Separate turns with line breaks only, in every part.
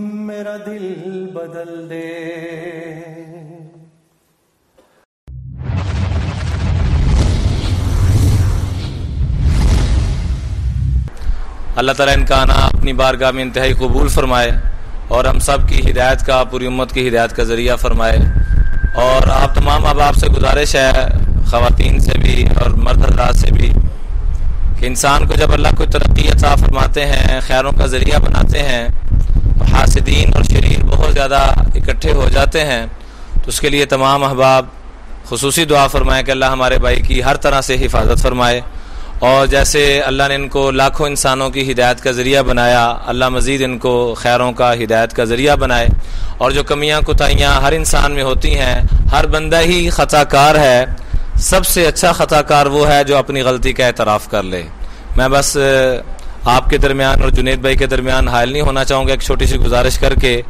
میرا دل بدل دے۔
اللہ تعالیٰ ان کا نا اپنی بارگاہ میں انتہائی قبول فرمائے اور ہم سب کی ہدایت کا، پوری امت کی ہدایت کا ذریعہ فرمائے۔ اور آپ تمام اب آپ سے گزارش ہے، خواتین سے بھی اور مرد حضرات سے بھی، کہ انسان کو جب اللہ کو ترقی عطا فرماتے ہیں، خیروں کا ذریعہ بناتے ہیں حاسدین اور شریر بہت زیادہ اکٹھے ہو جاتے ہیں، تو اس کے لیے تمام احباب خصوصی دعا فرمائے کہ اللہ ہمارے بھائی کی ہر طرح سے حفاظت فرمائے۔ اور جیسے اللہ نے ان کو لاکھوں انسانوں کی ہدایت کا ذریعہ بنایا، اللہ مزید ان کو خیروں کا ہدایت کا ذریعہ بنائے۔ اور جو کمیاں کوتاہیاں ہر انسان میں ہوتی ہیں، ہر بندہ ہی خطا کار ہے۔ سب سے اچھا خطا کار وہ ہے جو اپنی غلطی کا اعتراف کر لے۔ میں بس آپ کے درمیان اور جنید بھائی کے درمیان حائل نہیں ہونا چاہوں گا، ایک چھوٹی سی گزارش کر کے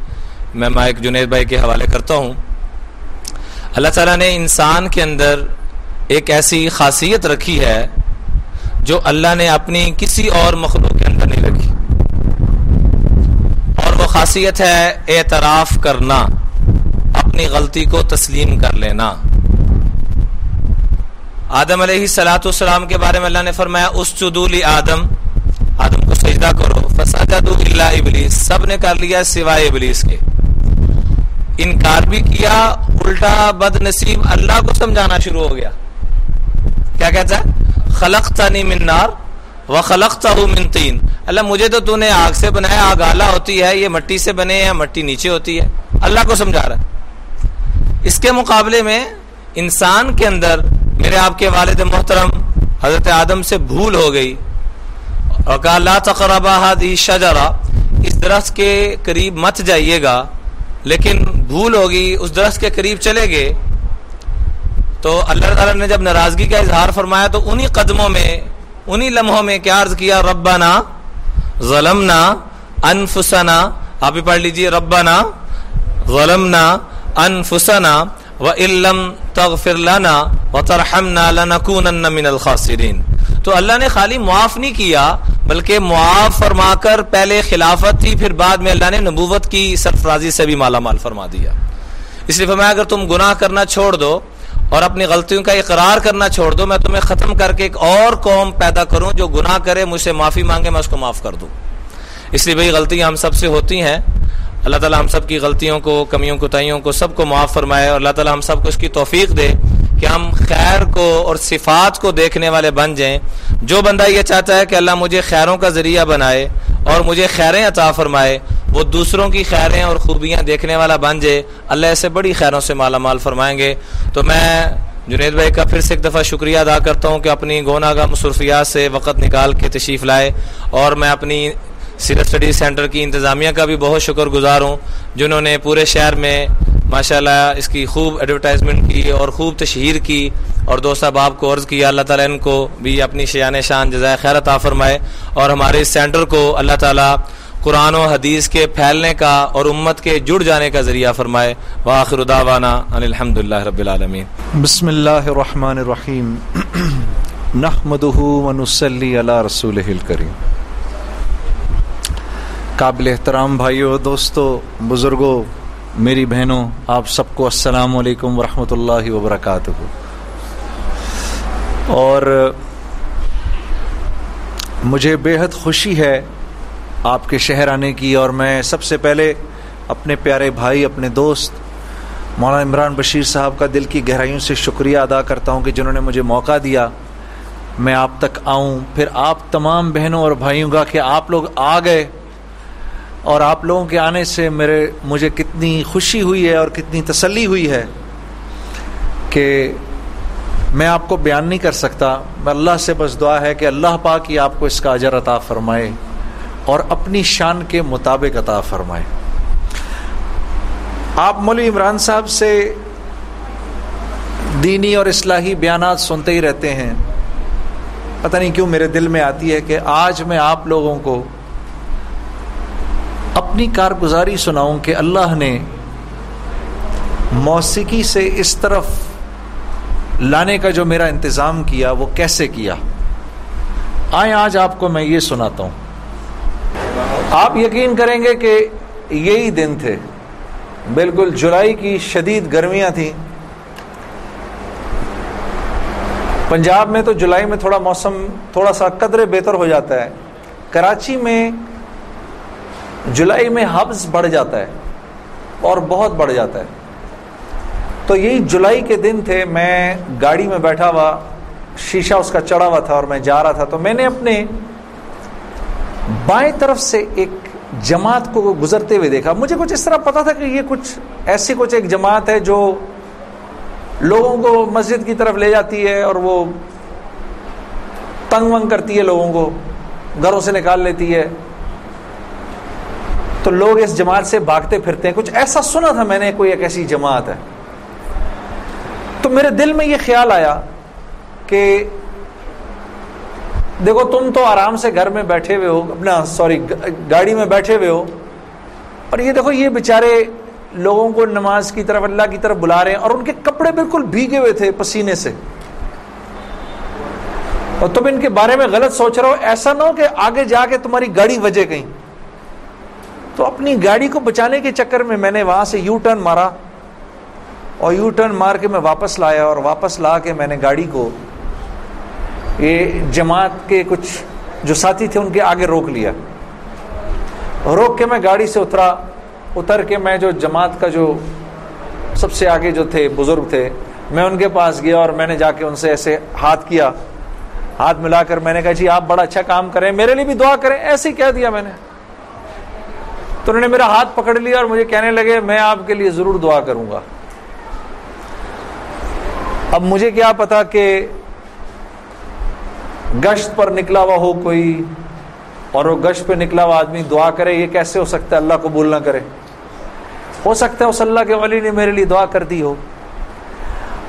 میں مائک جنید بھائی کے حوالے کرتا ہوں۔ اللہ تعالیٰ نے انسان کے اندر ایک ایسی خاصیت رکھی ہے جو اللہ نے اپنی کسی اور مخلوق کے اندر نہیں رکھی۔ اور وہ خاصیت ہے اعتراف کرنا، اپنی غلطی کو تسلیم کر لینا۔ آدم علیہ سلاۃ السلام کے بارے میں اللہ نے فرمایا اس چدولی آدم آدم کو سجدہ کرو۔ اللہ ابلیس سب نے کر لیا سوائے ابلیس کے۔ انکار بھی کیا، الٹا بد نصیب اللہ کو سمجھانا شروع ہو گیا۔ کیا کہتا ہے؟ خلق تنی من نار و خلق من تین اللہ، مجھے تو تو نے آگ سے بنایا، آگ آلہ ہوتی ہے، یہ مٹی سے بنے ہیں، مٹی نیچے ہوتی ہے۔ اللہ کو سمجھا رہا ہے۔ اس کے مقابلے میں انسان کے اندر، میرے آپ کے والد محترم حضرت آدم سے بھول ہو گئی۔ اور کہا، لا تقربا هذه شجرا، اس درخت کے قریب مت جائیے گا، لیکن بھول ہوگی، اس درخت کے قریب چلے گئے تو اللہ تعالیٰ نے جب ناراضگی کا اظہار فرمایا، تو انہی قدموں میں، انہی لمحوں میں کیا عرض کیا؟ ربنا ظلمنا انفسنا۔ آپ ہی پڑھ لیجیے، ربنا ظلمنا انفسنا۔ وَإِلَّمْ تَغْفِرْ لَنَا وَتَرْحَمْنَا لَنَكُونَنَّ مِنَ الْخَاسِرِينَ۔ تو اللہ نے خالی معاف نہیں کیا، بلکہ معاف فرما کر پہلے خلافت تھی، پھر بعد میں اللہ نے نبوت کی سرفرازی سے بھی مالا مال فرما دیا۔ اس لیے فرمایا، اگر تم گناہ کرنا چھوڑ دو اور اپنی غلطیوں کا اقرار کرنا چھوڑ دو، میں تمہیں ختم کر کے ایک اور قوم پیدا کروں جو گناہ کرے، مجھ سے معافی مانگے، میں اس کو معاف کر دوں۔ اس لیے بھائی غلطیاں ہم سب سے ہوتی ہیں۔ اللہ تعالیٰ ہم سب کی غلطیوں کو، کمیوں کوتاہیوں کو سب کو معاف فرمائے اور اللہ تعالیٰ ہم سب کو اس کی توفیق دے کہ ہم خیر کو اور صفات کو دیکھنے والے بن جائیں۔ جو بندہ یہ چاہتا ہے کہ اللہ مجھے خیروں کا ذریعہ بنائے اور مجھے خیریں عطا فرمائے، وہ دوسروں کی خیریں اور خوبیاں دیکھنے والا بن جائے، اللہ ایسے بڑی خیروں سے مالا مال فرمائیں گے۔ تو میں جنید بھائی کا پھر سے ایک دفعہ شکریہ ادا کرتا ہوں کہ اپنی گونا گا مصروفیات سے وقت نکال کے تشریف لائے اور میں اپنی سیرت اسٹڈی سینٹر کی انتظامیہ کا بھی بہت شکر گزار ہوں، جنہوں نے پورے شہر میں ماشاءاللہ اس کی خوب ایڈورٹائزمنٹ کی اور خوب تشہیر کی اور دوست احباب کو عرض کیا، اللہ تعالیٰ ان کو بھی اپنی شیان شان جزائے خیر عطا فرمائے اور ہمارے اس سینٹر کو اللہ تعالیٰ قرآن و حدیث کے پھیلنے کا اور امت کے جڑ جانے کا ذریعہ فرمائے۔ واخر دعوانا ان الحمد للہ رب العالمین۔
بسم اللہ الرحمن الرحیم۔ نحمده ونسلی علی رسول الکریم۔ قابل احترام بھائیو، دوستو بزرگوں میری بہنوں، آپ سب کو السلام علیکم ورحمۃ اللہ وبرکاتہ۔ اور مجھے بے حد خوشی ہے آپ کے شہر آنے کی، اور میں سب سے پہلے اپنے پیارے بھائی، اپنے دوست، مولانا عمران بشیر صاحب کا دل کی گہرائیوں سے شکریہ ادا کرتا ہوں کہ جنہوں نے مجھے موقع دیا۔ میں آپ تک آؤں، پھر آپ تمام بہنوں اور بھائیوں کا کہ آپ لوگ آ گئے۔ اور آپ لوگوں کے آنے سے میرے مجھے کتنی خوشی ہوئی ہے اور کتنی تسلی ہوئی ہے کہ میں آپ کو بیان نہیں کر سکتا۔ میں اللہ سے بس دعا ہے کہ اللہ پاک ہی آپ کو اس کا اجر عطا فرمائے اور اپنی شان کے مطابق عطا فرمائے۔ آپ مولوی عمران صاحب سے دینی اور اصلاحی بیانات سنتے ہی رہتے ہیں۔ پتہ نہیں کیوں میرے دل میں آتی ہے کہ آج میں آپ لوگوں کو اپنی کارگزاری سناؤں کہ اللہ نے موسیقی سے اس طرف لانے کا جو میرا انتظام کیا، وہ کیسے کیا؟ آئیں، آج آپ کو میں یہ سناتا ہوں۔ آپ یقین کریں گے کہ یہی دن تھے۔ بالکل جولائی کی شدید گرمیاں تھیں۔ پنجاب میں تو جولائی میں تھوڑا موسم، تھوڑا سا قدرے بہتر ہو جاتا ہے۔ کراچی میں جولائی میں حبس بڑھ جاتا ہے اور بہت بڑھ جاتا ہے۔ تو یہی جولائی کے دن تھے، میں گاڑی میں بیٹھا ہوا، شیشہ اس کا چڑھا ہوا تھا اور میں جا رہا تھا۔ تو میں نے اپنے بائیں طرف سے ایک جماعت کو گزرتے ہوئے دیکھا۔ مجھے کچھ اس طرح پتا تھا کہ یہ کچھ ایسی کچھ ایک جماعت ہے جو لوگوں کو مسجد کی طرف لے جاتی ہے اور وہ تنگ ونگ کرتی ہے لوگوں کو، گھروں سے نکال لیتی ہے۔ تو لوگ اس جماعت سے بھاگتے پھرتے ہیں۔ کچھ ایسا سنا تھا میں نے، کوئی ایک ایسی جماعت ہے۔ تو میرے دل میں یہ خیال آیا کہ دیکھو، تم تو آرام سے گھر میں بیٹھے ہوئے ہو، اپنا سوری گاڑی میں بیٹھے ہوئے ہو۔ اور یہ دیکھو، یہ بےچارے لوگوں کو نماز کی طرف، اللہ کی طرف بلا رہے ہیں اور ان کے کپڑے بالکل بھیگے ہوئے تھے پسینے سے۔ اور تم ان کے بارے میں غلط سوچ رہے ہو۔ ایسا نہ ہو کہ آگے جا کے تمہاری گاڑی وجے کہیں۔ تو اپنی گاڑی کو بچانے کے چکر میں میں نے وہاں سے یو ٹرن مارا اور یو ٹرن مار کے میں واپس لایا اور واپس لا کے میں نے گاڑی کو یہ جماعت کے کچھ جو ساتھی تھے ان کے آگے روک لیا۔ روک کے میں گاڑی سے اترا، اتر کے میں جو جماعت کا جو سب سے آگے جو تھے، بزرگ تھے، میں ان کے پاس گیا اور میں نے جا کے ان سے ایسے ہاتھ کیا۔ ہاتھ ملا کر میں نے کہا جی آپ بڑا اچھا کام کریں، میرے لیے بھی دعا کریں، ایسے ہی کہہ دیا میں نے۔ تو انہوں نے میرا ہاتھ پکڑ لیا اور مجھے کہنے لگے، میں آپ کے لیے ضرور دعا کروں گا۔ اب مجھے کیا پتا کہ گشت پر نکلا ہوا ہو کوئی اور وہ گشت پہ نکلا ہوا آدمی دعا کرے، یہ کیسے ہو سکتا ہے اللہ کو بولنا کرے؟ ہو سکتا ہے اس اللہ کے ولی نے میرے لیے دعا کر دی ہو۔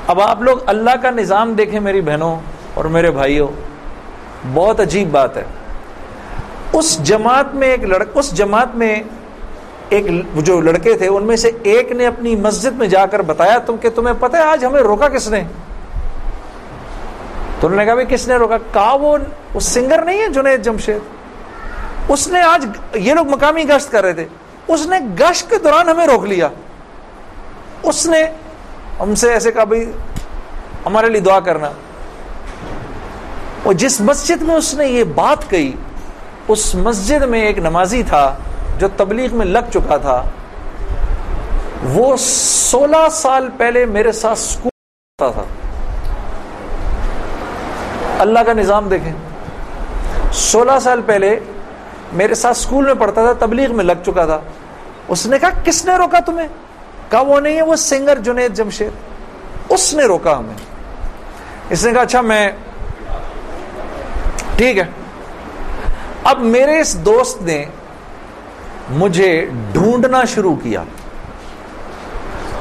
اب آپ لوگ اللہ کا نظام دیکھیں میری بہنوں اور میرے بھائیوں، بہت عجیب بات ہے۔ اس جماعت میں ایک لڑک اس جماعت میں ایک جو لڑکے تھے، ان میں سے ایک نے اپنی مسجد میں جا کر بتایا، تم کہ تمہیں پتہ ہے، آج ہمیں روکا کس نے؟ تو انہوں نے کہا کس نے روکا؟ کہا وہ سنگر نہیں ہے جنید جمشید۔ اس نے آج یہ لوگ مقامی گشت کر رہے تھے۔ اس نے گشت کے دوران ہمیں روک لیا۔ اس نے ہم سے ایسے کہا، بھائی، ہمارے لیے دعا کرنا۔ اور جس مسجد میں اس نے یہ بات کہی، اس مسجد میں ایک نمازی تھا۔ جو تبلیغ میں لگ چکا تھا، وہ سولہ سال پہلے میرے ساتھ سکول تھا۔ اللہ کا نظام دیکھیں۔ سولہ سال پہلے میرے ساتھ اسکول میں پڑھتا تھا، تبلیغ میں لگ چکا تھا۔ اس نے کہا، کس نے روکا تمہیں؟ کہا، وہ نہیں ہے، وہ سنگر جنید جمشید۔ اس نے روکا ہمیں۔ اس نے کہا اچھا میں ٹھیک ہے۔ اب میرے اس دوست نے مجھے ڈھونڈنا شروع کیا۔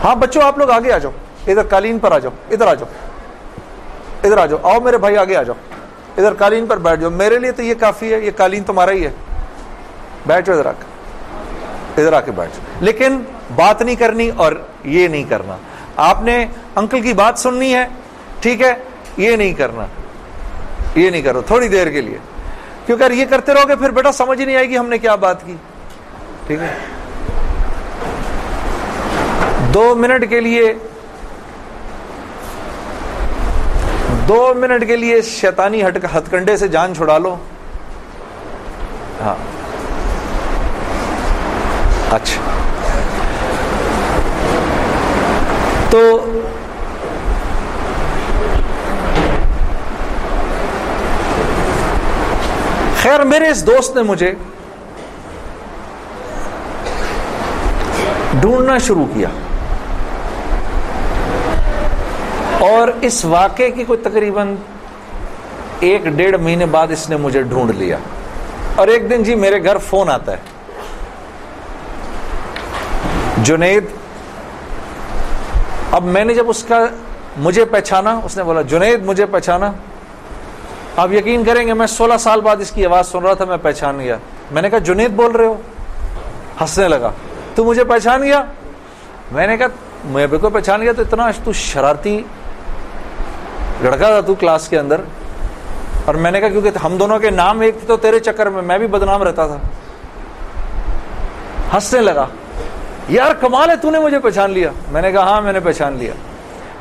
ہاں بچوں، آپ لوگ آگے آ جاؤ۔ ادھر قالین پر آ جاؤ۔ ادھر آ جاؤ۔ ادھر آ جاؤ۔ آؤ میرے بھائی، آگے آ جاؤ۔ ادھر قالین پر بیٹھ جاؤ۔ میرے لیے تو یہ کافی ہے، یہ قالین تمہارا ہی ہے۔ بیٹھو ادھر آ کے۔ ادھر آ کے بیٹھ جاؤ۔ لیکن بات نہیں کرنی اور یہ نہیں کرنا۔ آپ نے انکل کی بات سننی ہے، ٹھیک ہے، یہ نہیں کرنا۔ یہ نہیں کرو، تھوڑی دیر کے لیے۔ کیونکہ یہ کرتے رہو گے، پھر بیٹا سمجھ ہی نہیں آئے گی ہم نے کیا بات کی۔ ٹھیک ہے۔ دو منٹ کے لیے، دو منٹ کے لیے شیطانی ہتھ کنڈے سے جان چھڑا لو۔ ہاں۔ اچھا۔ تو خیر، میرے اس دوست نے مجھے ڈھونڈنا شروع کیا۔ اور اس واقعے کی کوئی تقریباً ایک ڈیڑھ مہینے بعد اس نے مجھے ڈھونڈ لیا۔ اور ایک دن جی میرے گھر فون آتا ہے۔ جنید، اب میں نے جب اس کا مجھے پہچانا، اس نے بولا، جنید، مجھے پہچانا۔ آپ یقین کریں گے میں سولہ سال بعد اس کی آواز سن رہا تھا، میں پہچان گیا۔ میں نے کہا، جنید بول رہے ہو؟ ہنسنے لگا۔ تو مجھے پہچان گیا۔ میں نے کہا، میں بالکل پہچان گیا، تو اتنا تو شرارتی لڑکا تھا تو کلاس کے اندر۔ اور میں نے کہا، کیونکہ ہم دونوں کے نام ایک تھے تو تیرے چکر میں میں بھی بدنام رہتا تھا۔ ہنسنے لگا۔ یار، کمال ہے، تو نے مجھے پہچان لیا۔ میں نے کہا ہاں میں نے پہچان لیا۔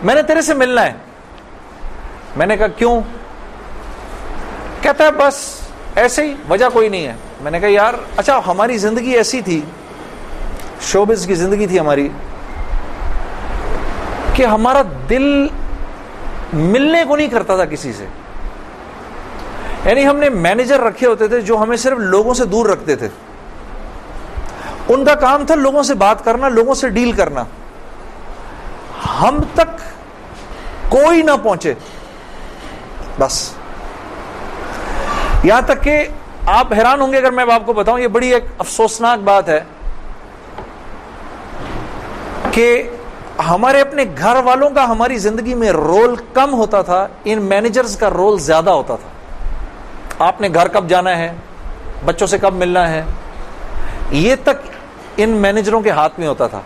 میں نے تیرے سے ملنا ہے۔ میں نے کہا، کیوں؟ کہتا ہے، بس ایسے ہی، وجہ کوئی نہیں ہے۔ میں نے کہا، یار اچھا ہماری زندگی ایسی تھی شوبز کی زندگی تھی ہماری، کہ ہمارا دل ملنے کو نہیں کرتا تھا کسی سے۔ یعنی ہم نے مینیجر رکھے ہوتے تھے جو ہمیں صرف لوگوں سے دور رکھتے تھے۔ ان کا کام تھا لوگوں سے بات کرنا، لوگوں سے ڈیل کرنا۔ ہم تک کوئی نہ پہنچے۔ بس۔ یہاں تک کہ آپ حیران ہوں گے اگر میں آپ کو بتاؤں، یہ بڑی ایک افسوسناک بات ہے۔ کہ ہمارے اپنے گھر والوں کا ہماری زندگی میں رول کم ہوتا تھا، ان مینیجرز کا رول زیادہ ہوتا تھا۔ آپ نے گھر کب جانا ہے؟ بچوں سے کب ملنا ہے؟ یہ تک ان مینیجروں کے ہاتھ میں ہوتا تھا۔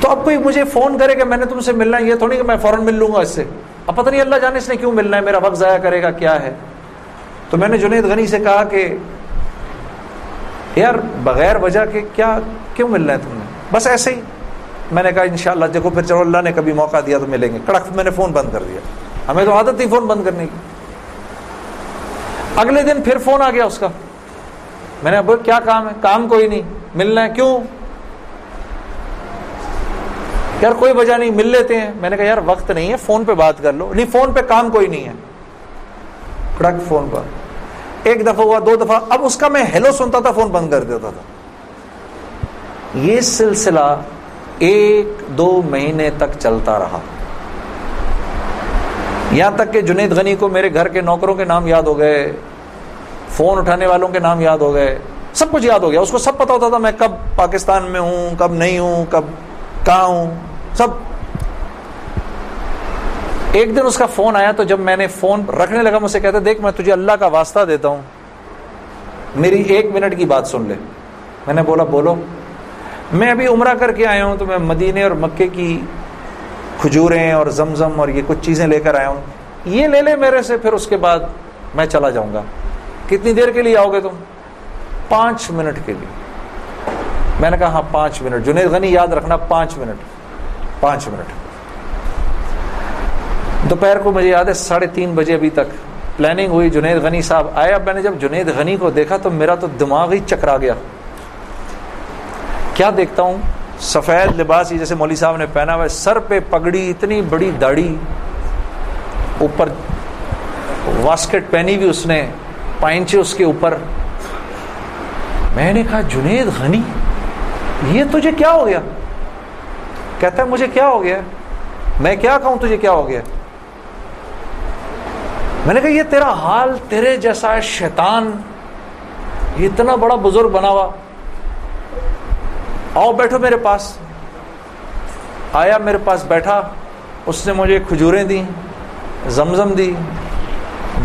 تو اب کوئی مجھے فون کرے کہ میں نے تم سے ملنا ہے، یہ تھوڑی کہ میں فوراً مل لوں گا اس سے۔ اب پتہ نہیں اللہ جانے اس نے کیوں ملنا ہے، میرا وقت ضائع کرے گا، کیا ہے؟ تو میں نے جنید غنی سے کہا کہ، یار، بغیر وجہ کے کیا کیوں ملنا ہے تم نے؟ بس ایسے ہی۔ میں نے کہا، انشاءاللہ، دیکھو پھر چلو، اللہ نے کبھی موقع دیا تو ملیں گے۔ کڑک، میں نے فون بند کر دیا۔ ہمیں تو عادت تھی فون بند کرنے کی۔ اگلے دن پھر فون آ گیا اس کا۔ میں نے اب کیا کام ہے؟ کام کوئی نہیں۔ ملنا ہے، کیوں؟ یار، کوئی وجہ نہیں، مل لیتے ہیں۔ میں نے کہا، یار، وقت نہیں ہے، فون پہ بات کر لو۔ نہیں، فون پہ کام کوئی نہیں ہے۔ کڑک، فون پر ایک دفعہ ہوا، دو دفعہ۔ اب اس کا میں ہیلو سنتا تھا، فون بند کر دیتا تھا۔ یہ سلسلہ ایک دو مہینے تک چلتا رہا۔ یہاں تک کہ جنید غنی کو میرے گھر کے نوکروں کے نام یاد ہو گئے، فون اٹھانے والوں کے نام یاد ہو گئے، سب کچھ یاد ہو گیا۔ اس کو سب پتا ہوتا تھا میں کب پاکستان میں ہوں، کب نہیں ہوں، کب کہاں ہوں، سب۔ ایک دن اس کا فون آیا تو جب میں نے فون رکھنے لگا مجھ سے کہتا دیکھ میں تجھے اللہ کا واسطہ دیتا ہوں۔ میری ایک منٹ کی بات سن لے۔ میں نے بولا، بولو۔ میں ابھی عمرہ کر کے آیا ہوں تو میں مدینے اور مکے کی کھجوریں اور زمزم اور یہ کچھ چیزیں لے کر آیا ہوں۔ یہ لے لے میرے سے، پھر اس کے بعد میں چلا جاؤں گا۔ کتنی دیر کے لیے آؤ گے تم؟ پانچ منٹ کے لیے۔ میں نے کہا ہاں پانچ منٹ۔ جنید غنی، یاد رکھنا، پانچ منٹ۔ پانچ منٹ۔ دوپہر کو مجھے یاد ہے، ساڑھے تین بجے ابھی تک پلاننگ ہوئی۔ جنید غنی صاحب آئے۔ اب میں نے جب جنید غنی کو دیکھا تو میرا تو دماغ ہی چکرا گیا۔ کیا دیکھتا ہوں؟ سفید لباس ہی جیسے مولوی صاحب نے پہنا ہوا سر پہ پگڑی، اتنی بڑی داڑھی، اوپر واسکٹ پہنی بھی اس نے، پائنچے اس کے اوپر۔ میں نے کہا، جنید غنی، یہ تجھے کیا ہو گیا؟ کہتا ہے، مجھے کیا ہو گیا؟ میں کیا کہوں تجھے کیا ہو گیا؟ میں نے کہا، یہ تیرا حال تیرے جیسا ہے، شیطان، یہ اتنا بڑا بزرگ بنا ہوا۔ آؤ بیٹھو میرے پاس۔ آیا میرے پاس بیٹھا، اس نے مجھے کھجوریں دی زمزم دی،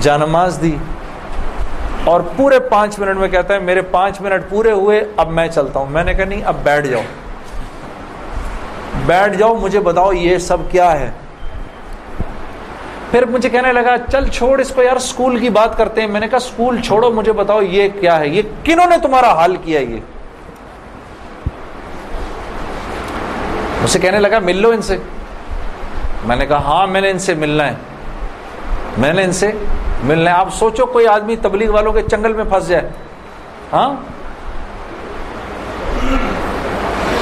جانماز دی۔ اور پورے پانچ منٹ میں کہتا ہے، میرے پانچ منٹ پورے ہوئے، اب میں چلتا ہوں۔ میں نے کہا، نہیں، اب بیٹھ جاؤ۔ بیٹھ جاؤ، مجھے بتاؤ یہ سب کیا ہے۔ پھر مجھے کہنے لگا، چل چھوڑ اس کو یار، سکول کی بات کرتے ہیں۔ میں نے کہا، سکول چھوڑو، مجھے بتاؤ یہ کیا ہے؟ یہ کنہوں نے تمہارا حال کیا یہ؟ کہنے لگا مل لو ان سے۔ میں نے کہا ہاں میں نے ان سے ملنا ہے۔ میں نے ان سے ملنا ہے۔ آپ سوچو، کوئی آدمی تبلیغ والوں کے چنگل میں پھنس جائے۔ ہاں؟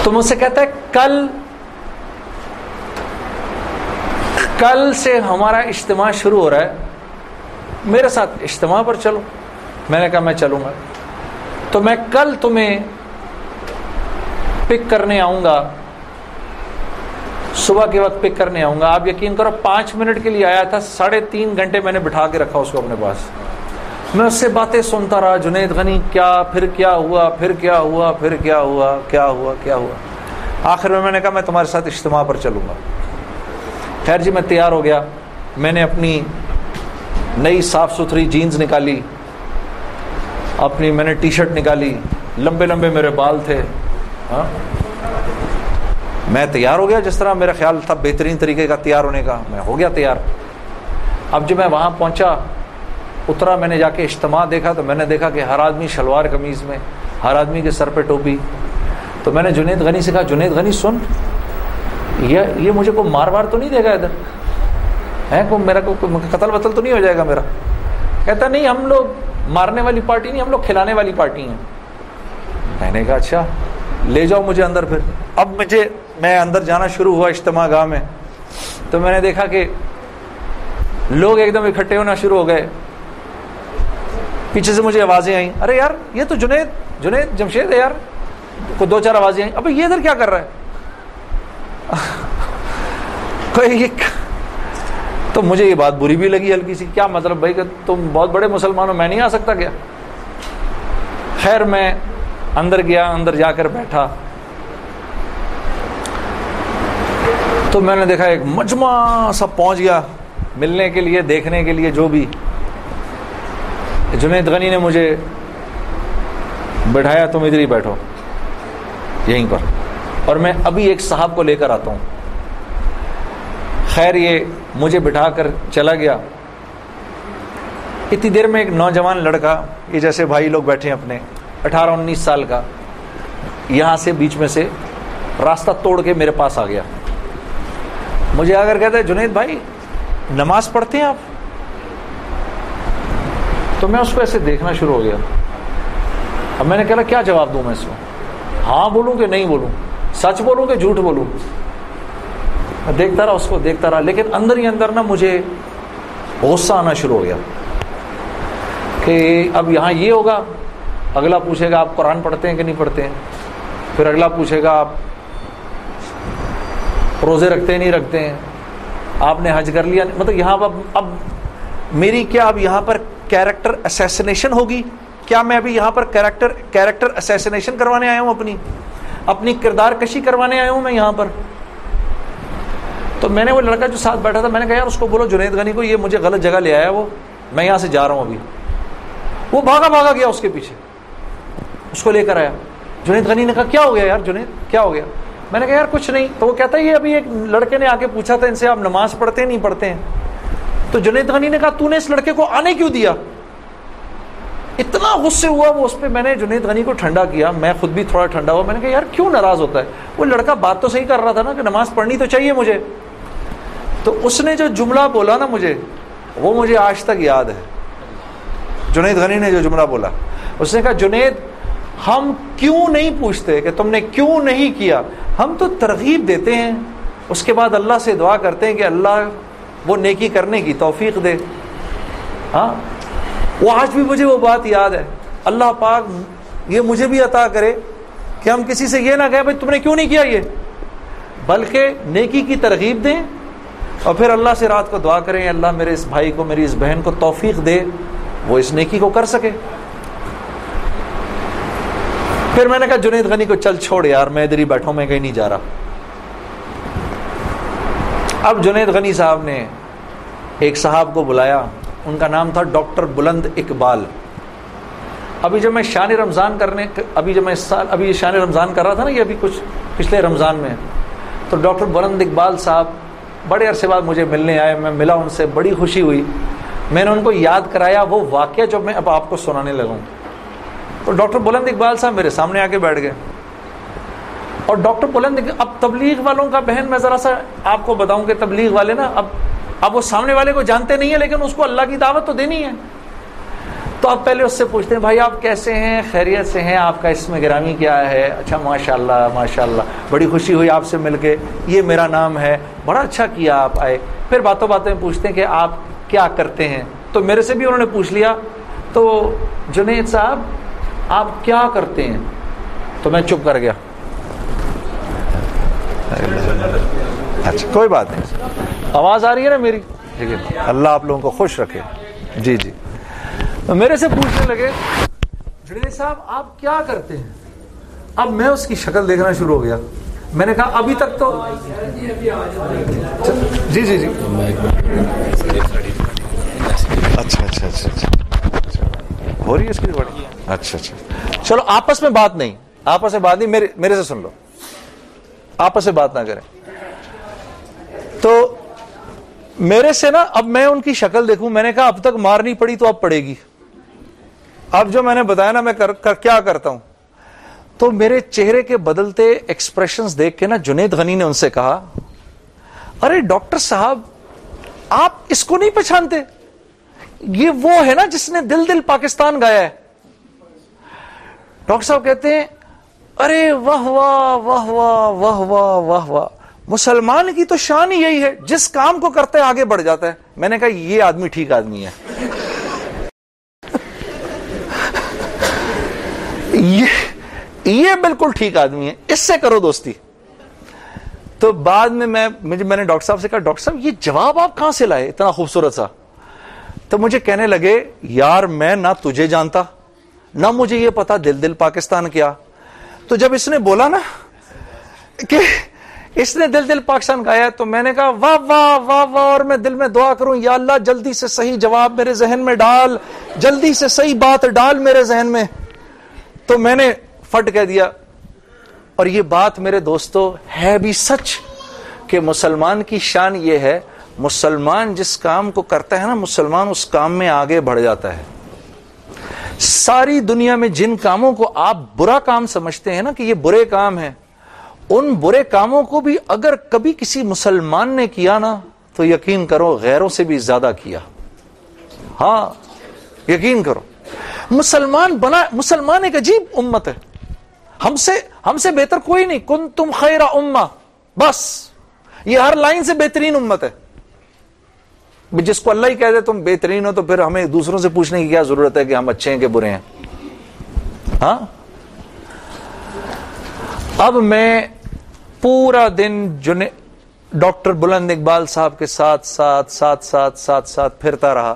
تو مجھ سے کہتا ہے کل کل سے ہمارا اجتماع شروع ہو رہا ہے۔ میرے ساتھ اجتماع پر چلو۔ میں نے کہا، میں چلوں گا۔ تو میں کل تمہیں پک کرنے آؤں گا۔ صبح کے وقت پک کرنے آؤں گا۔ آپ یقین کرو، پانچ منٹ کے لیے آیا تھا، ساڑھے تین گھنٹے میں نے بٹھا کے رکھا اس کو اپنے پاس۔ میں اس سے باتیں سنتا رہا، جنید غنی، کیا، پھر کیا ہوا، پھر کیا ہوا، پھر کیا ہوا کیا ہوا کیا ہوا۔ آخر میں میں نے کہا، میں تمہارے ساتھ اجتماع پر چلوں گا۔ خیر جی میں تیار ہو گیا۔ میں نے اپنی نئی صاف ستھری جینز نکالی، اپنی میں نے ٹی شرٹ نکالی۔ لمبے لمبے میرے بال تھے۔ ہاں؟ میں تیار ہو گیا جس طرح میرا خیال تھا بہترین طریقے کا تیار ہونے کا، میں ہو گیا تیار۔ اب جب میں وہاں پہنچا، اترا، میں نے جا کے اجتماع دیکھا تو میں نے دیکھا کہ ہر آدمی شلوار قمیض میں، ہر آدمی کے سر پہ ٹوپی۔ تو میں نے جنید غنی سے کہا، جنید غنی، سن، یہ یہ مجھے کوئی مار وار تو نہیں دے گا ادھر؟ ہے کو میرا کو قتل وتل تو نہیں ہو جائے گا میرا؟ کہتا، نہیں، ہم لوگ مارنے والی پارٹی نہیں، ہم لوگ کھلانے والی پارٹی ہیں۔ میں نے کہا اچھا لے جاؤ مجھے اندر پھر۔ اب مجھے میں اندر جانا شروع ہوا اجتماع گاہ میں، تو میں نے دیکھا کہ لوگ ایک دم اکٹھے ہونا شروع ہو گئے۔ پیچھے سے مجھے آوازیں آئیں، ارے یار، یہ تو جنید جنید جمشید ہے یار۔ کو دو چار آوازیں آئیں، ابھی یہ ادھر کیا کر رہا ہے؟ کوئی تو مجھے یہ بات بری بھی لگی ہلکی سی، کیا مطلب بھائی کہ تم بہت بڑے مسلمان ہو، میں نہیں آ سکتا کیا؟ خیر، میں اندر گیا، اندر جا کر بیٹھا۔ تو میں نے دیکھا ایک مجمع سب پہنچ گیا ملنے کے لیے، دیکھنے کے لیے، جو بھی۔ جنید غنی نے مجھے بٹھایا، تم ادھر ہی بیٹھو۔ یہیں پر۔ اور میں ابھی ایک صاحب کو لے کر آتا ہوں۔ خیر، یہ مجھے بٹھا کر چلا گیا۔ اتنی دیر میں ایک نوجوان لڑکا، یہ جیسے بھائی لوگ بیٹھے ہیں اپنے، اٹھارہ، انیس سال کا، یہاں سے بیچ میں سے راستہ توڑ کے میرے پاس آ گیا۔ مجھے آ کر کہتے ہیں جنید بھائی، نماز پڑھتے ہیں آپ؟ تو میں اس کو ایسے دیکھنا شروع ہو گیا۔ اب میں نے کہا، کیا جواب دوں میں اس کو؟ ہاں بولوں کہ نہیں بولوں؟ سچ بولوں کہ جھوٹ بولوں؟ میں دیکھتا رہا، اس کو دیکھتا رہا، لیکن اندر ہی اندر نا مجھے غصہ آنا شروع ہو گیا کہ اب یہاں یہ ہوگا، اگلا پوچھے گا آپ قرآن پڑھتے ہیں کہ نہیں پڑھتے ہیں؟ پھر اگلا پوچھے گا آپ روزے رکھتے نہیں رکھتے ہیں۔ آپ نے حج کر لیا مطلب یہاں اب اب میری کیا اب یہاں پر کیریکٹر اسیسنیشن ہوگی؟ کیا میں ابھی یہاں پر کیریکٹر کیریکٹر اسیسنیشن کروانے آیا ہوں اپنی؟ اپنی کردار کشی کروانے آیا ہوں میں یہاں پر۔ تو میں نے وہ لڑکا جو ساتھ بیٹھا تھا، میں نے کہا یار اس کو بولو جنید غنی کو، یہ مجھے غلط جگہ لے آیا وہ۔ میں یہاں سے جا رہا ہوں ابھی۔ وہ بھاگا بھاگا گیا اس کے پیچھے۔ اس کو لے کر آیا۔ جنید غنی نے کہا، کیا ہو گیا یار جنید؟ کیا ہو گیا؟ میں نے کہا، یار، کچھ نہیں. تو وہ کہتا ہے، یہ ابھی ایک لڑکے نے آ کے پوچھا تھا ان سے آپ نماز پڑھتے نہیں پڑھتے ہیں. تو جنید غنی نے کہا تو نے اس لڑکے کو آنے کیوں دیا؟ اتنا غصے ہوا وہ اس پہ. میں نے جنید غنی کو ٹھنڈا کیا، میں خود بھی تھوڑا ٹھنڈا ہوا. میں نے کہا، یار، کیوں ناراض ہوتا ہے؟ وہ لڑکا بات تو صحیح کر رہا تھا نا کہ نماز پڑھنی تو چاہیے مجھے. تو اس نے جو جملہ بولا نا مجھے، وہ مجھے آج تک یاد ہے. جنید غنی نے جو جملہ بولا، اس نے کہا، جنید ہم کیوں نہیں پوچھتے کہ تم نے کیوں نہیں کیا؟ ہم تو ترغیب دیتے ہیں۔ اس کے بعد اللہ سے دعا کرتے ہیں کہ اللہ وہ نیکی کرنے کی توفیق دے۔ ہاں؟ وہ آج بھی مجھے وہ بات یاد ہے۔ اللہ پاک یہ مجھے بھی عطا کرے کہ ہم کسی سے یہ نہ کہیں بھائی تم نے کیوں نہیں کیا یہ؟ بلکہ نیکی کی ترغیب دیں اور پھر اللہ سے رات کو دعا کریں۔ اللہ میرے اس بھائی کو، میری اس بہن کو توفیق دے۔ وہ اس نیکی کو کر سکے۔ پھر میں نے کہا، جنید غنی کو چل چھوڑ یار، میں ادھر ہی بیٹھوں میں کہیں نہیں جا رہا۔ اب جنید غنی صاحب نے ایک صاحب کو بلایا، ان کا نام تھا ڈاکٹر بلند اقبال۔ ابھی جب میں شان رمضان کرنے، ابھی جب میں سال، ابھی شان رمضان کر رہا تھا نا، یہ ابھی کچھ پچھلے رمضان میں، تو ڈاکٹر بلند اقبال صاحب بڑے عرصے بعد مجھے ملنے آئے، میں ملا ان سے، بڑی خوشی ہوئی۔ میں نے ان کو یاد کرایا، وہ واقعہ جو میں اب آپ کو سنانے لگوں تو ڈاکٹر بلند اقبال صاحب میرے سامنے آ کے بیٹھ گئے۔ اور ڈاکٹر بلند اب تبلیغ والوں کا بہن میں ذرا سا آپ کو بتاؤں کہ تبلیغ والے نا، اب اب وہ سامنے والے کو جانتے نہیں ہیں، لیکن اس کو اللہ کی دعوت تو دینی ہے۔ تو اب پہلے اس سے پوچھتے ہیں، بھائی آپ کیسے ہیں؟ خیریت سے ہیں؟ آپ کا اس میں گرامی کیا ہے؟ اچھا ماشاء اللہ ماشاء اللہ بڑی خوشی ہوئی آپ سے مل کے۔ یہ میرا نام ہے۔ بڑا اچھا کیا آپ آئے۔ پھر باتوں باتوں میں پوچھتے ہیں کہ آپ کیا کرتے ہیں۔ تو میرے سے بھی انہوں نے پوچھ لیا۔ تو جنید صاحب آپ کیا کرتے ہیں؟ تو میں چپ کر گیا۔ اچھا کوئی بات نہیں۔ آواز آ رہی ہے نا میری؟ ٹھیک ہے۔ اللہ آپ لوگوں کو خوش رکھے۔ جی جی۔ میرے سے پوچھنے لگے جنید صاحب آپ کیا کرتے ہیں؟ اب میں اس کی شکل دیکھنا شروع ہو گیا۔ میں نے کہا ابھی تک تو۔ جی جی جی۔ اچھا اچھا اچھا اچھا۔ ہو رہی ہے اس کی اچھا اچھا۔ چلو آپس میں بات نہیں۔ آپس میں بات نہیں میرے میرے سے سن لو۔ آپس میں بات نہ کریں۔ تو میرے سے نا اب میں ان کی شکل دیکھوں۔ میں نے کہا اب تک مار نہیں پڑی تو اب پڑے گی۔ اب جو میں نے بتایا نا میں کر, کر کیا کرتا ہوں؟ تو میرے چہرے کے بدلتے ایکسپریشنز دیکھ کے نا جنید غنی نے ان سے کہا ارے ڈاکٹر صاحب آپ اس کو نہیں پہچانتے؟ یہ وہ ہے نا جس نے دل دل پاکستان گایا ہے۔ ڈاکٹر صاحب کہتے ہیں، ارے واہ واہ واہ واہ واہ واہ واہ واہ۔ مسلمان کی تو شان ہی یہی ہے، جس کام کو کرتے آگے بڑھ جاتا ہے۔ میں نے کہا، یہ آدمی ٹھیک آدمی ہے۔ یہ یہ بالکل ٹھیک آدمی ہے۔ اس سے کرو دوستی۔ تو بعد میں میں، مجھے میں نے ڈاکٹر صاحب سے کہا، ڈاکٹر صاحب، یہ جواب آپ کہاں سے لائے؟ اتنا خوبصورت سا۔ تو مجھے کہنے لگے، یار، میں نہ تجھے جانتا، نہ مجھے یہ پتا دل دل پاکستان کیا. تو جب اس نے بولا نا کہ اس نے دل دل پاکستان گایا تو میں نے کہا، واہ واہ واہ واہ، اور میں دل میں دعا کروں، یا اللہ، جلدی سے صحیح جواب میرے ذہن میں ڈال، جلدی سے صحیح بات ڈال میرے ذہن میں. تو میں نے فٹ کہہ دیا، اور یہ بات میرے دوستو ہے بھی سچ کہ مسلمان کی شان یہ ہے مسلمان جس کام کو کرتا ہے نا، مسلمان اس کام میں آگے بڑھ جاتا ہے۔ ساری دنیا میں جن کاموں کو آپ برا کام سمجھتے ہیں نا کہ یہ برے کام ہیں، ان برے کاموں کو بھی اگر کبھی کسی مسلمان نے کیا نا، تو یقین کرو غیروں سے بھی زیادہ کیا۔ ہاں یقین کرو۔ مسلمان بنا، مسلمان ایک عجیب امت ہے۔ ہم سے ہم سے بہتر کوئی نہیں۔ کن تم خیر اما بس۔ یہ ہر لائن سے بہترین امت ہے۔ جس کو اللہ ہی کہہ دے تم بہترین ہو تو پھر ہمیں دوسروں سے پوچھنے کی کیا ضرورت ہے کہ ہم اچھے ہیں کہ برے ہیں؟ ہاں؟ اب میں پورا دن جن ڈاکٹر بلند اقبال صاحب کے ساتھ ساتھ ساتھ ساتھ ساتھ ساتھ پھرتا رہا۔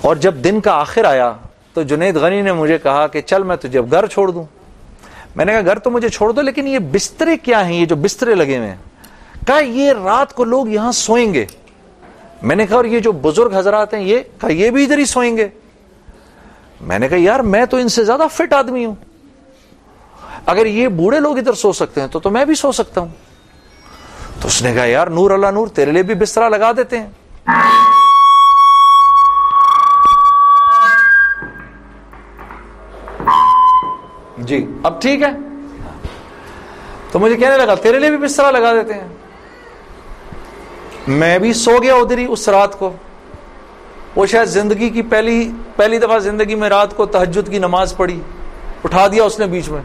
اور جب دن کا آخر آیا تو جنید غنی نے مجھے کہا کہ چل میں تجھے گھر چھوڑ دوں۔ میں نے کہا، گھر تو مجھے چھوڑ دو، لیکن یہ بسترے کیا ہیں؟ یہ جو بسترے لگے ہوئے ہیں۔ کہا، یہ رات کو لوگ یہاں سوئیں گے۔ میں نے کہا، اور یہ جو بزرگ حضرات ہیں، یہ کہا، یہ بھی ادھر ہی سوئیں گے۔ میں نے کہا، یار میں تو ان سے زیادہ فٹ آدمی ہوں۔ اگر یہ بوڑھے لوگ ادھر سو سکتے ہیں تو تو میں بھی سو سکتا ہوں۔ تو اس نے کہا، یار نور اللہ نور تیرے لیے بھی بسترا لگا دیتے ہیں۔ جی اب ٹھیک ہے؟ تو مجھے کہنے لگا، تیرے لیے بھی بسترا لگا دیتے ہیں۔ میں بھی سو گیا ادھر ہی اس رات کو۔ وہ شاید زندگی کی پہلی پہلی دفعہ زندگی میں رات کو تحجد کی نماز پڑھی، اٹھا دیا اس نے بیچ میں۔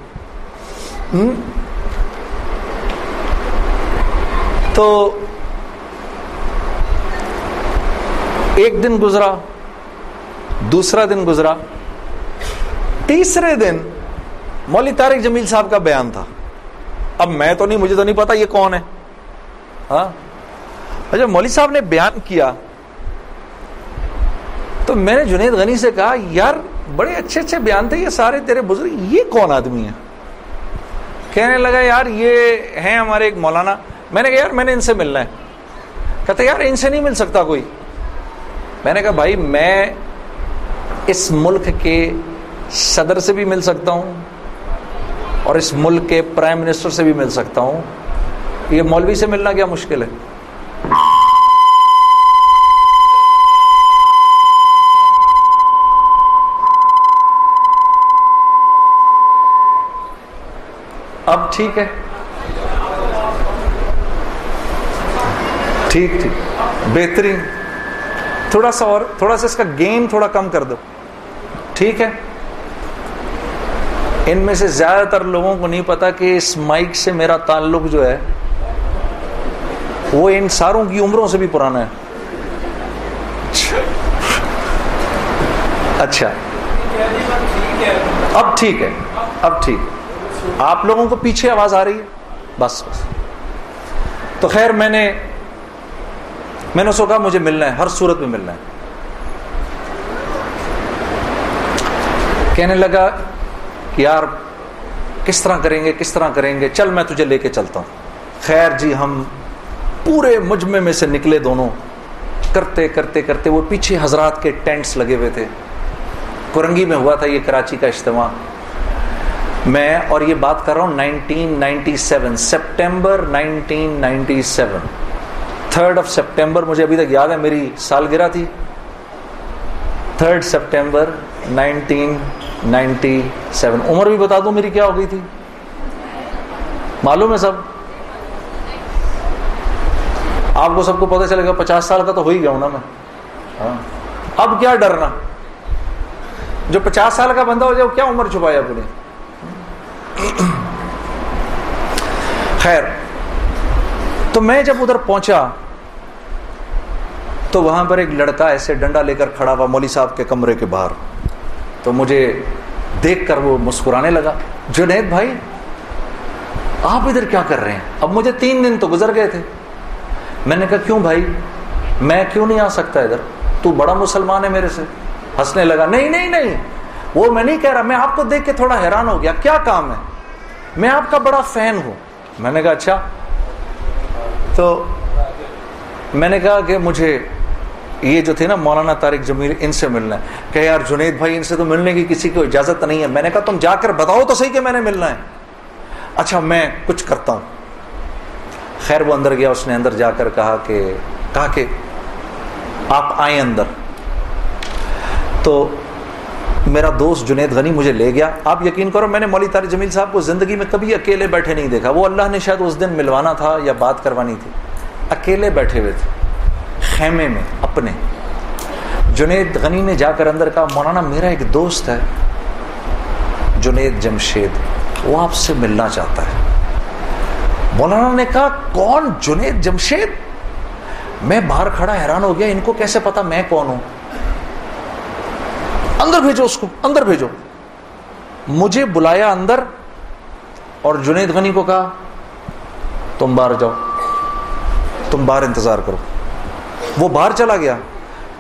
تو ایک دن گزرا، دوسرا دن گزرا۔ تیسرے دن مولی طارق جمیل صاحب کا بیان تھا۔ اب میں تو نہیں، مجھے تو نہیں پتا یہ کون ہے۔ ہاں؟ اچھا مولوی صاحب نے بیان کیا تو میں نے جنید غنی سے کہا، یار، بڑے اچھے اچھے بیان تھے یہ سارے تیرے بزرگ، یہ کون آدمی ہے کہنے لگا، یار، یہ ہیں ہمارے ایک مولانا. میں نے کہا، یار، میں نے ان سے ملنا ہے. کہتے یار، ان سے نہیں مل سکتا کوئی. میں نے کہا، بھائی، میں اس ملک کے صدر سے بھی مل سکتا ہوں اور اس ملک کے پرائم منسٹر سے بھی مل سکتا ہوں۔ یہ مولوی سے ملنا کیا مشکل ہے؟ اب ٹھیک ہے۔ ٹھیک ٹھیک۔ بہترین۔ تھوڑا سا اور، تھوڑا سا اس کا گین تھوڑا کم کر دو۔ ٹھیک ہے۔ ان میں سے زیادہ تر لوگوں کو نہیں پتا کہ اس مائک سے میرا تعلق جو ہے، وہ ان ساروں کی عمروں سے بھی پرانا ہے۔ اچھا۔ اب ٹھیک ہے۔ اب ٹھیک۔ ہے آپ لوگوں کو پیچھے آواز آ رہی ہے؟ بس بس۔ تو خیر، میں نے میں نے کہا مجھے ملنا ہے، ہر صورت میں ملنا ہے۔ کہنے لگا کہ یار، کس طرح کریں گے، کس طرح کریں گے؟ چل، میں تجھے لے کے چلتا ہوں۔ خیر جی ہم پورے مجمے میں سے نکلے دونوں۔ کرتے کرتے کرتے وہ پیچھے حضرات کے ٹینٹس لگے ہوئے تھے۔ کرنگی میں ہوا تھا یہ کراچی کا اجتماع۔ میں اور یہ بات کر رہا ہوں nineteen ninety seven, September nineteen ninety seven. Third of September, مجھے ابھی تک یاد ہے، میری سالگرہ تھی۔ Third September nineteen ninety seven. عمر بھی بتا دوں میری کیا ہو گئی تھی۔ معلوم ہے سب؟ آپ کو سب کو پتہ چلے گا، پچاس سال کا تو ہو ہی گیا ہوں نا میں۔ ہاں۔ اب کیا ڈرنا؟ جو پچاس سال کا بندہ ہو جائے، وہ کیا عمر چھپایا اپنے خیر، تو میں جب ادھر پہنچا، تو وہاں پر ایک لڑکا ایسے ڈنڈا لے کر کھڑا ہوا مولی صاحب کے کمرے کے باہر۔ تو مجھے دیکھ کر وہ مسکرانے لگا۔ جنید بھائی، آپ ادھر کیا کر رہے ہیں؟ اب مجھے تین دن تو گزر گئے تھے۔ میں نے کہا، کیوں بھائی؟ میں کیوں نہیں آ سکتا ادھر؟ تو بڑا مسلمان ہے میرے سے۔ ہنسنے لگا، نہیں نہیں نہیں۔ وہ میں نہیں کہہ رہا، میں آپ کو دیکھ کے تھوڑا حیران ہو گیا۔ کیا کام ہے؟ میں آپ کا بڑا فین ہوں۔ میں نے کہا اچھا۔ تو میں نے کہا کہ مجھے یہ جو تھے نا مولانا طارق جمیل، ان سے ملنا ہے۔ کہ یار جنید بھائی، ان سے تو ملنے کی کسی کو اجازت نہیں ہے۔ میں نے کہا، تم جا کر بتاؤ تو صحیح کہ میں نے ملنا ہے۔ اچھا میں کچھ کرتا ہوں۔ خیر، وہ اندر گیا، اس نے اندر جا کر کہا کہ کہا کہ آپ آئیں اندر۔ تو میرا دوست جنید غنی مجھے لے گیا۔ آپ یقین کرو، میں نے مولی طارق جمیل صاحب کو زندگی میں کبھی اکیلے بیٹھے نہیں دیکھا۔ وہ اللہ نے شاید اس دن ملوانا تھا یا بات کروانی تھی۔ اکیلے بیٹھے ہوئے تھے، خیمے میں، اپنے۔ جنید غنی نے جا کر اندر کہا، مولانا، میرا ایک دوست ہے، جنید جمشید۔ وہ آپ سے ملنا چاہتا ہے۔ مولانا نے کہا، کون جنید جمشید؟ میں باہر کھڑا حیران ہو گیا، ان کو کیسے پتا میں کون ہوں؟ اندر بھیجو اس کو، اندر بھیجو۔ مجھے بلایا اندر اور جنید غنی کو کہا، تم باہر جاؤ، تم باہر انتظار کرو۔ وہ باہر چلا گیا۔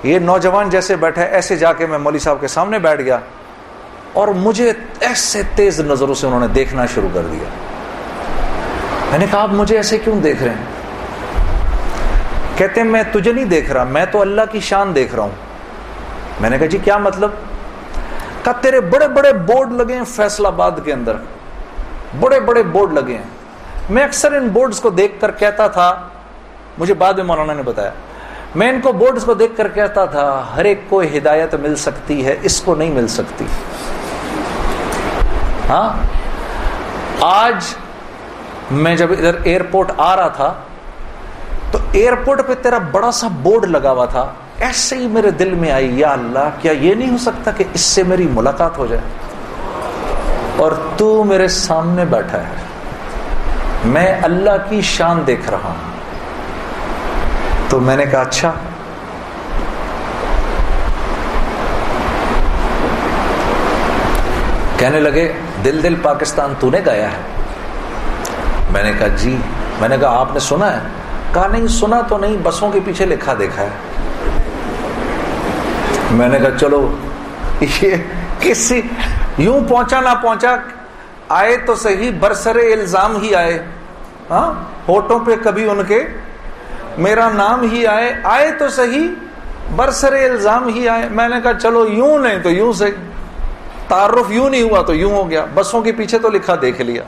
یہ نوجوان جیسے بیٹھا ایسے جا کے میں مولوی صاحب کے سامنے بیٹھ گیا۔ اور مجھے ایسے تیز نظروں سے انہوں نے دیکھنا شروع کر دیا۔ میں نے کہا، آپ مجھے ایسے کیوں دیکھ رہے ہیں؟ کہتے ہیں، میں تجھے نہیں دیکھ رہا، میں تو اللہ کی شان دیکھ رہا ہوں۔ میں نے کہا جی کیا مطلب؟ کہا تیرے بڑے بڑے بورڈ لگے ہیں فیصل آباد کے اندر؟ بڑے بڑے بورڈ لگے ہیں۔ میں اکثر ان بورڈز کو دیکھ کر کہتا تھا، مجھے بعد میں مولانا نے بتایا، میں ان کو بورڈز کو دیکھ کر کہتا تھا، ہر ایک کو ہدایت مل سکتی ہے، اس کو نہیں مل سکتی۔ ہاں؟ آج میں جب ادھر ایئرپورٹ آ رہا تھا، تو ایئرپورٹ پہ تیرا بڑا سا بورڈ لگا ہوا تھا۔ ایسے ہی میرے دل میں آئی، یا اللہ، کیا یہ نہیں ہو سکتا کہ اس سے میری ملاقات ہو جائے؟ اور تو میرے سامنے بیٹھا ہے۔ میں اللہ کی شان دیکھ رہا ہوں۔ تو میں نے کہا اچھا۔ کہنے لگے، دل دل پاکستان تو نے گایا ہے۔ میں نے کہا جی۔ میں نے کہا، آپ نے سنا ہے؟ کہا، نہیں، سنا تو نہیں، بسوں کے پیچھے لکھا دیکھا ہے۔ میں نے کہا، چلو. یہ کسی یوں پہنچا نہ پہنچا، آئے تو صحیح، برسر الزام ہی آئے۔ ہاں ہوٹوں پہ کبھی ان کے میرا نام ہی آئے۔ آئے تو صحیح، برسر الزام ہی آئے۔ میں نے کہا، چلو، یوں نہیں تو یوں سے تعارف یوں نہیں ہوا تو یوں ہو گیا۔ بسوں کے پیچھے تو لکھا، دیکھ لیا۔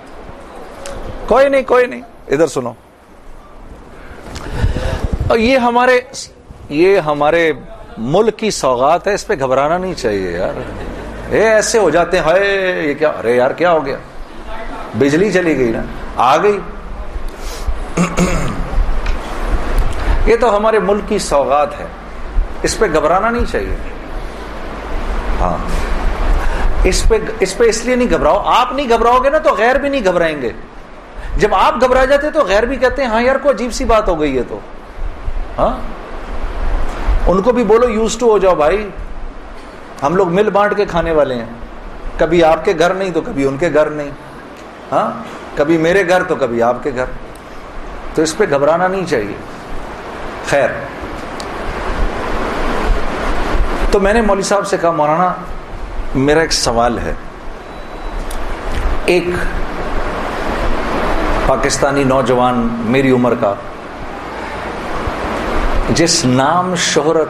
کوئی نہیں کوئی نہیں۔ ادھر سنو۔ اور یہ ہمارے یہ ہمارے ملک کی سوغات ہے، اس پہ گھبرانا نہیں چاہیے یار۔ اے، ایسے ہو جاتے ہیں، ہائے، یہ کیا؟ ارے یار، کیا ہو گیا؟ بجلی چلی گئی نا، آ گئی۔ یہ تو ہمارے ملک کی سوغات ہے، اس پہ گھبرانا نہیں چاہیے۔ ہاں۔ اس پہ اس پہ اس لیے نہیں گھبراؤ۔ آپ نہیں گھبراؤ گے نا تو غیر بھی نہیں گھبرائیں گے۔ جب آپ گھبرا جاتے تو غیر بھی کہتے ہیں ہاں یار، کو عجیب سی بات ہو گئی ہے تو۔ ہاں؟ ان کو بھی بولو یوز ٹو ہو جاؤ بھائی. ہم لوگ مل بانٹ کے کھانے والے ہیں۔ کبھی آپ کے گھر نہیں تو کبھی ان کے گھر نہیں۔ ہاں؟ کبھی میرے گھر تو کبھی آپ کے گھر۔ تو اس پہ گھبرانا نہیں چاہیے۔ خیر۔ تو میں نے مولوی صاحب سے کہا، مولانا، میرا ایک سوال ہے۔ ایک پاکستانی نوجوان میری عمر کا جس نام شہرت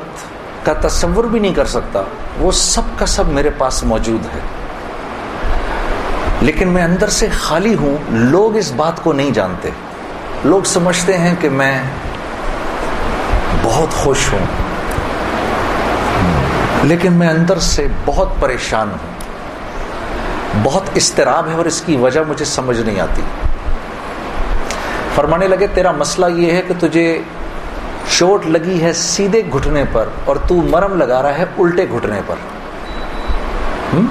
کا تصور بھی نہیں کر سکتا، وہ سب کا سب میرے پاس موجود ہے۔ لیکن میں اندر سے خالی ہوں، لوگ اس بات کو نہیں جانتے۔ لوگ سمجھتے ہیں کہ میں بہت خوش ہوں۔ لیکن میں اندر سے بہت پریشان ہوں۔ بہت استراب ہے اور اس کی وجہ مجھے سمجھ نہیں آتی۔ فرمانے لگے، تیرا مسئلہ یہ ہے کہ تجھے چوٹ لگی ہے سیدھے گھٹنے پر اور تو مرم لگا رہا ہے الٹے گھٹنے پر۔ ہم؟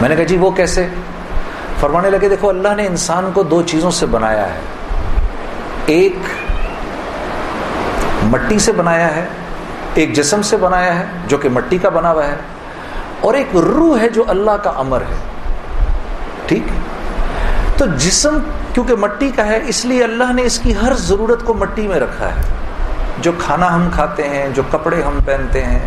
میں نے کہا جی وہ کیسے؟ فرمانے لگے دیکھو اللہ نے انسان کو دو چیزوں سے بنایا ہے۔ ایک مٹی سے بنایا ہے، ایک جسم سے بنایا ہے، جو کہ مٹی کا بنا ہوا ہے، اور ایک روح ہے جو اللہ کا امر ہے۔ ٹھیک؟ تو جسم کیونکہ مٹی کا ہے، اس لیے اللہ نے اس کی ہر ضرورت کو مٹی میں رکھا ہے۔ جو کھانا ہم کھاتے ہیں، جو کپڑے ہم پہنتے ہیں،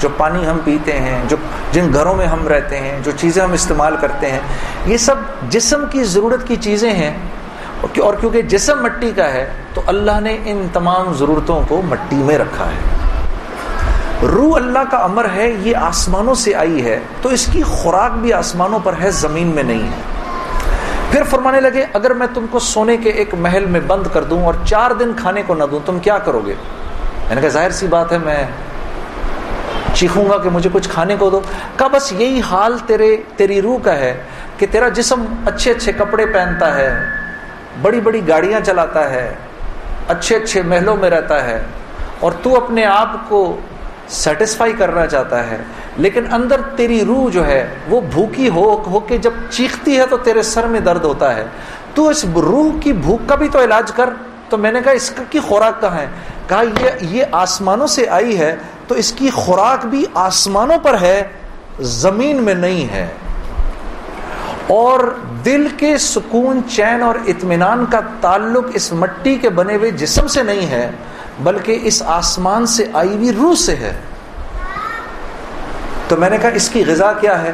جو پانی ہم پیتے ہیں، جو جن گھروں میں ہم رہتے ہیں، جو چیزیں ہم استعمال کرتے ہیں، یہ سب جسم کی ضرورت کی چیزیں ہیں۔ اور کیونکہ جسم مٹی کا ہے، تو اللہ نے ان تمام ضرورتوں کو مٹی میں رکھا ہے۔ روح اللہ کا امر ہے، یہ آسمانوں سے آئی ہے، تو اس کی خوراک بھی آسمانوں پر ہے، زمین میں نہیں ہے۔ پھر فرمانے لگے، اگر میں تم کو سونے کے ایک محل میں بند کر دوں اور چار دن کھانے کو نہ دوں، تم کیا کرو گے؟ میں نے کہا، ظاہر سی بات ہے، میں چیخوں گا کہ مجھے کچھ کھانے کو دو۔ کہا، بس یہی حال تیرے، تیری روح کا ہے کہ تیرا جسم اچھے اچھے کپڑے پہنتا ہے، بڑی بڑی گاڑیاں چلاتا ہے، اچھے اچھے محلوں میں رہتا ہے، اور تو اپنے آپ کو سیٹسفائی کرنا چاہتا ہے، لیکن اندر تیری روح جو ہے، وہ بھوکی ہو ہو کے جب چیختی ہے تو تیرے سر میں درد ہوتا ہے۔ تو اس روح کی بھوک کا بھی تو علاج کر۔ تو میں نے کہا، اس کی خوراک کہاں ہے؟ کہا، یہ یہ آسمانوں سے آئی ہے، تو اس کی خوراک بھی آسمانوں پر ہے، زمین میں نہیں ہے۔ اور دل کے سکون، چین اور اطمینان کا تعلق اس مٹی کے بنے ہوئے جسم سے نہیں ہے۔ بلکہ اس آسمان سے آئی ہوئی روح سے ہے۔ تو میں نے کہا، اس کی غذا کیا ہے؟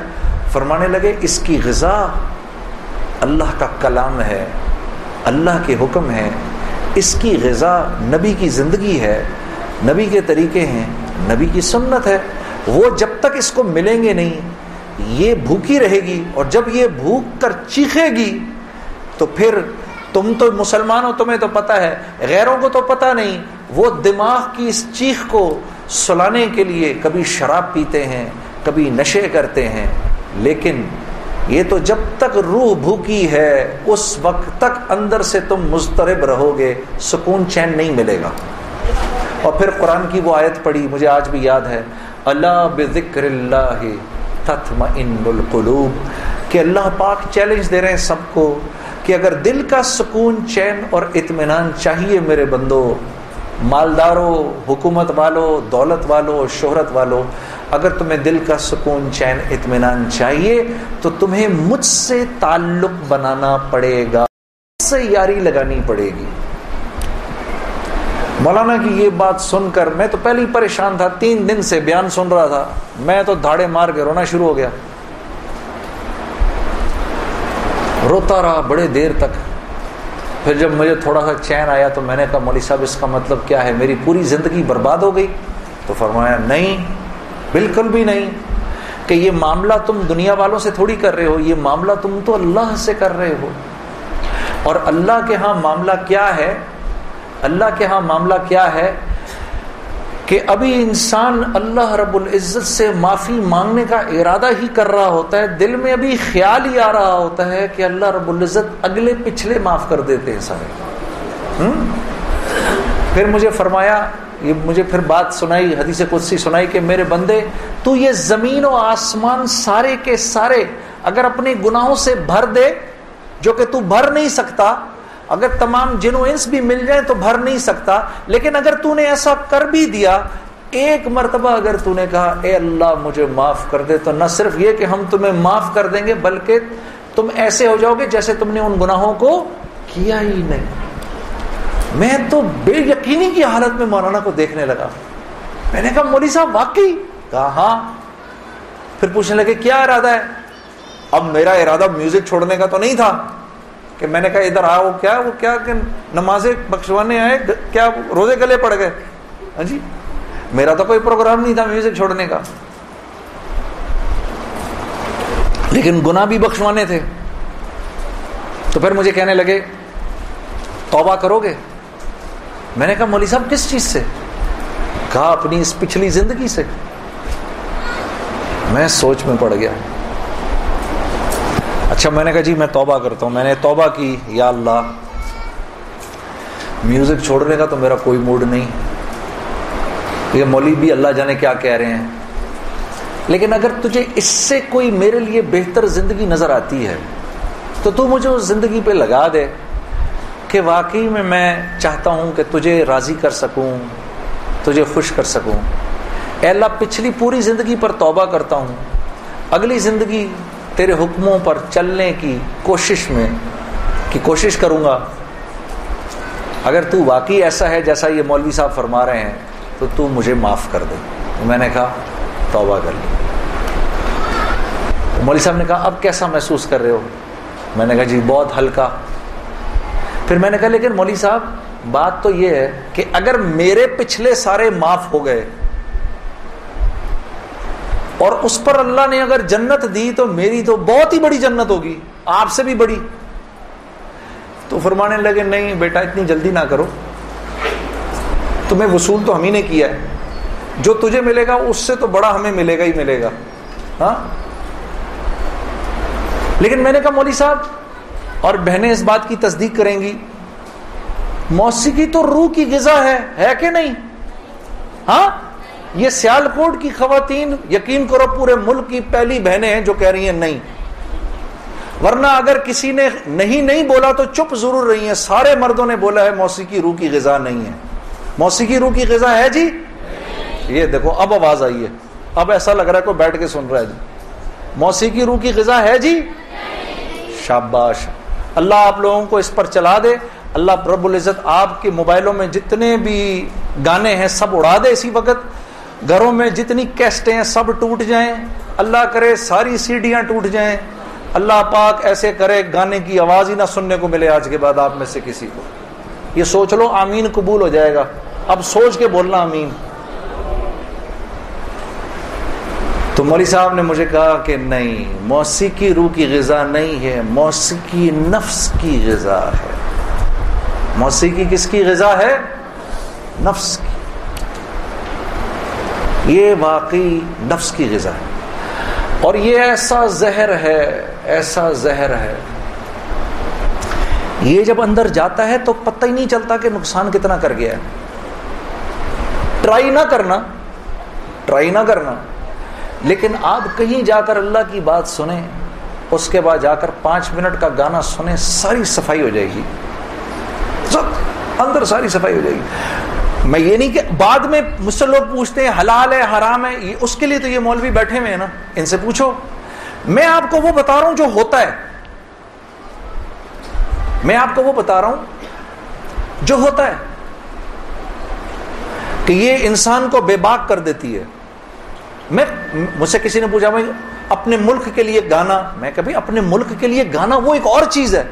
فرمانے لگے، اس کی غذا اللہ کا کلام ہے، اللہ کے حکم ہے۔ اس کی غذا نبی کی زندگی ہے، نبی کے طریقے ہیں، نبی کی سنت ہے۔ وہ جب تک اس کو ملیں گے نہیں، یہ بھوکی رہے گی۔ اور جب یہ بھوک کر چیخے گی، تو پھر تم تو مسلمان ہو تمہیں تو پتا ہے، غیروں کو تو پتا نہیں۔ وہ دماغ کی اس چیخ کو سلانے کے لیے کبھی شراب پیتے ہیں، کبھی نشے کرتے ہیں۔ لیکن یہ تو جب تک روح بھوکی ہے، اس وقت تک اندر سے تم مسترب رہو گے سکون چین نہیں ملے گا۔ اور پھر قرآن کی وہ آیت پڑھی، مجھے آج بھی یاد ہے۔ اللہ بذکر اللہ تطمئن القلوب۔ کہ اللہ پاک چیلنج دے رہے ہیں سب کو۔ کہ اگر دل کا سکون چین اور اطمینان چاہیے میرے بندو مالداروں حکومت والوں دولت والوں شہرت والوں اگر تمہیں دل کا سکون چین، اطمینان چاہیے، تو تمہیں مجھ سے تعلق بنانا پڑے گا سے یاری لگانی پڑے گی۔ مولانا کی یہ بات سن کر میں تو پہلے ہی پریشان تھا، تین دن سے بیان سن رہا تھا۔ میں تو دھاڑے مار کے رونا شروع ہو گیا۔ روتا رہا بڑے دیر تک۔ پھر جب مجھے تھوڑا سا چین آیا تو میں نے کہا مولوی صاحب، اس کا مطلب کیا ہے؟ میری پوری زندگی برباد ہو گئی۔ تو فرمایا، نہیں، بالکل بھی نہیں۔ کہ یہ معاملہ تم دنیا والوں سے تھوڑی کر رہے ہو، یہ معاملہ تم تو اللہ سے کر رہے ہو۔ اور اللہ کے ہاں معاملہ کیا ہے؟ اللہ کے ہاں معاملہ کیا ہے؟ کہ ابھی انسان اللہ رب العزت سے معافی مانگنے کا ارادہ ہی کر رہا ہوتا ہے، دل میں ابھی خیال ہی آ رہا ہوتا ہے کہ اللہ رب العزت اگلے پچھلے معاف کر دیتے ہیں سارے۔ پھر مجھے فرمایا، یہ مجھے پھر بات سنائی، حدیث قدسی سنائی کہ میرے بندے، تو یہ زمین و آسمان سارے کے سارے اگر اپنے گناہوں سے بھر دے، جو کہ تو بھر نہیں سکتا اگر تمام جنو انس بھی مل جائیں تو بھر نہیں سکتا، لیکن اگر تو نے ایسا کر بھی دیا، ایک مرتبہ اگر تو نے کہا، اے اللہ مجھے معاف کر دے، تو نہ صرف یہ کہ ہم تمہیں معاف کر دیں گے، بلکہ تم ایسے ہو جاؤ گے جیسے تم نے ان گناہوں کو کیا ہی نہیں۔ میں تو بے یقینی کی حالت میں مولانا کو دیکھنے لگا۔ میں نے کہا مولی صاحب، واقعی؟ کہا ہاں۔ پھر پوچھنے لگے، کیا ارادہ ہے؟ اب میرا ارادہ میوزک چھوڑنے کا تو نہیں تھا۔ کہ میں نے کہا ادھر آؤ، کیا، وہ کیا کہ نمازیں بخشوانے آئے کیا روزے گلے پڑ گئے؟ ہاں جی؟ میرا تو کوئی پروگرام نہیں تھا میوزک چھوڑنے کا۔ لیکن گنا بھی بخشوانے تھے۔ تو پھر مجھے کہنے لگے، توبہ کرو گے؟ میں نے کہا مولی صاحب، کس چیز سے؟ کہا، اپنی اس پچھلی زندگی سے۔ میں سوچ میں پڑ گیا۔ اچھا میں نے کہا جی میں توبہ کرتا ہوں۔ میں نے توبہ کی، یا اللہ میوزک چھوڑنے کا تو میرا کوئی موڈ نہیں۔ یہ مولوی بھی اللہ جانے کیا کہہ رہے ہیں۔ لیکن اگر تجھے اس سے کوئی میرے لیے بہتر زندگی نظر آتی ہے، تو تو مجھے اس زندگی پہ لگا دے کہ واقعی میں میں چاہتا ہوں کہ تجھے راضی کر سکوں، تجھے خوش کر سکوں۔ اے اللہ، پچھلی پوری زندگی پر توبہ کرتا ہوں۔ اگلی زندگی تیرے حکموں پر چلنے کی کوشش میں کی کوشش کروں گا۔ اگر تو واقعی ایسا ہے جیسا یہ مولوی صاحب فرما رہے ہیں، تو تو مجھے معاف کر دے۔ تو میں نے کہا، توبہ کر لی۔ مولوی صاحب نے کہا، اب کیسا محسوس کر رہے ہو؟ میں نے کہا جی بہت ہلکا۔ پھر میں نے کہا، لیکن مولوی صاحب، بات تو یہ ہے کہ اگر میرے پچھلے سارے معاف ہو گئے اور اس پر اللہ نے اگر جنت دی تو میری تو بہت ہی بڑی جنت ہوگی، آپ سے بھی بڑی۔ تو فرمانے لگے، نہیں بیٹا، اتنی جلدی نہ کرو۔ تمہیں وصول تو ہم ہی نے کیا ہے۔ جو تجھے ملے گا، اس سے تو بڑا ہمیں ملے گا ہی ملے گا۔ ہاں؟ لیکن میں نے کہا، مولوی صاحب، اور بہنیں اس بات کی تصدیق کریں گی موسیقی تو روح کی غذا ہے ہے کہ نہیں؟ ہاں؟ یہ سیال کوٹ کی خواتین یقین کرو پورے ملک کی پہلی بہنیں ہیں جو کہہ رہی ہیں نہیں۔ ورنہ اگر کسی نے نہیں نہیں بولا تو چپ ضرور رہی ہیں۔ سارے مردوں نے بولا ہے موسیقی روح کی غذا نہیں ہے۔ موسیقی روح کی غذا ہے جی؟ یہ دیکھو، اب آواز آئی ہے۔ اب ایسا لگ رہا ہے کوئی بیٹھ کے سن رہا ہے جی۔ موسیقی روح کی غذا ہے جی؟ شاباش۔ اللہ آپ لوگوں کو اس پر چلا دے۔ اللہ رب العزت آپ کے موبائلوں میں جتنے بھی گانے ہیں سب اڑا دے اسی وقت۔ گھروں میں جتنی کیسٹیں ہیں سب ٹوٹ جائیں، اللہ کرے ساری سیڑھیاں ٹوٹ جائیں۔ اللہ پاک ایسے کرے گانے کی آواز ہی نہ سننے کو ملے آج کے بعد آپ میں سے کسی کو۔ یہ سوچ لو، آمین قبول ہو جائے گا۔ اب سوچ کے بولنا آمین۔ تو مولی صاحب نے مجھے کہا کہ نہیں، موسیقی روح کی غذا نہیں ہے، موسیقی نفس کی غذا ہے۔ موسیقی کس کی غذا ہے؟ نفس کی۔ یہ واقعی نفس کی غذا ہے۔ اور یہ ایسا زہر ہے، ایسا زہر ہے۔ یہ جب اندر جاتا ہے تو پتہ ہی نہیں چلتا کہ نقصان کتنا کر گیا ہے۔ ٹرائی نہ کرنا ٹرائی نہ کرنا۔ لیکن آپ کہیں جا کر اللہ کی بات سنیں، اس کے بعد جا کر پانچ منٹ کا گانا سنیں، ساری صفائی ہو جائے گی۔ اندر ساری صفائی ہو جائے گی۔ میں یہ نہیں کہ بعد میں مجھ سے لوگ پوچھتے ہیں، حلال ہے، حرام ہے اس کے لیے تو یہ مولوی بیٹھے ہوئے ہیں نا، ان سے پوچھو۔ میں آپ کو وہ بتا رہا ہوں جو ہوتا ہے۔ میں آپ کو وہ بتا رہا ہوں جو ہوتا ہے۔ کہ یہ انسان کو بے باک کر دیتی ہے۔ میں، مجھ سے کسی نے پوچھا میں اپنے ملک کے لیے گانا۔ میں کبھی اپنے ملک کے لیے گانا وہ ایک اور چیز ہے۔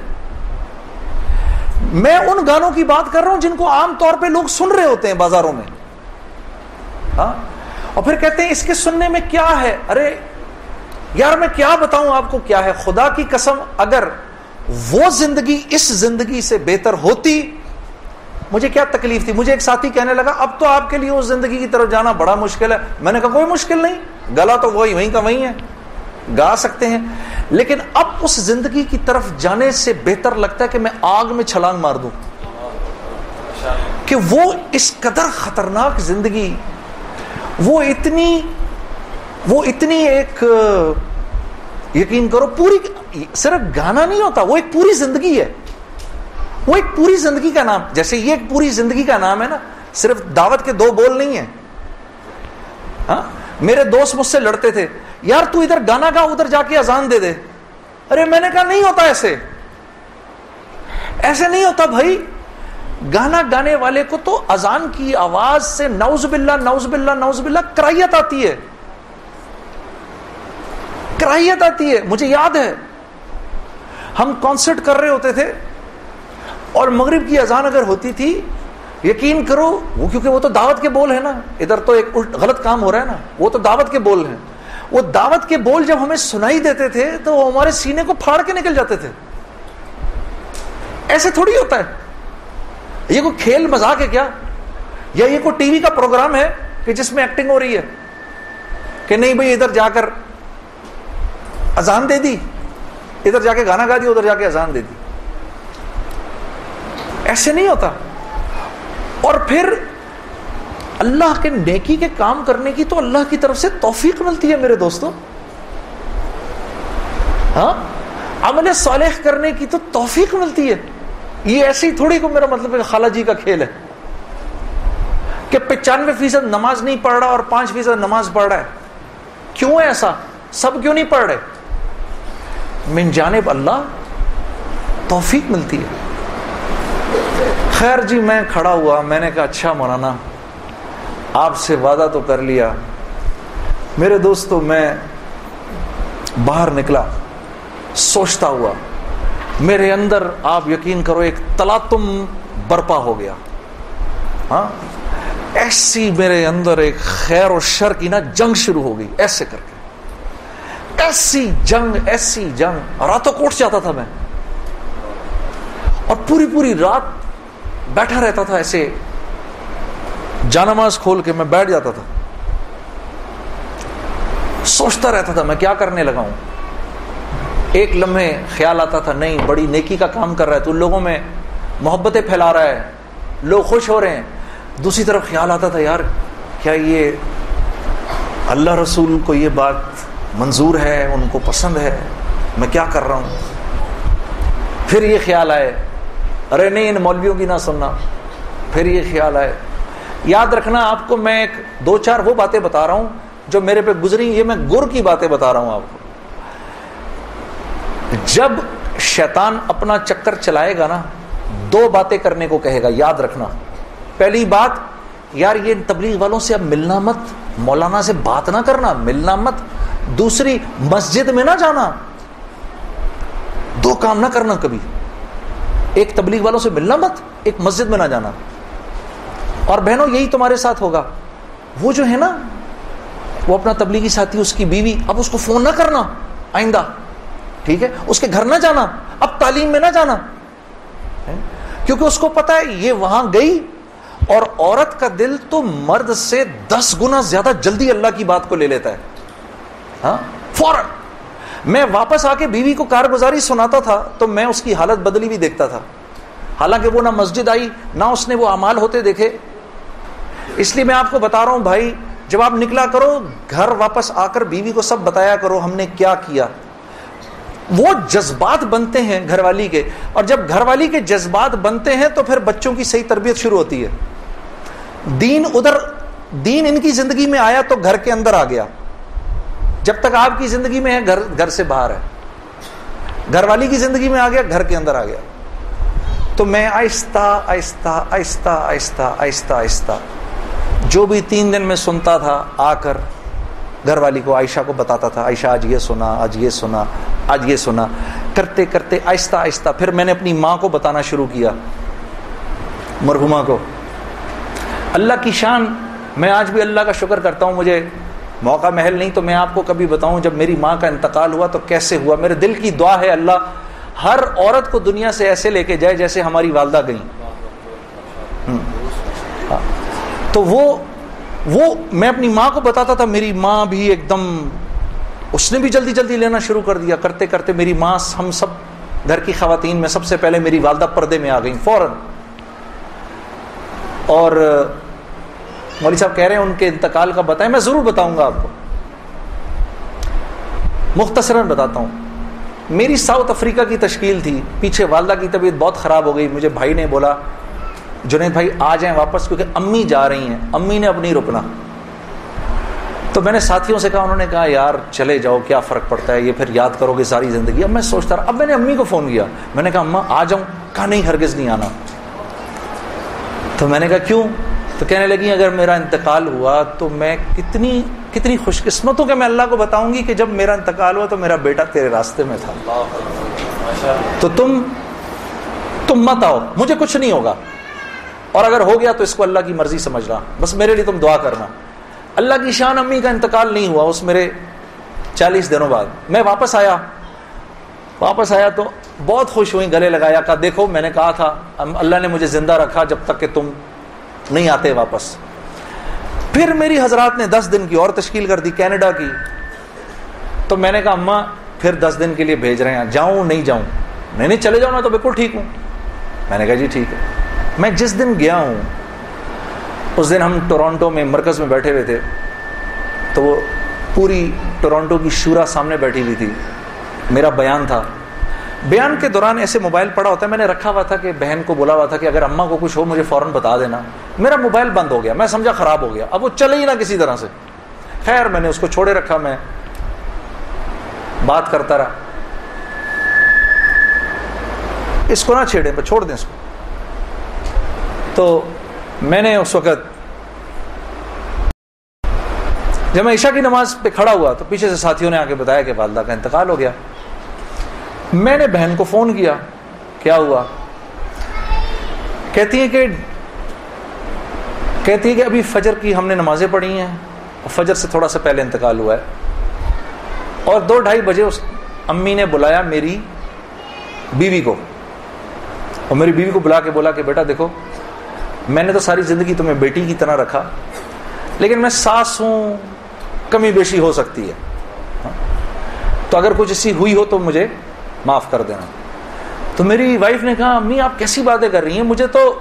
میں ان گانوں کی بات کر رہا ہوں جن کو عام طور پہ لوگ سن رہے ہوتے ہیں بازاروں میں۔ ہاں؟ اور پھر کہتے ہیں اس کے سننے میں کیا ہے؟ ارے، یار میں کیا بتاؤں آپ کو کیا ہے؟ خدا کی قسم، اگر وہ زندگی اس زندگی سے بہتر ہوتی، مجھے کیا تکلیف تھی؟ مجھے ایک ساتھی کہنے لگا، اب تو آپ کے لیے اس زندگی کی طرف جانا بڑا مشکل ہے۔ میں نے کہا، کوئی مشکل نہیں، گلا تو وہی، وہیں کا وہیں ہے۔ گا سکتے ہیں۔ لیکن اب اس زندگی کی طرف جانے سے بہتر لگتا ہے کہ میں آگ میں چھلانگ مار دوں۔ کہ وہ اس قدر خطرناک زندگی، وہ اتنی وہ اتنی ایک، یقین کرو، پوری، صرف گانا نہیں ہوتا، وہ ایک پوری زندگی ہے۔ وہ ایک پوری زندگی کا نام، جیسے یہ ایک پوری زندگی کا نام ہے نا، صرف دعوت کے دو بول نہیں ہیں ہاں میرے دوست مجھ سے لڑتے تھے۔ یار تو ادھر گانا گا، ادھر جا کے اذان دے دے۔ ارے، میں نے کہا نہیں ہوتا ایسے۔ ایسے نہیں ہوتا بھائی۔ گانا گانے والے کو تو اذان کی آواز سے نوز باللہ نوز باللہ نوز باللہ کرائیت آتی ہے۔ کرائیت آتی ہے۔ مجھے یاد ہے۔ ہم کانسرٹ کر رہے ہوتے تھے۔ اور مغرب کی اذان اگر ہوتی تھی، یقین کرو، وہ کیونکہ وہ تو دعوت کے بول ہیں نا۔ ادھر تو ایک غلط کام ہو رہا ہے نا۔ وہ تو دعوت کے بول ہیں۔ وہ دعوت کے بول جب ہمیں سنائی دیتے تھے تو وہ ہمارے سینے کو پھاڑ کے نکل جاتے تھے۔ ایسے تھوڑی ہوتا ہے۔ یہ کوئی کھیل مزاق ہے کیا؟ یا یہ کوئی ٹی وی کا پروگرام ہے کہ جس میں ایکٹنگ ہو رہی ہے کہ نہیں بھائی ادھر جا کر اذان دے دی، ادھر جا کے گانا گا دیا ادھر جا کے اذان دے دی۔ ایسے نہیں ہوتا۔ اور پھر اللہ کے نیکی کے کام کرنے کی تو اللہ کی طرف سے توفیق ملتی ہے میرے دوستوں ہاں؟ عمل صالح کرنے کی تو توفیق ملتی ہے۔ یہ ایسی تھوڑی کو میرا مطلب ہے خالہ جی کا کھیل ہے۔ کہ پچانوے فیصد نماز نہیں پڑھ رہا اور پانچ فیصد نماز پڑھ رہا ہے۔ کیوں ہے ایسا؟ سب کیوں نہیں پڑھ رہے؟ من جانب اللہ توفیق ملتی ہے۔ خیر جی میں کھڑا ہوا، میں نے کہا اچھا مولانا آپ سے وعدہ تو کر لیا۔ میرے دوستو، میں باہر نکلا، سوچتا ہوا، میرے اندر آپ یقین کرو، ایک تلاتم برپا ہو گیا۔ ہاں؟ ایسی میرے اندر ایک خیر و شر کی نا جنگ شروع ہو گئی، ایسے کر کے۔ ایسی جنگ ایسی جنگ۔ راتوں کوٹ جاتا تھا میں۔ اور پوری پوری رات بیٹھا رہتا تھا ایسے جانماز کھول کے میں بیٹھ جاتا تھا۔ سوچتا رہتا تھا میں کیا کرنے لگا ہوں۔ ایک لمحے خیال آتا تھا، نہیں، بڑی نیکی کا کام کر رہا ہے تو لوگوں میں محبتیں پھیلا رہا ہے، لوگ خوش ہو رہے ہیں۔ دوسری طرف خیال آتا تھا، یار، کیا یہ اللہ رسول کو یہ بات منظور ہے، ان کو پسند ہے، میں کیا کر رہا ہوں؟ پھر یہ خیال آئے۔ ارے، نہیں، ان مولویوں کی نہ سننا۔ پھر یہ خیال آئے۔ یاد رکھنا، آپ کو میں ایک دو چار وہ باتیں بتا رہا ہوں جو میرے پہ گزری، یہ میں گر کی باتیں بتا رہا ہوں آپ کو۔ جب شیطان اپنا چکر چلائے گا نا، دو باتیں کرنے کو کہے گا، یاد رکھنا۔ پہلی بات، یار یہ تبلیغ والوں سے اب ملنا مت، مولانا سے بات نہ کرنا، ملنا مت۔ دوسری، مسجد میں نہ جانا۔ دو کام نہ کرنا کبھی۔ ایک تبلیغ والوں سے ملنا مت، ایک مسجد میں نہ جانا۔ اور بہنوں، یہی تمہارے ساتھ ہوگا۔ وہ جو ہے نا، وہ اپنا تبلیغی ساتھی، اس کی بیوی، اب اس کو فون نہ کرنا آئندہ، ٹھیک ہے؟ اس کے گھر نہ جانا، اب تعلیم میں نہ جانا۔ کیونکہ اس کو پتا ہے، یہ وہاں گئی اور عورت کا دل تو مرد سے دس گنا زیادہ جلدی اللہ کی بات کو لے لیتا ہے۔ ہاں؟ فوراً۔ میں واپس آ کے بیوی کو کارگزاری سناتا تھا، تو میں اس کی حالت بدلی بھی دیکھتا تھا۔ حالانکہ وہ نہ مسجد آئی، نہ اس نے وہ امال ہوتے دیکھے۔ اس لیے میں آپ کو بتا رہا ہوں بھائی، جب آپ نکلا کرو، گھر واپس آ کر بیوی کو سب بتایا کرو ہم نے کیا کیا۔ وہ جذبات بنتے ہیں گھر والی کے۔ اور جب گھر والی کے جذبات بنتے ہیں تو پھر بچوں کی صحیح تربیت شروع ہوتی ہے۔ دین ادھر، دین ان کی زندگی میں آیا تو گھر کے اندر آ گیا۔ جب تک آپ کی زندگی میں ہے، گھر گھر سے باہر ہے۔ گھر والی کی زندگی میں آ گیا، گھر کے اندر آ گیا۔ تو میں آہستہ آہستہ آہستہ آہستہ آہستہ آہستہ۔ جو بھی تین دن میں سنتا تھا، آ کر گھر والی کو عائشہ کو بتاتا تھا، عائشہ آج یہ سنا، آج یہ سنا، آج یہ سنا۔ کرتے کرتے آہستہ آہستہ پھر میں نے اپنی ماں کو بتانا شروع کیا، مرحوما کو۔ اللہ کی شان، میں آج بھی اللہ کا شکر کرتا ہوں، مجھے موقع محل نہیں تو میں آپ کو کبھی بتاؤں، جب میری ماں کا انتقال ہوا تو کیسے ہوا؟ میرے دل کی دعا ہے اللہ، ہر عورت کو دنیا سے ایسے لے کے جائے جیسے ہماری والدہ گئیں۔ تو وہ وہ میں اپنی ماں کو بتاتا تھا، میری ماں بھی ایک دم، اس نے بھی جلدی جلدی لینا شروع کر دیا۔ کرتے کرتے میری ماں، ہم سب گھر کی خواتین، میں سب سے پہلے میری والدہ پردے میں آ گئی فوراً۔ اور مولوی صاحب کہہ رہے ہیں، ان کے انتقال کا بتائیں، میں ضرور بتاؤں گا آپ کو۔ مختصراً بتاتا ہوں۔ میری ساؤتھ افریقہ کی تشکیل تھی، پیچھے والدہ کی طبیعت بہت خراب ہو گئی، مجھے بھائی نے بولا جنید بھائی آ جائیں واپس کیونکہ امی جا رہی ہیں۔ امی نے اپنی رکنا تو میں نے ساتھیوں سے کہا انہوں نے کہا یار چلے جاؤ کیا فرق پڑتا ہے؟ یہ پھر یاد کرو گے ساری زندگی۔ اب میں سوچتا رہا اب میں نے امی کو فون کیا۔ میں نے کہا اما آ جاؤں۔ کہا نہیں ہرگز نہیں آنا۔ تو میں نے کہا کیوں؟ تو کہنے لگی اگر میرا انتقال ہوا تو میں کتنی کتنی خوش قسمت ہوں کہ میں اللہ کو بتاؤں گی کہ جب میرا انتقال ہوا تو میرا بیٹا تیرے راستے میں تھا۔ تو تم تم مت آؤ۔ مجھے کچھ نہیں ہوگا۔ اور اگر ہو گیا تو اس کو اللہ کی مرضی سمجھ رہا بس میرے لیے تم دعا کرنا۔ اللہ کی شان امی کا انتقال نہیں ہوا، اس میرے چالیس دنوں بعد۔ میں واپس آیا۔ واپس آیا تو بہت خوش ہوئی گلے لگایا، کہا، دیکھو، میں نے کہا تھا اللہ نے مجھے زندہ رکھا جب تک کہ تم نہیں آتے واپس۔ پھر میری حضرات نے دس دن کی اور تشکیل کر دی، کینیڈا کی۔ تو میں نے کہا، اماں، پھر دس دن کے لیے بھیج رہے ہیں۔ جاؤں، نہیں جاؤں۔ نہیں نہیں چلے جاؤ میں تو بالکل ٹھیک ہوں۔ میں نے کہا جی ٹھیک ہے۔ میں جس دن گیا ہوں، اس دن ہم ٹورانٹو میں مرکز میں بیٹھے ہوئے تھے، تو وہ پوری ٹورانٹو کی شورا سامنے بیٹھی ہوئی تھی۔ میرا بیان تھا۔ بیان کے دوران ایسے موبائل پڑا ہوتا ہے، میں نے رکھا ہوا تھا کہ بہن کو بولا ہوا تھا کہ اگر اماں کو کچھ ہو، مجھے فوراً بتا دینا۔ میرا موبائل بند ہو گیا، میں سمجھا خراب ہو گیا۔ اب وہ چلے ہی نہ کسی طرح سے۔ خیر، میں نے اس کو چھوڑے رکھا، میں بات کرتا رہا۔ اس کو نہ چھیڑے پہ چھوڑ دیں اس کو۔ تو میں نے اس وقت جب میں عشاء کی نماز پہ کھڑا ہوا تو پیچھے سے ساتھیوں نے آ کے بتایا کہ والدہ کا انتقال ہو گیا۔ میں نے بہن کو فون کیا کیا ہوا؟ کہتی ہے کہ، کہتی ہے کہ ابھی فجر کی ہم نے نمازیں پڑھی ہیں اور فجر سے تھوڑا سا پہلے انتقال ہوا ہے۔ اور دو ڈھائی بجے اس امی نے بلایا میری بیوی کو۔ اور میری بیوی کو بلا کے بولا کہ بیٹا دیکھو میں نے تو ساری زندگی تمہیں بیٹی کی طرح رکھا، لیکن میں ساس ہوں کمی بیشی ہو سکتی ہے۔ تو اگر کچھ ایسی ہوئی ہو تو مجھے معاف کر دینا۔ تو میری وائف نے کہا، امی، آپ کیسی باتیں کر رہی ہیں؟ مجھے تو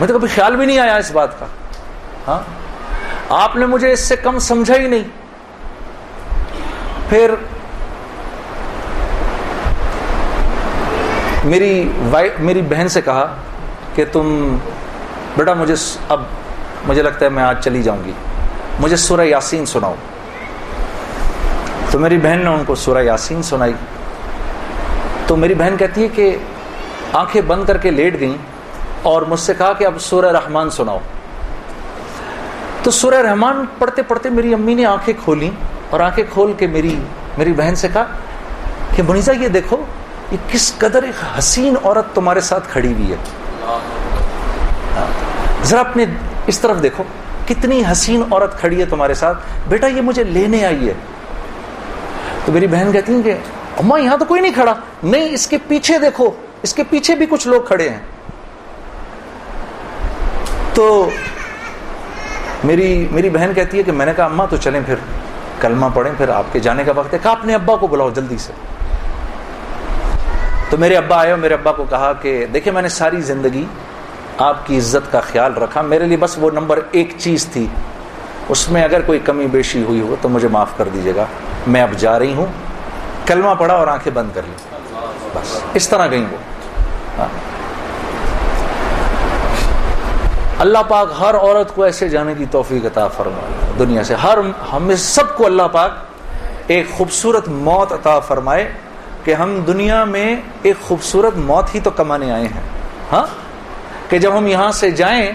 میں تو کبھی خیال بھی نہیں آیا اس بات کا۔ ہاں؟ آپ نے مجھے اس سے کم سمجھا ہی نہیں۔ پھر میری وائف میری بہن سے کہا کہ تم بیٹا مجھے اب مجھے لگتا ہے میں آج چلی جاؤں گی۔ مجھے سورہ یاسین سناؤ۔ تو میری بہن نے ان کو سورہ یاسین سنائی۔ تو میری بہن کہتی ہے کہ آنکھیں بند کر کے لیٹ گئیں اور مجھ سے کہا کہ اب سورہ رحمان سناؤ۔ تو سورہ رحمان پڑھتے پڑھتے میری امی نے آنکھیں کھولی اور آنکھیں کھول کے میری میری بہن سے کہا کہ منیزا یہ دیکھو یہ کس قدر ایک حسین عورت تمہارے ساتھ کھڑی ہوئی ہے؟ ذرا اپنے اس طرف دیکھو، کتنی حسین عورت کھڑی ہے تمہارے ساتھ؟ بیٹا، یہ مجھے لینے آئی ہے۔ تو میری بہن کہتی ہیں کہ اما یہاں تو کوئی نہیں کھڑا۔ نہیں، اس کے پیچھے دیکھو، اس کے پیچھے بھی کچھ لوگ کھڑے ہیں۔ تو میری میری بہن کہتی ہے کہ میں نے کہا اما تو چلیں پھر کلمہ پڑھیں، پھر آپ کے جانے کا وقت ہے۔ کہا، اپنے ابا کو بلاؤ جلدی سے۔ تو میرے ابا آئے اور میرے ابا کو کہا کہ دیکھیں میں نے ساری زندگی آپ کی عزت کا خیال رکھا، میرے لیے بس وہ نمبر ایک چیز تھی۔ اس میں اگر کوئی کمی بیشی ہوئی ہو تو مجھے معاف کر دیجیے گا۔ میں اب جا رہی ہوں۔ کلمہ پڑھا اور آنکھیں بند کر لی۔ بس، اس طرح گئی وہ۔ ہاں۔ اللہ پاک ہر عورت کو ایسے جانے کی توفیق عطا فرمائے۔ دنیا سے ہر ہمیں سب کو اللہ پاک ایک خوبصورت موت عطا فرمائے۔ کہ ہم دنیا میں ایک خوبصورت موت ہی تو کمانے آئے ہیں۔ ہاں؟ کہ جب ہم یہاں سے جائیں،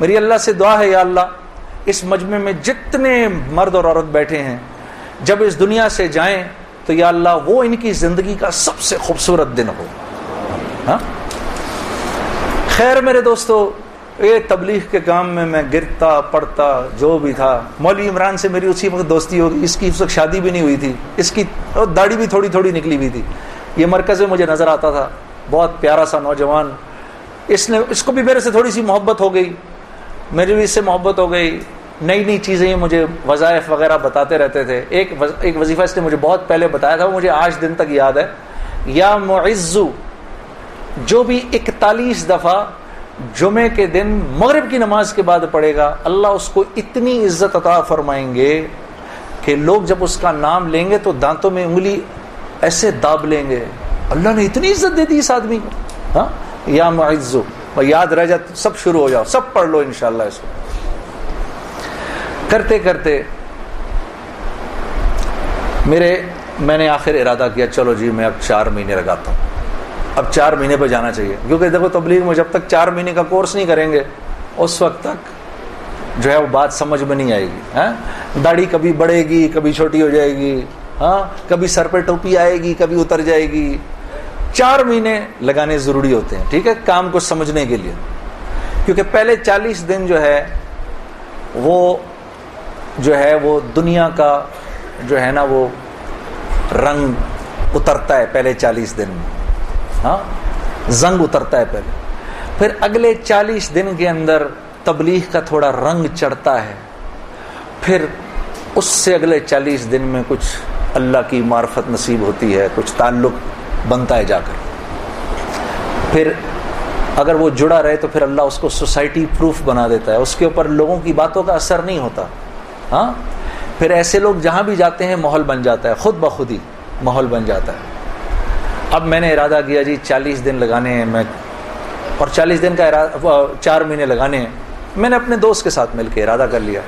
میری اللہ سے دعا ہے یا اللہ، اس مجمع میں جتنے مرد اور عورت بیٹھے ہیں، جب اس دنیا سے جائیں تو یا اللہ وہ ان کی زندگی کا سب سے خوبصورت دن ہو۔ ہاں؟ خیر میرے دوستو یہ تبلیغ کے کام میں میں گرتا پڑتا جو بھی تھا۔ مولوی عمران سے میری اسی وقت دوستی ہوگی اس کی اس وقت شادی بھی نہیں ہوئی تھی۔ اس کی داڑھی بھی تھوڑی تھوڑی نکلی ہوئی تھی۔ یہ مرکز میں مجھے نظر آتا تھا۔ بہت پیارا سا نوجوان۔ اس نے، اس کو بھی میرے سے تھوڑی سی محبت ہو گئی۔ میری بھی اس سے محبت ہو گئی۔ نئی نئی چیزیں مجھے وظائف وغیرہ بتاتے رہتے تھے۔ ایک ایک وظیفہ اس نے مجھے بہت پہلے بتایا تھا۔ وہ مجھے آج دن تک یاد ہے۔ یا معزو، جو بھی اکتالیس دفعہ جمعے کے دن مغرب کی نماز کے بعد پڑھے گا، اللہ اس کو اتنی عزت عطا فرمائیں گے کہ لوگ جب اس کا نام لیں گے تو دانتوں میں انگلی ایسے داب لیں گے۔ اللہ نے اتنی عزت دے دی اس آدمی کو ہاں؟ یا معزو، یاد رہ جائے سب شروع ہو جاؤ، سب پڑھ لو انشاءاللہ اس کو۔ کرتے کرتے میرے، میں نے آخر ارادہ کیا، چلو جی میں اب چار مہینے لگاتا ہوں۔ اب چار مہینے پہ جانا چاہیے۔ کیونکہ دیکھو تبلیغ میں جب تک چار مہینے کا کورس نہیں کریں گے، اس وقت تک جو ہے وہ بات سمجھ میں نہیں آئے گی۔ ہاں؟ داڑھی کبھی بڑھے گی، کبھی چھوٹی ہو جائے گی۔ ہاں؟ کبھی سر پہ ٹوپی آئے گی، کبھی اتر جائے گی۔ چار مہینے لگانے ضروری ہوتے ہیں، ٹھیک ہے؟ کام کو سمجھنے کے لیے۔ کیونکہ پہلے چالیس دن جو ہے، وہ جو ہے، وہ دنیا کا جو ہے نا، وہ رنگ اترتا ہے پہلے چالیس دن میں۔ ہاں زنگ اترتا ہے پہلے۔ پھر اگلے چالیس دن کے اندر تبلیغ کا تھوڑا رنگ چڑھتا ہے۔ پھر اس سے اگلے چالیس دن میں کچھ اللہ کی معرفت نصیب ہوتی ہے، کچھ تعلق بنتا ہے جا کر۔ پھر اگر وہ جڑا رہے تو پھر اللہ اس کو سوسائٹی پروف بنا دیتا ہے۔ اس کے اوپر لوگوں کی باتوں کا اثر نہیں ہوتا۔ ہاں؟ پھر ایسے لوگ جہاں بھی جاتے ہیں، ماحول بن جاتا ہے، خود بخود ہی ماحول بن جاتا ہے۔ اب میں نے ارادہ کیا جی چالیس دن لگانے ہیں میں اور چالیس دن کا ارادہ چار مہینے لگانے ہیں۔ میں نے اپنے دوست کے ساتھ مل کے ارادہ کر لیا۔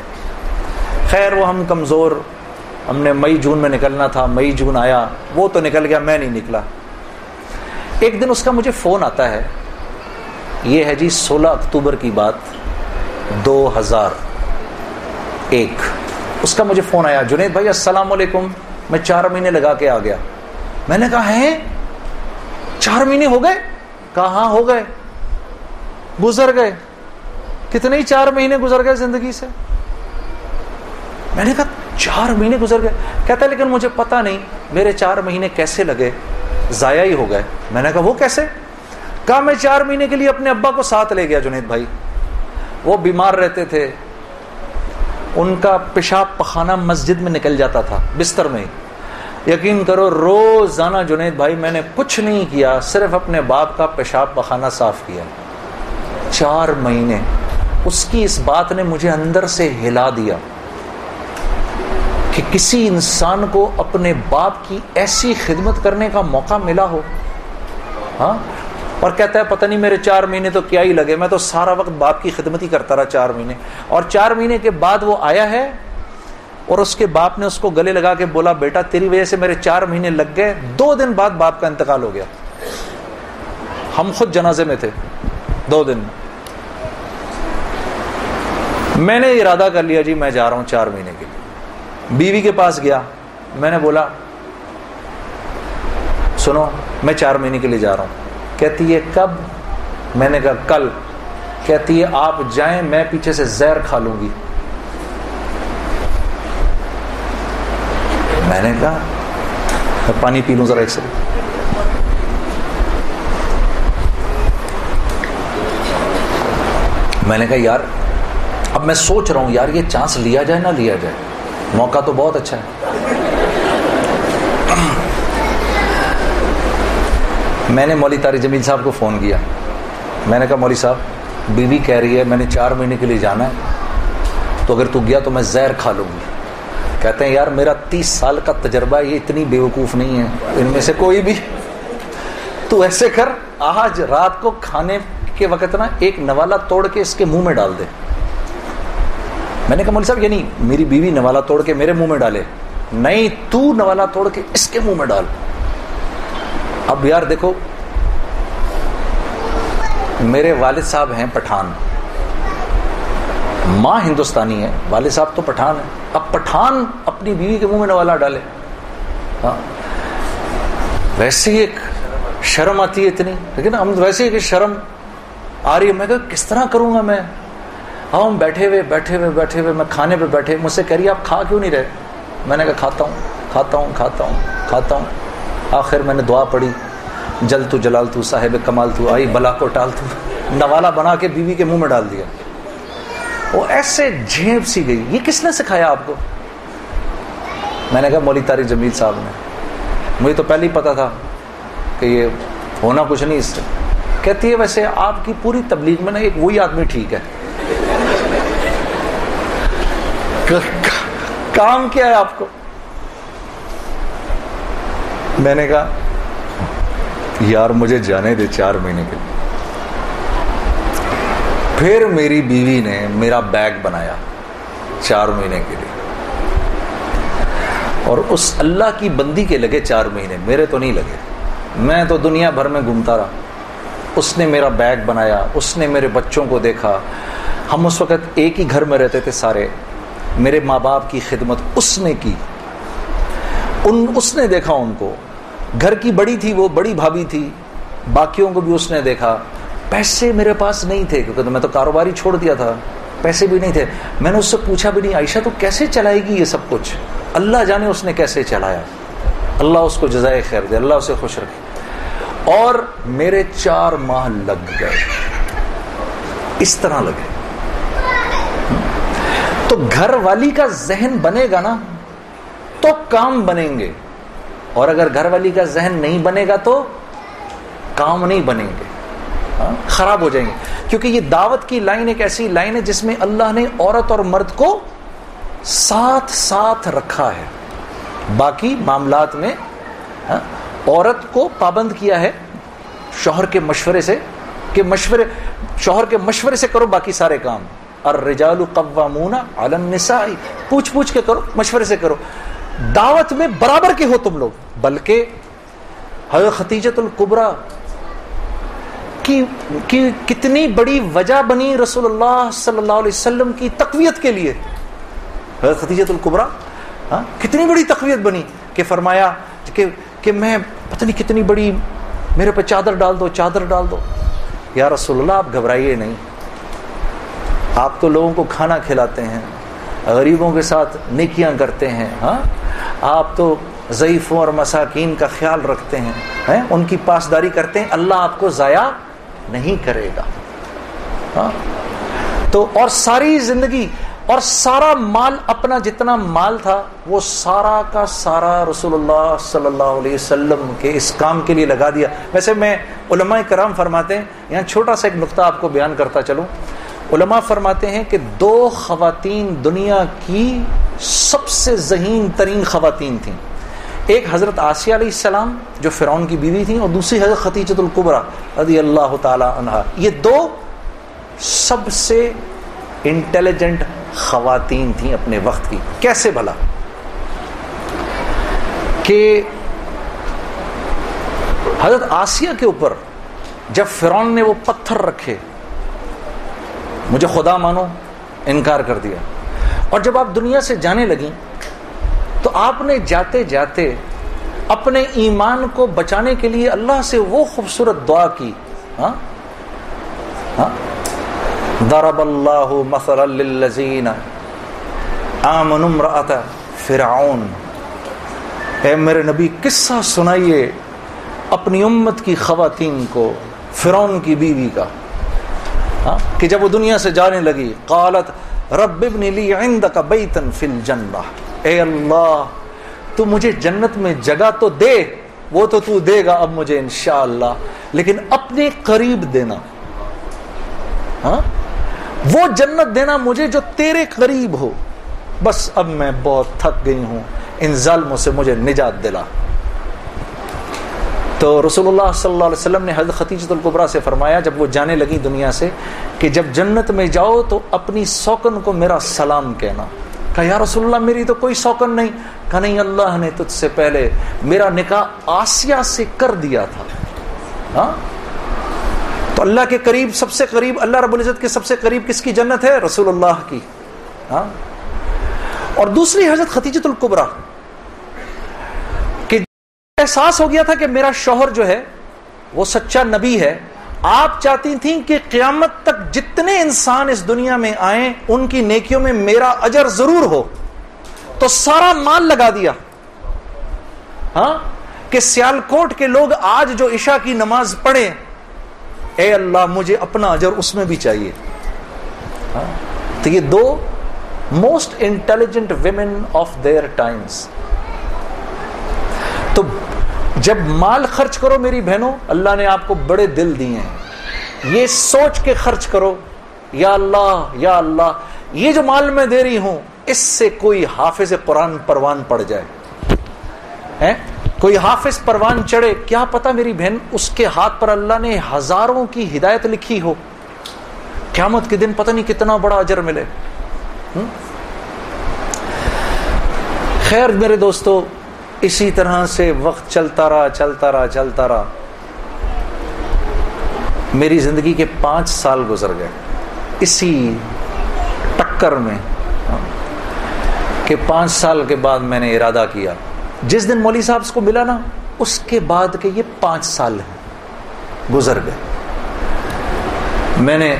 خیر، وہ ہم کمزور ہم نے مئی جون میں نکلنا تھا، مئی جون آیا۔ وہ تو نکل گیا، میں نہیں نکلا۔ ایک دن اس کا مجھے فون آتا ہے۔ یہ ہے جی سولہ اکتوبر کی بات، دو ہزار ایک۔ اس کا مجھے فون آیا، جنید بھائی، السلام علیکم۔ میں چار مہینے لگا کے آ گیا۔ میں نے کہا ہے چار مہینے ہو گئے؟ کہا ہاں ہو گئے؟ گزر گئے۔ کتنے ہی چار مہینے گزر گئے زندگی سے؟ میں نے کہا، چار مہینے گزر گئے۔ کہتا ہے، لیکن مجھے پتا نہیں، میرے چار مہینے کیسے لگے؟ ضائع ہی ہو گئے۔ میں نے کہا، وہ کیسے؟ کہا، میں چار مہینے کے لیے اپنے ابا کو ساتھ لے گیا، جنید بھائی۔ وہ بیمار رہتے تھے۔ ان کا پیشاب پخانہ مسجد میں نکل جاتا تھا، بستر میں۔ یقین کرو روزانہ جنید بھائی میں نے کچھ نہیں کیا، صرف اپنے باپ کا پیشاب پخانہ صاف کیا۔ چار مہینے۔ اس کی اس بات نے مجھے اندر سے ہلا دیا کہ کسی انسان کو اپنے باپ کی ایسی خدمت کرنے کا موقع ملا ہو۔ ہاں؟ اور کہتا ہے، پتہ نہیں میرے چار مہینے تو کیا ہی لگے، میں تو سارا وقت باپ کی خدمت ہی کرتا رہا چار مہینے۔ اور چار مہینے کے بعد وہ آیا ہے اور اس کے باپ نے اس کو گلے لگا کے بولا، بیٹا، تیری وجہ سے میرے چار مہینے لگ گئے، دو دن بعد باپ کا انتقال ہو گیا. ہم خود جنازے میں تھے، دو دن۔ میں نے ارادہ کر لیا جی میں جا رہا ہوں چار مہینے کے لیے. بیوی کے پاس گیا، میں نے بولا، سنو، میں چار مہینے کے لیے جا رہا ہوں. کہتی ہے کب؟ میں نے کہا، کل. کہتی ہے آپ جائیں، میں پیچھے سے زہر کھا لوں گی. میں نے کہا، میں پانی پی لوں ذرا ایک سے میں نے کہا، یار، اب میں سوچ رہا ہوں، یار، یہ چانس لیا جائے نہ لیا جائے۔ موقع تو بہت اچھا ہے۔ میں نے مولی تاری جمیل صاحب کو فون کیا۔ میں نے کہا، مولی صاحب، بیوی کہہ رہی ہے، میں نے چار مہینے کے لیے جانا ہے۔ تو اگر تو گیا تو میں زہر کھا لوں گی۔ کہتے ہیں، یار میرا تیس سال کا تجربہ یہ اتنی بیوقوف نہیں ہے، ان میں سے کوئی بھی تو ایسے کر، آج رات کو کھانے کے وقت نا ایک نوالا توڑ کے اس کے منہ میں ڈال دے۔ میں نے کہا مولی صاحب، یہ نہیں، میری بیوی نوالا توڑ کے میرے منہ میں ڈالے۔ نہیں، تو نوالا توڑ کے اس کے منہ میں ڈال۔ اب یار دیکھو، میرے والد صاحب ہیں پٹھان۔ ماں ہندوستانی ہے، والد صاحب تو پٹھان ہے اب پٹھان اپنی بیوی کے منہ میں نوالا ڈالے۔ ہاں۔ ویسے ہی ایک شرم آتی ہے اتنی۔ لیکن ہم ویسے ہی شرم آ رہی ہے۔ میں کہ کس طرح کروں گا میں؟ ہاں ہم بیٹھے ہوئے بیٹھے ہوئے بیٹھے ہوئے، میں کھانے پہ بیٹھے۔ مجھ سے کہہ رہی آپ کھا کیوں نہیں رہے؟ میں نے کہا، کھاتا ہوں کھاتا ہوں کھاتا ہوں کھاتا ہوں۔ آخر میں نے دعا پڑھی، جل تو جلال تو، صاحب کمال تو، آئی بلا کو ٹال تو۔ نوالا بنا کے بیوی کے منہ میں ڈال دیا۔ وہ ایسے جھیپ سی گئی۔ یہ کس نے سکھایا آپ کو؟ میں نے کہا مولی تاری جمیل صاحب نے۔ مجھے تو پہلے ہی پتا تھا کہ یہ ہونا کچھ نہیں اس سے۔ کہتی ہے ویسے آپ کی پوری تبلیغ میں نا ایک وہی آدمی ٹھیک ہے۔ کام کیا ہے آپ کو؟ میں نے کہا، یار مجھے جانے دے چار مہینے کے لیے۔ پھر میری بیوی نے میرا بیگ بنایا چار مہینے کے لیے۔ اور اس اللہ کی بندی کے لگے چار مہینے، میرے تو نہیں لگے۔ میں تو دنیا بھر میں گھومتا رہا۔ اس نے میرا بیگ بنایا، اس نے میرے بچوں کو دیکھا۔ ہم اس وقت ایک ہی گھر میں رہتے تھے سارے۔ میرے ماں باپ کی خدمت اس نے کی۔ ان، اس نے دیکھا ان کو۔ گھر کی بڑی تھی، وہ بڑی بھابھی تھی۔ باقیوں کو بھی اس نے دیکھا۔ پیسے میرے پاس نہیں تھے، کیونکہ میں تو کاروباری چھوڑ دیا تھا۔ پیسے بھی نہیں تھے۔ میں نے اس سے پوچھا بھی نہیں، عائشہ تو کیسے چلائے گی یہ سب کچھ؟ اللہ جانے اس نے کیسے چلایا۔ اللہ اس کو جزائے خیر دے، اللہ اسے خوش رکھے۔ اور میرے چار ماہ لگ گئے۔ اس طرح لگے۔ تو گھر والی کا ذہن بنے گا نا، تو کام بنیں گے۔ اور اگر گھر والی کا ذہن نہیں بنے گا تو کام نہیں بنیں گے۔ خراب ہو جائیں گے۔ کیونکہ یہ دعوت کی لائن ایک ایسی لائن ہے جس میں اللہ نے عورت اور مرد کو ساتھ ساتھ رکھا ہے۔ باقی معاملات میں ہاں، عورت کو پابند کیا ہے شوہر کے مشورے سے، کہ مشورے، شوہر کے مشورے سے کرو باقی سارے کام۔ الرجال قوامون علی النساء۔ پوچھ پوچھ کے کرو، مشورے سے کرو۔ دعوت میں برابر کے ہو تم لوگ، بلکہ حضرت ختیجت القبرا کی, کی کتنی بڑی وجہ بنی رسول اللہ صلی اللہ علیہ وسلم کی تقویت کے لیے؟ حضرت القبرا ہاں؟ کتنی بڑی تقویت بنی کہ فرمایا کہ, کہ میں پتہ نہیں کتنی بڑی میرے پہ چادر ڈال دو چادر ڈال دو۔ یا رسول اللہ آپ گھبرائیے نہیں۔ آپ تو لوگوں کو کھانا کھلاتے ہیں غریبوں کے ساتھ نیکیاں کرتے ہیں ہاں؟ آپ تو ضعیفوں اور مساکین کا خیال رکھتے ہیں؟ ان کی پاسداری کرتے ہیں اللہ آپ کو ضائع نہیں کرے گا۔ ہاں؟ تو اور ساری زندگی اور سارا مال اپنا جتنا مال تھا، وہ سارا کا سارا رسول اللہ صلی اللہ علیہ وسلم کے اس کام کے لیے لگا دیا۔ ویسے میں علماء کرام فرماتے ہیں، یہاں چھوٹا سا ایک نقطہ آپ کو بیان کرتا چلوں۔ علماء فرماتے ہیں کہ دو خواتین دنیا کی سب سے ذہین ترین خواتین تھیں۔ ایک حضرت آسیہ علیہ السلام جو فرعون کی بیوی تھیں اور دوسری حضرت خطیجت القبرا رضی اللہ تعالی عنہ یہ دو سب سے انٹیلیجنٹ خواتین تھیں اپنے وقت کی۔ کیسے بھلا؟ کہ حضرت آسیہ کے اوپر جب فرون نے وہ پتھر رکھے، مجھے خدا مانو، انکار کر دیا۔ اور جب آپ دنیا سے جانے لگیں تو آپ نے جاتے جاتے اپنے ایمان کو بچانے کے لیے اللہ سے وہ خوبصورت دعا کی ہاں؟ ہاں؟ ضرب اللہ مثلا للذین آمن امرأت فرعون۔ اے میرے نبی، قصہ سنائیے اپنی امت کی خواتین کو، فرعون کی بیوی کا۔ ہاں؟ کہ جب وہ دنیا سے جانے لگی، قالت رب ابن لی عندک بیتا فی الجنہ۔ اے اللہ، تو مجھے جنت میں جگہ تو دے، وہ تو تو دے گا اب مجھے انشاءاللہ، لیکن اپنے قریب دینا۔ ہاں؟ وہ جنت دینا مجھے جو تیرے قریب ہو۔ بس اب میں بہت تھک گئی ہوں، ان ظلموں سے مجھے نجات دلا۔ تو رسول اللہ صلی اللہ علیہ وسلم نے حضرت ختیجت القبرا سے فرمایا، جب وہ جانے لگی دنیا سے کہ جب جنت میں جاؤ تو اپنی سوکن کو میرا سلام کہنا۔ کہا، یا رسول اللہ، میری تو کوئی سوکن نہیں۔ کہا، نہیں، اللہ نے تجھ سے پہلے میرا نکاح آسیہ سے کر دیا تھا۔ ہاں؟ تو اللہ کے قریب سب سے قریب، اللہ رب العزت کے سب سے قریب کس کی جنت ہے؟ رسول اللہ کی۔ ہاں؟ اور دوسری حضرت ختیجت القبرا کہ احساس ہو گیا تھا کہ میرا شوہر جو ہے، وہ سچا نبی ہے۔ آپ چاہتی تھیں کہ قیامت تک جتنے انسان اس دنیا میں آئیں، ان کی نیکیوں میں میرا اجر ضرور ہو۔ تو سارا مال لگا دیا۔ ہاں؟ کہ سیال کوٹ کے لوگ آج جو عشاء کی نماز پڑھیں، اے اللہ، مجھے اپنا اجر اس میں بھی چاہیے۔ ہاں؟ تو یہ دو most intelligent women of their times تو جب مال خرچ کرو میری بہنوں، اللہ نے آپ کو بڑے دل دیے ہیں۔ یہ سوچ کے خرچ کرو۔ یا اللہ یا اللہ، یہ جو مال میں دے رہی ہوں، اس سے کوئی حافظ قرآن پروان پڑ جائے۔ کوئی حافظ پروان چڑھے۔ کیا پتا میری بہن، اس کے ہاتھ پر اللہ نے ہزاروں کی ہدایت لکھی ہو۔ قیامت کے دن پتہ نہیں کتنا بڑا اجر ملے۔ خیر میرے دوستو اسی طرح سے وقت چلتا رہا چلتا رہا چلتا رہا۔ میری زندگی کے پانچ سال گزر گئے۔ اسی ٹکر میں، کہ پانچ سال کے بعد میں نے ارادہ کیا۔ جس دن مولوی صاحب کو ملا نا، اس کے بعد کے یہ پانچ سال ہیں گزر گئے۔ میں نے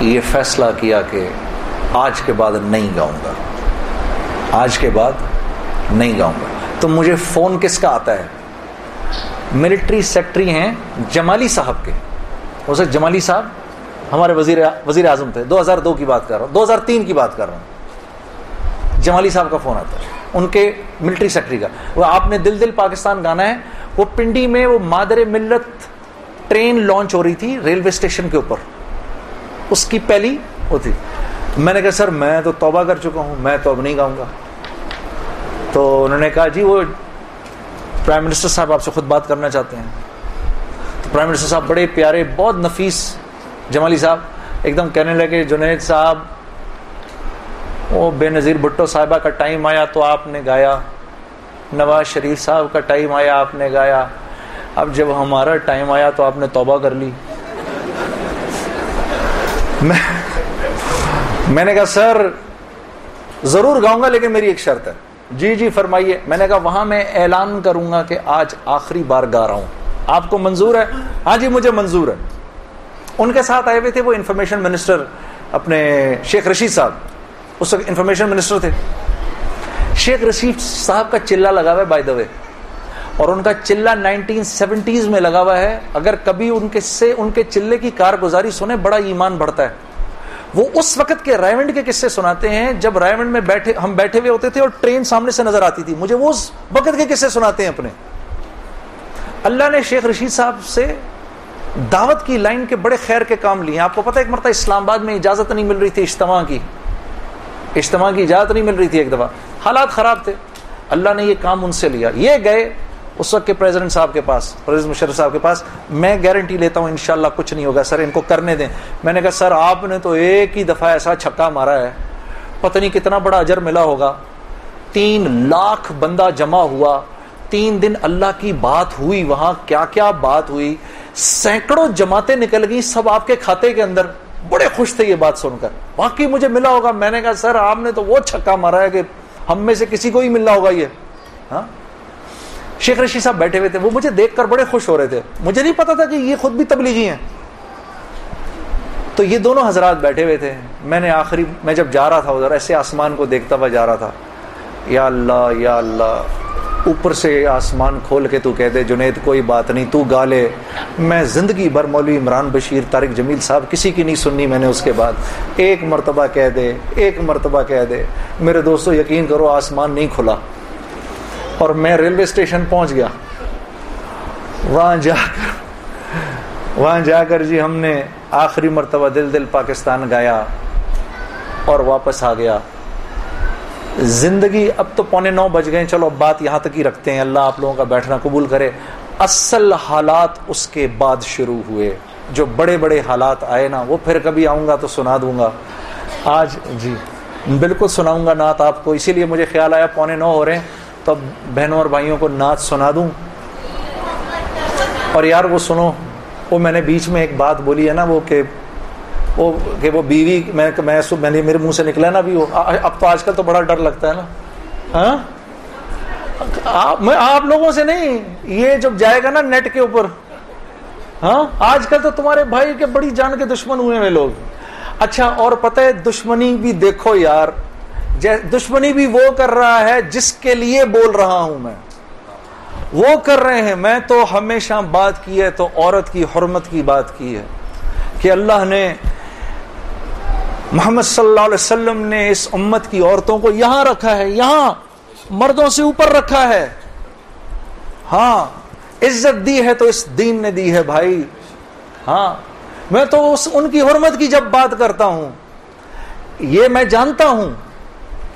یہ فیصلہ کیا کہ آج کے بعد نہیں گاؤں گا۔ آج کے بعد نہیں گاؤں گا۔ تو مجھے فون کس کا آتا ہے؟ ملٹری سیکٹری ہیں جمالی صاحب کے۔ اسے جمالی صاحب، ہمارے وزیر وزیر اعظم تھے۔ دو ہزار دو کی بات کر رہا ہوں۔ دو ہزار تین کی بات کر رہا ہوں۔ جمالی صاحب کا فون آتا ہے۔ ان کے ملٹری سیکٹری کا۔ وہ آپ نے دل دل پاکستان گانا ہے۔ وہ پنڈی میں وہ مادر ملت ٹرین لانچ ہو رہی تھی ریلوے اسٹیشن کے اوپر۔ اس کی پہلی وہ تھی میں نے کہا، سر، میں تو توبہ کر چکا ہوں۔ میں تو اب نہیں گاؤں گا۔ تو انہوں نے کہا جی وہ پرائم منسٹر صاحب آپ سے خود بات کرنا چاہتے ہیں۔ تو پرائم منسٹر صاحب بڑے پیارے، بہت نفیس جمالی صاحب، ایک دم کہنے لگے، جنید صاحب، وہ بے نظیر بھٹو صاحبہ کا ٹائم آیا تو آپ نے گایا۔ نواز شریف صاحب کا ٹائم آیا، آپ نے گایا۔ اب جب ہمارا ٹائم آیا تو آپ نے توبہ کر لی۔ میں نے کہا سر، ضرور گاؤں گا، لیکن میری ایک شرط ہے۔ جی جی فرمائیے۔ میں نے کہا، وہاں میں اعلان کروں گا کہ آج آخری بار گا رہا ہوں۔ آپ کو منظور ہے؟ ہاں جی مجھے منظور ہے۔ ان کے ساتھ آئے ہوئے تھے وہ انفارمیشن منسٹر اپنے شیخ رشید صاحب۔ اس وقت انفارمیشن منسٹر تھے۔ شیخ رشید صاحب کا چلہ لگا ہوا ہے بائی دا وے اور ان کا چلہ نائنٹین سیونٹیز میں لگا ہوا ہے۔ اگر کبھی ان کے سے، ان کے چلے کی کارگزاری سنے بڑا ایمان بڑھتا ہے۔ وہ اس وقت کے رائمنڈ کے قصے سناتے ہیں جب رائمنڈ میں بیٹھے ہم بیٹھے ہوئے ہوتے تھے اور ٹرین سامنے سے نظر آتی تھی۔ مجھے وہ اس وقت کے قصے سناتے ہیں اپنے۔ اللہ نے شیخ رشید صاحب سے دعوت کی لائن کے بڑے خیر کے کام لیے آپ کو پتا ایک مرتبہ اسلام آباد میں اجازت نہیں مل رہی تھی، اجتماع کی۔ اجتماع کی اجازت نہیں مل رہی تھی ایک دفعہ۔ حالات خراب تھے۔ اللہ نے یہ کام ان سے لیا۔ یہ گئے اس وقت کے پریزیڈنٹ صاحب کے پاس پریزیڈنٹ مشرف صاحب کے پاس، میں گارنٹی لیتا ہوں انشاءاللہ کچھ نہیں ہوگا۔ سر، ان کو کرنے دیں۔ میں نے کہا، سر، آپ نے تو ایک ہی دفعہ ایسا چھکا مارا ہے۔ پتہ نہیں کتنا بڑا اجر ملا ہوگا۔ تین لاکھ بندہ جمع ہوا۔ تین دن اللہ کی بات ہوئی، وہاں کیا کیا بات ہوئی۔ سینکڑوں جماعتیں نکل گئی سب آپ کے کھاتے کے اندر۔ بڑے خوش تھے یہ بات سن کر۔ باقی مجھے ملا ہوگا۔ میں نے کہا، سر، آپ نے تو وہ چھکا مارا ہے کہ ہم میں سے کسی کو ہی ملنا ہوگا یہ۔ ہاں؟ شیخ رشید صاحب بیٹھے ہوئے تھے، وہ مجھے دیکھ کر بڑے خوش ہو رہے تھے۔ مجھے نہیں پتا تھا کہ یہ خود بھی تبلیغی ہیں۔ تو یہ دونوں حضرات بیٹھے ہوئے تھے۔ میں نے آخری، میں جب جا رہا تھا ادھر، ایسے آسمان کو دیکھتا ہوا جا رہا تھا۔ یا اللہ یا اللہ، اوپر سے آسمان کھول کے تو کہہ دے، جنید، کوئی بات نہیں، تو گا لے میں زندگی بھر مولوی عمران بشیر، طارق جمیل صاحب، کسی کی نہیں سننی میں نے اس کے بعد۔ ایک مرتبہ کہہ دے، ایک مرتبہ کہہ دے۔ میرے دوستو، یقین کرو، آسمان نہیں کھلا۔ اور میں ریلوے اسٹیشن پہنچ گیا۔ وہاں جا کر، وہاں جا کر جی ہم نے آخری مرتبہ دل دل پاکستان گایا اور واپس آ گیا۔ زندگی اب تو پونے نو بج گئے، چلو اب بات یہاں تک ہی رکھتے ہیں۔ اللہ آپ لوگوں کا بیٹھنا قبول کرے۔ اصل حالات اس کے بعد شروع ہوئے۔ جو بڑے بڑے حالات آئے نا، وہ پھر کبھی آؤں گا تو سنا دوں گا۔ آج جی بالکل سناؤں گا نعت آپ کو، اسی لیے مجھے خیال آیا پونے نو ہو رہے ہیں۔ تو اب بہنوں اور بھائیوں کو نعت سنا دوں۔ اور یار وہ سنو، وہ میں نے بیچ میں ایک بات بولی ہے نا، وہ کہ وہ کہ وہ بیوی، میں میں میں نے میرے منہ سے نکلا نا بھی وہ۔ اب تو آج کل تو بڑا ڈر لگتا ہے نا۔ ہاں؟ میں آپ لوگوں سے نہیں، یہ جب جائے گا نا نیٹ کے اوپر۔ ہاں؟ آج کل تو تمہارے بھائی کے بڑی جان کے دشمن ہوئے ہیں لوگ۔ اچھا اور پتہ ہے دشمنی بھی دیکھو یار دشمنی بھی وہ کر رہا ہے جس کے لیے بول رہا ہوں میں۔ وہ کر رہے ہیں۔ میں تو ہمیشہ بات کی ہے، تو عورت کی، حرمت کی بات کی ہے کہ اللہ نے محمد صلی اللہ علیہ وسلم نے اس امت کی عورتوں کو یہاں رکھا ہے، یہاں مردوں سے اوپر رکھا ہے۔ ہاں عزت دی ہے تو اس دین نے دی ہے بھائی۔ ہاں میں تو اس، ان کی حرمت کی جب بات کرتا ہوں، یہ میں جانتا ہوں۔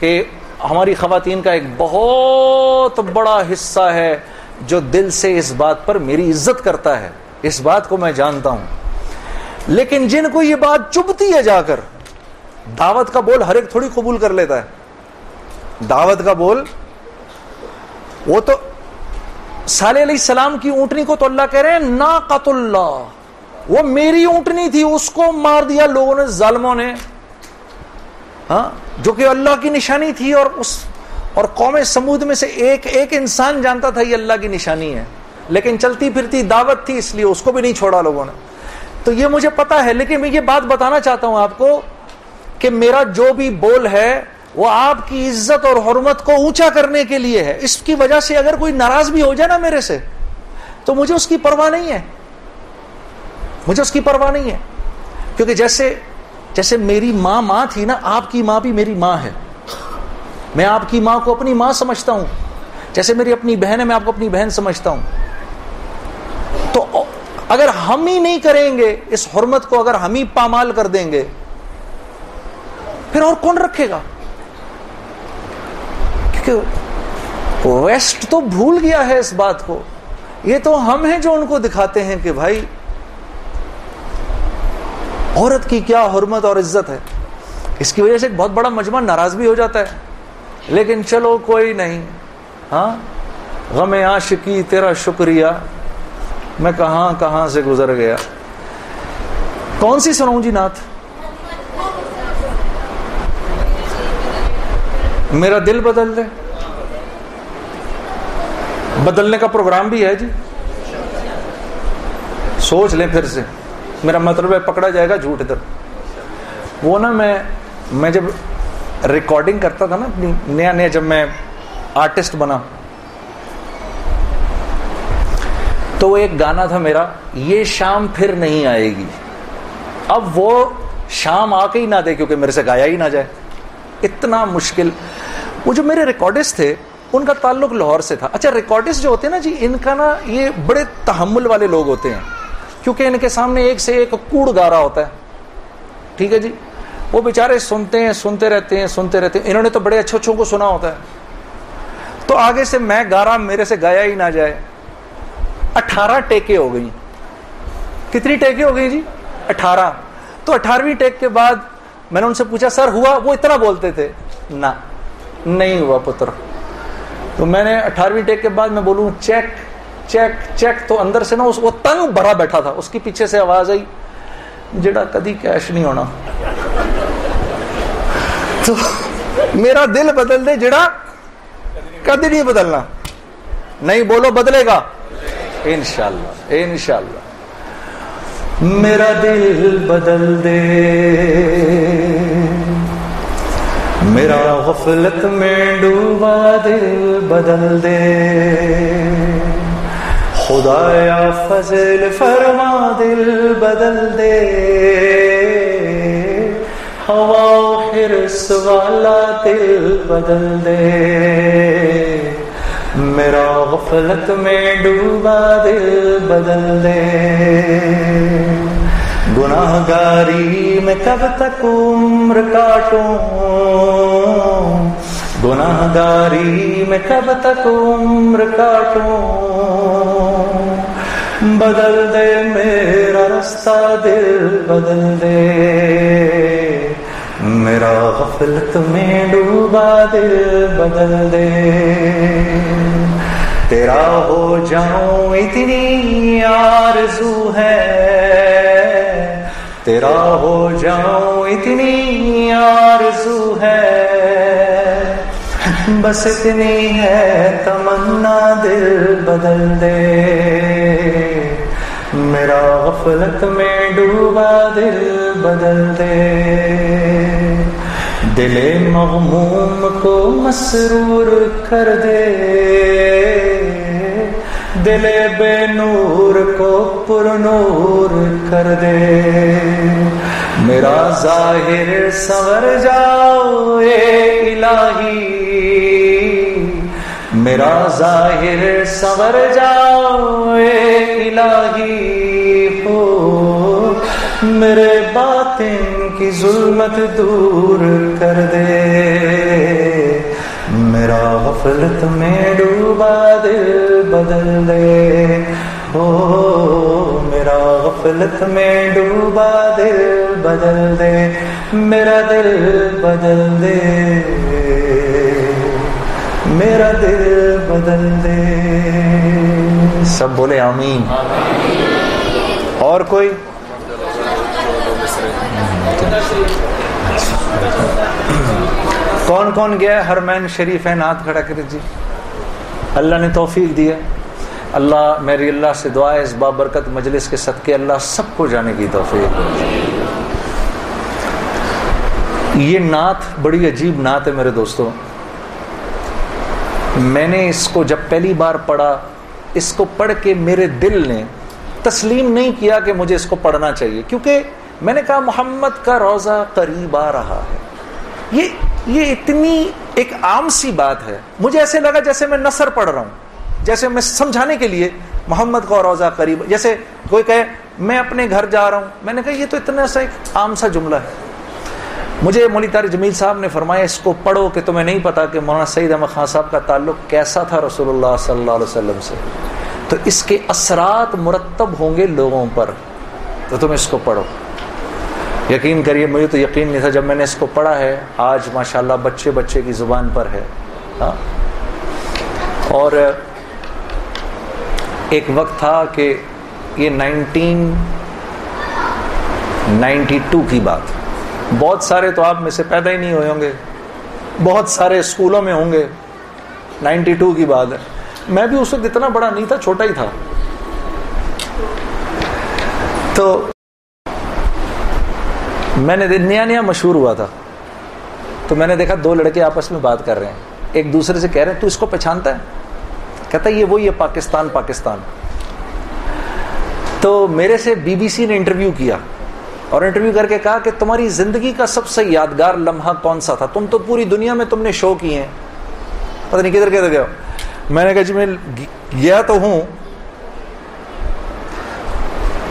کہ ہماری خواتین کا ایک بہت بڑا حصہ ہے جو دل سے اس بات پر میری عزت کرتا ہے۔ اس بات کو میں جانتا ہوں۔ لیکن جن کو یہ بات چبتی ہے جا کر، دعوت کا بول ہر ایک تھوڑی قبول کر لیتا ہے۔ دعوت کا بول، وہ تو علیہ السلام کی اونٹنی کو تو اللہ کہہ رہے ہیں نا قط اللہ۔ وہ میری اونٹنی تھی، اس کو مار دیا، لوگوں نے، ظالموں نے۔ ہاں جو کہ اللہ کی نشانی تھی اور اس اور قوم سمود میں سے ایک ایک انسان جانتا تھا یہ اللہ کی نشانی ہے۔ لیکن چلتی پھرتی دعوت تھی، اس لیے اس کو بھی نہیں چھوڑا لوگوں نے۔ تو یہ مجھے پتا ہے، لیکن میں یہ بات بتانا چاہتا ہوں آپ کو کہ میرا جو بھی بول ہے، وہ آپ کی عزت اور حرمت کو اونچا کرنے کے لیے ہے۔ اس کی وجہ سے اگر کوئی ناراض بھی ہو جائے نا میرے سے، تو مجھے اس کی پرواہ نہیں ہے۔ مجھے اس کی پرواہ نہیں ہے۔ کیونکہ جیسے جیسے میری ماں ماں تھی نا، آپ کی ماں بھی میری ماں ہے۔
میں آپ کی ماں کو اپنی ماں سمجھتا ہوں۔ جیسے میری اپنی بہن ہے، میں آپ کو اپنی بہن سمجھتا ہوں۔ تو اگر ہم ہی نہیں کریں گے، اس حرمت کو اگر ہم ہی پامال کر دیں گے، پھر اور کون رکھے گا؟ کیونکہ ویسٹ تو بھول گیا ہے اس بات کو۔ یہ تو ہم ہیں جو ان کو دکھاتے ہیں کہ بھائی عورت کی کیا حرمت اور عزت ہے؟ اس کی وجہ سے ایک بہت بڑا مجمع ناراض بھی ہو جاتا ہے۔ لیکن چلو کوئی نہیں۔ ہاں؟ غم عاشقی، تیرا شکریہ۔ میں کہاں کہاں سے گزر گیا؟ کون سی سناؤں جی نعت؟ میرا دل بدل دے۔ بدلنے کا پروگرام بھی ہے جی۔ سوچ لیں پھر سے۔ میرا مطلب ہے پکڑا جائے گا جھوٹ ادھر۔ وہ نا میں میں جب ریکارڈنگ کرتا تھا نا اپنی نیا نیا جب میں آرٹسٹ بنا۔ تو وہ ایک گانا تھا میرا، یہ شام پھر نہیں آئے گی۔ اب وہ شام آ کے ہی نہ دے کیونکہ میرے سے گایا ہی نہ جائے۔ اتنا مشکل۔ وہ جو میرے ریکارڈسٹ تھے، ان کا تعلق لاہور سے تھا۔ اچھا ریکارڈسٹ جو ہوتے ہیں نا جی ان کا نا یہ بڑے تحمل والے لوگ ہوتے ہیں۔ کیونکہ ان کے سامنے ایک سے ایک کوڑ گارا ہوتا ہے۔ ٹھیک ہے جی؟ وہ بےچارے سنتے ہیں، سنتے رہتے ہیں، سنتے رہتے ہیں۔ انہوں نے تو بڑے اچھے اچھوں کو سنا ہوتا ہے۔ تو آگے سے میں گارا میرے سے گایا ہی نہ جائے۔ اٹھارہ ٹیکے ہو گئی کتنی ٹیکے ہو گئی جی؟ اٹھارہ۔ تو اٹھارہویں ٹیک کے بعد میں نے ان سے پوچھا، سر، ہوا؟ وہ اتنا بولتے تھے؟ نہ، نہیں ہوا پتر۔ تو میں نے اٹھارہویں ٹیک کے بعد میں بولوں، چیک چیک چیک تو اندر سے نا اس وہ تنگ بھرا بیٹھا تھا۔ اس کی پیچھے سے آواز آئی، جڑا کدی کیش نہیں ہونا۔ تو میرا دل بدل دے، جڑا کدی نہیں بدلنا۔ نہیں بولو بدلے گا۔ انشاءاللہ انشاءاللہ۔
میرا دل بدل دے۔ میرا غفلت میں ڈوبا دل بدل دے۔ خدایا فضل فرما دل بدل دے۔ ہوا حرص والا دل بدل دے۔ میرا غفلت میں ڈوبا دل بدل دے۔ گناہ گاری میں کب تک عمر کاٹوں۔ گناہ گاری میں کب تک عمر کاٹوں بدل دے میرا رستہ دل بدل دے۔ میرا غفلت میں ڈوبا، دل بدل دے۔ تیرا ہو جاؤں اتنی آرزو ہے۔ تیرا ہو جاؤں اتنی آرزو ہے۔ بس اتنی ہے تمنا دل بدل دے۔ میرا غفلت میں ڈوبا دل بدل دے۔ دل مغموم کو مسرور کر دے۔ دل بے نور کو پر نور کر دے۔ میرا ظاہر سور جاؤ، اے الہی۔ میرا ظاہر سور جاؤ، اے الہی۔ ہو میرے باطن کی ظلمت دور کر دے۔ میرا غفلت میں ڈوبا دل بدل دے۔ ہو میرا غفلت میں ڈوبا دل بدل دے، میرا دل بدل دے۔ میرا دل بدل دے۔
سب بولے آمین۔ اور کوئی؟ کون کون گیا ہرمین شریف ہے نات کھڑا کر جی۔ اللہ نے توفیق دیا اللہ میری اللہ سے دعا ہے، اس بابرکت مجلس کے صدقے اللہ سب کو جانے کی توفیق یہ نعت بڑی عجیب نعت ہے میرے دوستوں میں نے اس کو جب پہلی بار پڑھا، اس کو پڑھ کے میرے دل نے تسلیم نہیں کیا کہ مجھے اس کو پڑھنا چاہیے، کیونکہ میں نے کہا محمد کا روزہ قریب آ رہا ہے۔ یہ
یہ اتنی ایک عام سی بات ہے۔ مجھے ایسے لگا جیسے میں نثر پڑھ رہا ہوں۔ جیسے میں سمجھانے کے لیے محمد کو روزہ قریب، جیسے کوئی کہے، میں اپنے گھر جا رہا ہوں۔ میں نے کہا، یہ تو اتنا سا ایک عام سا جملہ ہے۔ مجھے مولی تاری جمیل صاحب نے فرمایا، اس کو پڑھو کہ تمہیں نہیں پتا کہ مولانا سعید احمد خان صاحب کا تعلق کیسا تھا رسول اللہ صلی اللہ علیہ وسلم سے۔ تو اس کے اثرات مرتب ہوں گے لوگوں پر۔ تو تم اس کو پڑھو۔ یقین کریے، مجھے تو یقین نہیں تھا جب میں نے اس کو پڑھا ہے۔ آج ماشاءاللہ بچے بچے کی زبان پر ہے۔ ہاں۔ اور ایک وقت تھا کہ یہ نائنٹین نائنٹی ٹو کی بات۔ بہت سارے تو آپ میں سے پیدا ہی نہیں ہوئے ہوں گے۔ بہت سارے اسکولوں میں ہوں گے۔ نائنٹی ٹو کی بات ہے۔ میں بھی اس وقت اتنا بڑا نہیں تھا، چھوٹا ہی تھا۔ تو میں نے نیا نیا مشہور ہوا تھا۔ تو میں نے دیکھا دو لڑکے آپس میں بات کر رہے ہیں۔ ایک دوسرے سے کہہ رہے ہیں، تو اس کو پہچانتا ہے؟ کہتا ہے، یہ وہی ہے، پاکستان پاکستان. تو میرے سے بی بی سی نے انٹرویو کیا اور انٹرویو کر کے کہا کہ تمہاری زندگی کا سب سے یادگار لمحہ کون سا تھا؟ تم تو پوری دنیا میں تم نے شو کیے ہیں۔ پتہ نہیں کدھر کدھر گیا میں نے کہا جی میں گیا تو ہوں،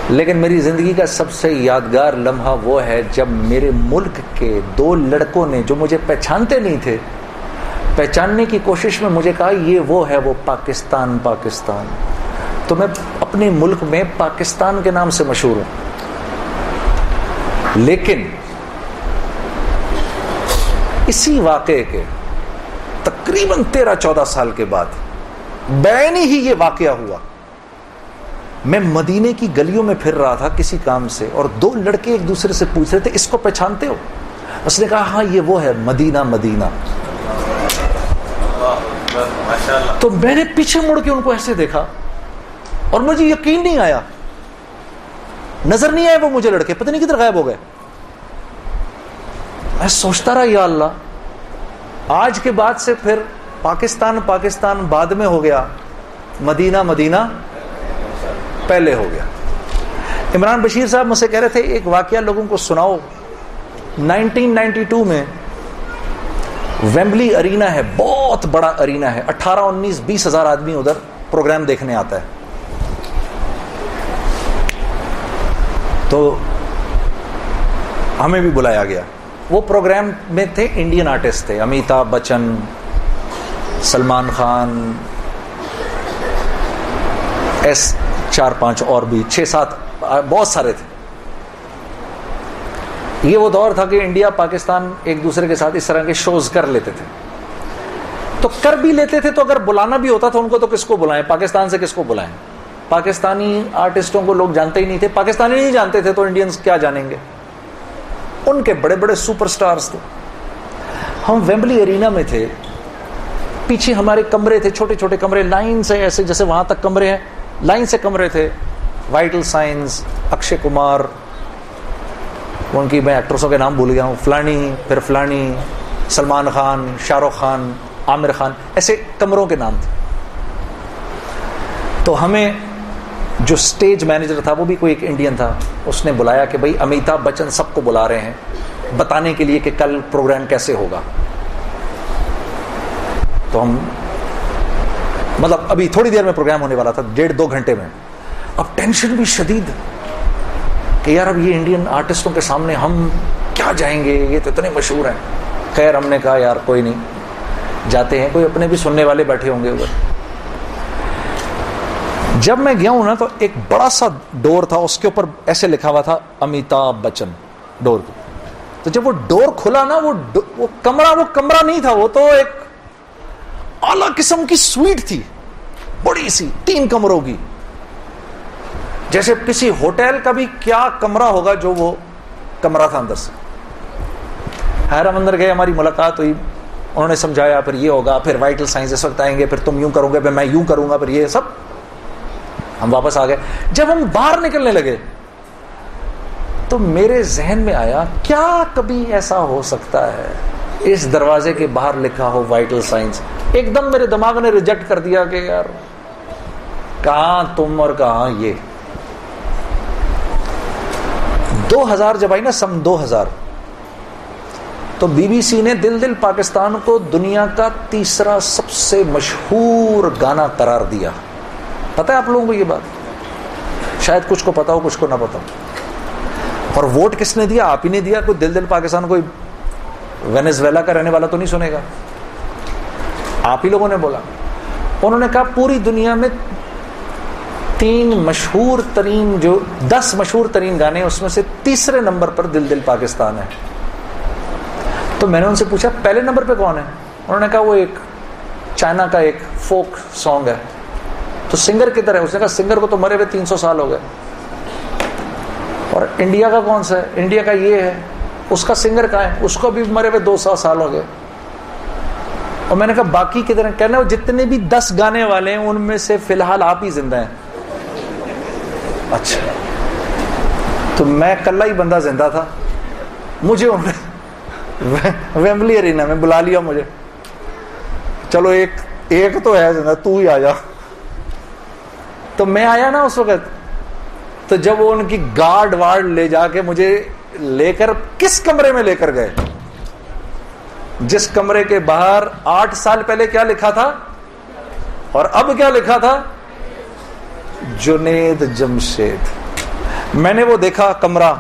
لیکن میری زندگی کا سب سے یادگار لمحہ وہ ہے جب میرے ملک کے دو لڑکوں نے، جو مجھے پہچانتے نہیں تھے پہچاننے کی کوشش میں مجھے کہا، یہ وہ ہے وہ پاکستان پاکستان۔ تو میں اپنے ملک میں پاکستان کے نام سے مشہور ہوں۔ لیکن اسی واقعے کے تقریباً تیرہ، چودہ سال کے بعد بینی ہی یہ واقعہ ہوا۔ میں مدینے کی گلیوں میں پھر رہا تھا کسی کام سے اور دو لڑکے ایک دوسرے سے پوچھ رہے تھے، اس کو پہچانتے ہو؟ اس نے کہا ہاں یہ وہ ہے، مدینہ مدینہ۔ تو میں نے پیچھے مڑ کے ان کو ایسے دیکھا اور مجھے یقین نہیں آیا۔ نظر نہیں آئے وہ مجھے لڑکے، پتہ نہیں کدھر غائب ہو گئے۔ میں سوچتا رہا، یا اللہ، آج کے بعد سے پھر پاکستان پاکستان بعد میں ہو گیا، مدینہ مدینہ پہلے ہو گیا۔ عمران بشیر صاحب مجھ سے کہہ رہے تھے، ایک واقعہ لوگوں کو سناؤ۔ نائنٹین نائنٹی ٹو میں ویمبلی ارینا ہے، بہت بڑا ارینا ہے۔ اٹھارہ، انیس، بیس ہزار آدمی ادھر پروگرام دیکھنے آتا ہے۔ تو ہمیں بھی بلایا گیا۔ وہ پروگرام میں تھے، انڈین آرٹسٹ تھے۔ امیتابھ بچن، سلمان خان، ایس چار پانچ اور بھی، چھ سات، بہت سارے تھے۔ یہ وہ دور تھا کہ انڈیا پاکستان ایک دوسرے کے ساتھ اس طرح کے شوز کر لیتے تھے۔ تو کر بھی لیتے تھے تو اگر بلانا بھی ہوتا تھا ان کو تو کس کو بلائیں؟ پاکستان سے کس کو بلائیں؟ پاکستانی آرٹسٹوں کو لوگ جانتے ہی نہیں تھے۔ پاکستانی نہیں جانتے تھے تو انڈینز کیا جانیں گے؟ ان کے بڑے بڑے سپر سٹارز تھے۔ ہم ویمبلی ارینا میں تھے۔ پیچھے ہمارے کمرے تھے، چھوٹے چھوٹے کمرے لائن سے ایسے جیسے وہاں تک کمرے ہیں۔ لائن سے کمرے تھے۔ وائٹل سائنس اکشے کمار ان کی میں ایکٹرسوں کے نام بھول گیا ہوں. فلانی، پھر فلانی، سلمان خان، شاہ رخ خان، عامر خان، ایسے کمروں کے نام تھے. تو ہمیں جو سٹیج مینیجر تھا، وہ بھی کوئی ایک انڈین تھا، اس نے بلایا کہ بھائی امیتابھ بچن سب کو بلا رہے ہیں. بتانے کے لیے کہ کل پروگرام کیسے ہوگا؟ تو ہم مطلب ابھی تھوڑی دیر میں پروگرام ہونے والا تھا، ڈیڑھ دو گھنٹے میں. اب ٹینشن بھی شدید. کہ یار اب یہ انڈین آرٹسٹوں کے سامنے ہم کیا جائیں گے؟ یہ تو اتنے مشہور ہیں۔ خیر ہم نے کہا یار کوئی نہیں۔ جاتے ہیں، کوئی اپنے بھی سننے والے بیٹھے ہوں گے ادھر۔ جب میں گیا ہوں نا تو ایک بڑا سا ڈور تھا، اس کے اوپر ایسے لکھا ہوا تھا، امیتابھ بچن ڈور کو۔ تو جب وہ ڈور کھلا نا، وہ وہ کمرہ وہ کمرہ نہیں تھا، وہ تو ایک اعلی قسم کی سویٹ تھی۔ بڑی سی، تین کمروں کی۔ جیسے کسی ہوٹل کا بھی کیا کمرہ ہوگا جو وہ کمرہ تھا اندر سے۔ حیرم اندر گئے ہماری ملاقات ہوئی۔ انہوں نے سمجھایا، پھر یہ ہوگا، پھر وائٹل سائنس اس وقت آئیں گے، پھر تم یوں کرو گے، پھر میں یوں کروں گا، پھر یہ سب۔ ہم واپس آ گئے۔ جب ہم باہر نکلنے لگے تو میرے ذہن میں آیا، کیا کبھی ایسا ہو سکتا ہے؟ اس دروازے کے باہر لکھا ہو وائٹل سائنس ایک دم میرے دماغ نے ریجیکٹ کر دیا کہ یار، کہاں تم اور کہاں یہ؟ دو ہزار جب آئی نا، سم دو ہزار۔ تو بی بی سی نے دل دل پاکستان کو دنیا کا تیسرا سب سے مشہور گانا قرار دیا۔ پتہ ہے آپ لوگوں کو یہ بات؟ شاید کچھ کو پتا ہو، کچھ کو نہ پتا ہو۔ اور ووٹ کس نے دیا؟ آپ ہی نے دیا۔ کوئی دل دل پاکستان، کوئی وینزویلا کا رہنے والا تو نہیں سنے گا۔ آپ ہی لوگوں نے بولا۔ انہوں نے کہا پوری دنیا میں تین مشہور ترین جو دس مشہور ترین گانے اس میں سے تیسرے نمبر پر دل دل پاکستان ہے۔ تو میں نے ان سے پوچھا، پہلے نمبر پہ کون ہے؟ انہوں نے کہا، وہ ایک چائنا کا ایک فوک سانگ ہے۔ تو سنگر کدھر ہے؟ اس نے کہا، سنگر کو تو مرے ہوئے تین سو سال ہو گئے۔ اور انڈیا کا کون سا ہے؟ انڈیا کا یہ ہے، اس کا سنگر کا ہے؟ اس کو بھی مرے ہوئے دو سو سال ہو گئے۔ اور میں نے کہا، باقی کدھر ہیں؟ کہنا جتنے بھی دس گانے والے ہیں، ان میں سے فی الحال آپ ہی زندہ ہیں۔ اچھا۔ تو میں کل ہی بندہ زندہ تھا۔ مجھے ویمبلی ارینا میں بلا لیا مجھے۔ چلو ایک ایک تو ہے زندہ، تو ہی آ جا۔ تو میں آیا نا اس وقت۔ تو جب وہ ان کی گارڈ وارڈ لے جا کے مجھے لے کر، کس کمرے میں لے کر گئے؟ جس کمرے کے باہر آٹھ سال پہلے کیا لکھا تھا؟ اور اب کیا لکھا تھا؟ جنید جمشید۔ میں نے وہ دیکھا کمرہ۔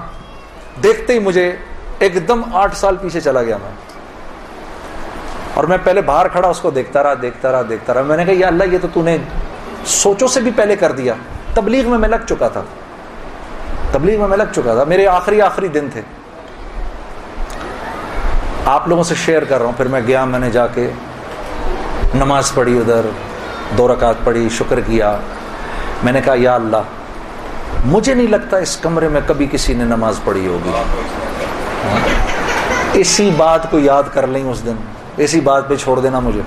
دیکھتے ہی مجھے ایک دم آٹھ سال پیچھے چلا گیا میں۔ اور میں پہلے باہر کھڑا، اس کو دیکھتا رہا دیکھتا رہا دیکھتا رہا۔ میں نے کہا، یا اللہ، یہ تو تو نے سوچو سے بھی پہلے کر دیا۔ تبلیغ میں میں لگ چکا تھا۔ تبلیغ میں میں لگ چکا تھا۔ میرے آخری آخری دن تھے۔ آپ لوگوں سے شیئر کر رہا ہوں۔ پھر میں گیا، میں نے جا کے نماز پڑھی ادھر، دو رکعت پڑھی، شکر کیا۔ میں نے کہا، یا اللہ، مجھے نہیں لگتا اس کمرے میں کبھی کسی نے نماز پڑھی ہوگی۔ اسی بات کو یاد کر لیں اس دن۔ اسی بات پہ چھوڑ دینا مجھے۔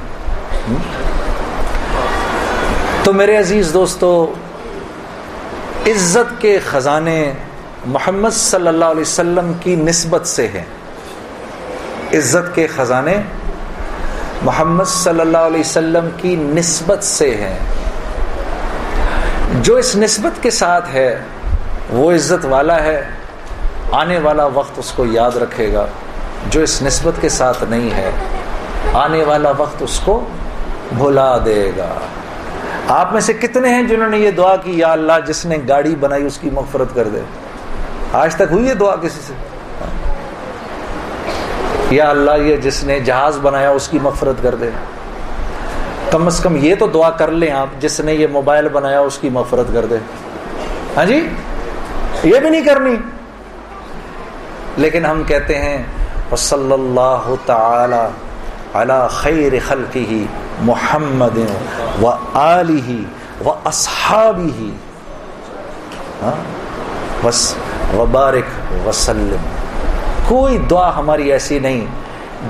تو میرے عزیز دوستو، عزت کے خزانے محمد صلی اللہ علیہ وسلم کی نسبت سے ہیں۔ عزت کے خزانے محمد صلی اللہ علیہ وسلم کی نسبت سے ہیں۔ جو اس نسبت کے ساتھ ہے، وہ عزت والا ہے، آنے والا وقت اس کو یاد رکھے گا۔ جو اس نسبت کے ساتھ نہیں ہے، آنے والا وقت اس کو بھلا دے گا۔ آپ میں سے کتنے ہیں جنہوں نے یہ دعا کی، یا اللہ جس نے گاڑی بنائی اس کی مغفرت کر دے۔ آج تک ہوئی ہے دعا کسی سے؟ یا اللہ یہ جس نے جہاز بنایا اس کی مغفرت کر دے۔ کم از کم یہ تو دعا کر لیں آپ، جس نے یہ موبائل بنایا اس کی مغفرت کر دے۔ ہاں جی؟ یہ بھی نہیں کرنی۔ لیکن ہم کہتے ہیں صلی اللہ تعالی علی خیر خلقہ محمد و آلہ و اصحابہ۔ ہاں؟ بس، وبارک وسلم۔ کوئی دعا ہماری ایسی نہیں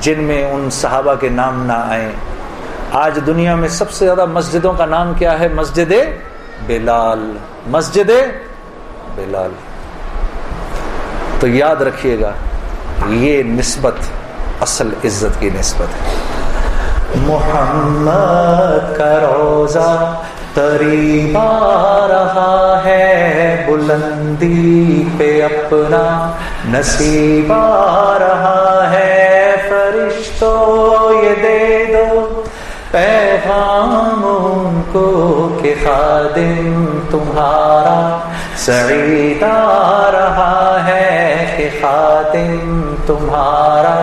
جن میں ان صحابہ کے نام نہ آئیں۔ آج دنیا میں سب سے زیادہ مسجدوں کا نام کیا ہے؟ مسجد بلال۔ مسجد بلال۔ تو یاد رکھیے گا، یہ نسبت، اصل عزت کی نسبت ہے۔ محمد کا روزہ قریب آ رہا ہے، بلندی پہ اپنا نصیب آ رہا ہے۔ فرشتوں یہ دے دو۔ پیغام ان کو کہ خادم تمہارا سعید آ رہا ہے کہ خادم تمہارا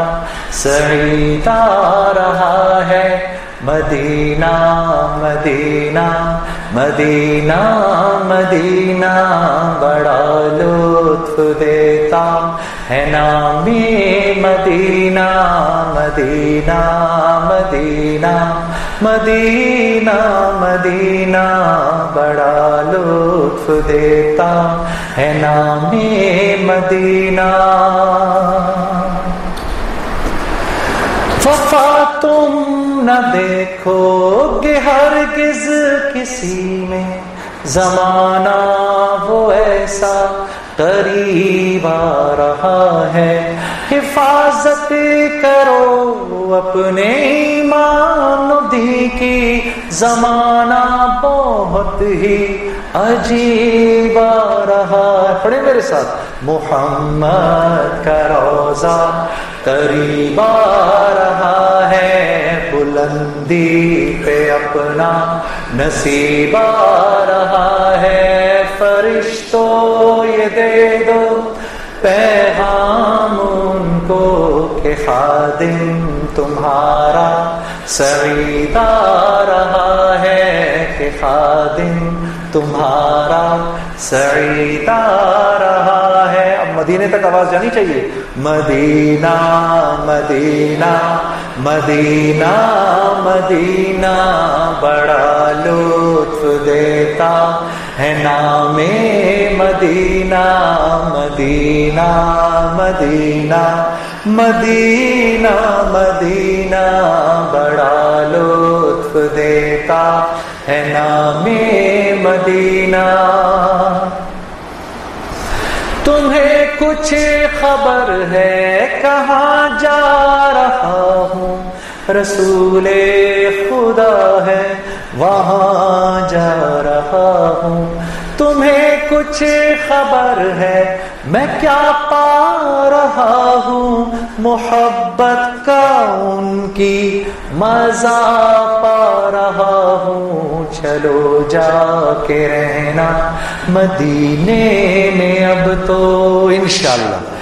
سعید آ رہا ہے مدینہ مدینہ مدینہ مدینہ، بڑا لطف دیتا ہے نامی مدینہ مدینہ مدینہ۔ مدینہ مدینہ، بڑا لطف دیتا ہے نامی مدینہ۔ وفا تم نہ دیکھو گے ہرگز کسی میں۔ زمانہ وہ ایسا قریب آ رہا ہے۔ حفاظت کرو اپنے ایمان دی کی زمانہ بہت ہی عجیب رہا پڑھے میرے ساتھ۔ محمد کا روزہ قریب رہا ہے۔ بلندی پہ اپنا نصیب رہا ہے۔ فرشتوں یہ دے دو۔ پیغام ان کو کہ خادم تمہارا سعید آ رہا ہے کہ خادم تمہارا سعید آ رہا ہے۔ اب مدینے تک آواز جانی چاہیے۔ مدینہ مدینہ مدینہ مدینہ، بڑا لطف دیتا۔ ہے نام مدینہ مدینہ مدینہ مدینہ مدینہ، بڑا لطف دیتا ہے نام مدینہ۔ تمہیں کچھ خبر ہے، کہاں جا رہا ہوں؟ رسول خدا ہے وہاں جا رہا ہوں۔ تمہیں کچھ خبر ہے، میں کیا پا رہا ہوں؟ محبت کا ان کی مزہ پا رہا ہوں۔ چلو جا کے رہنا۔ مدینے میں اب تو انشاءاللہ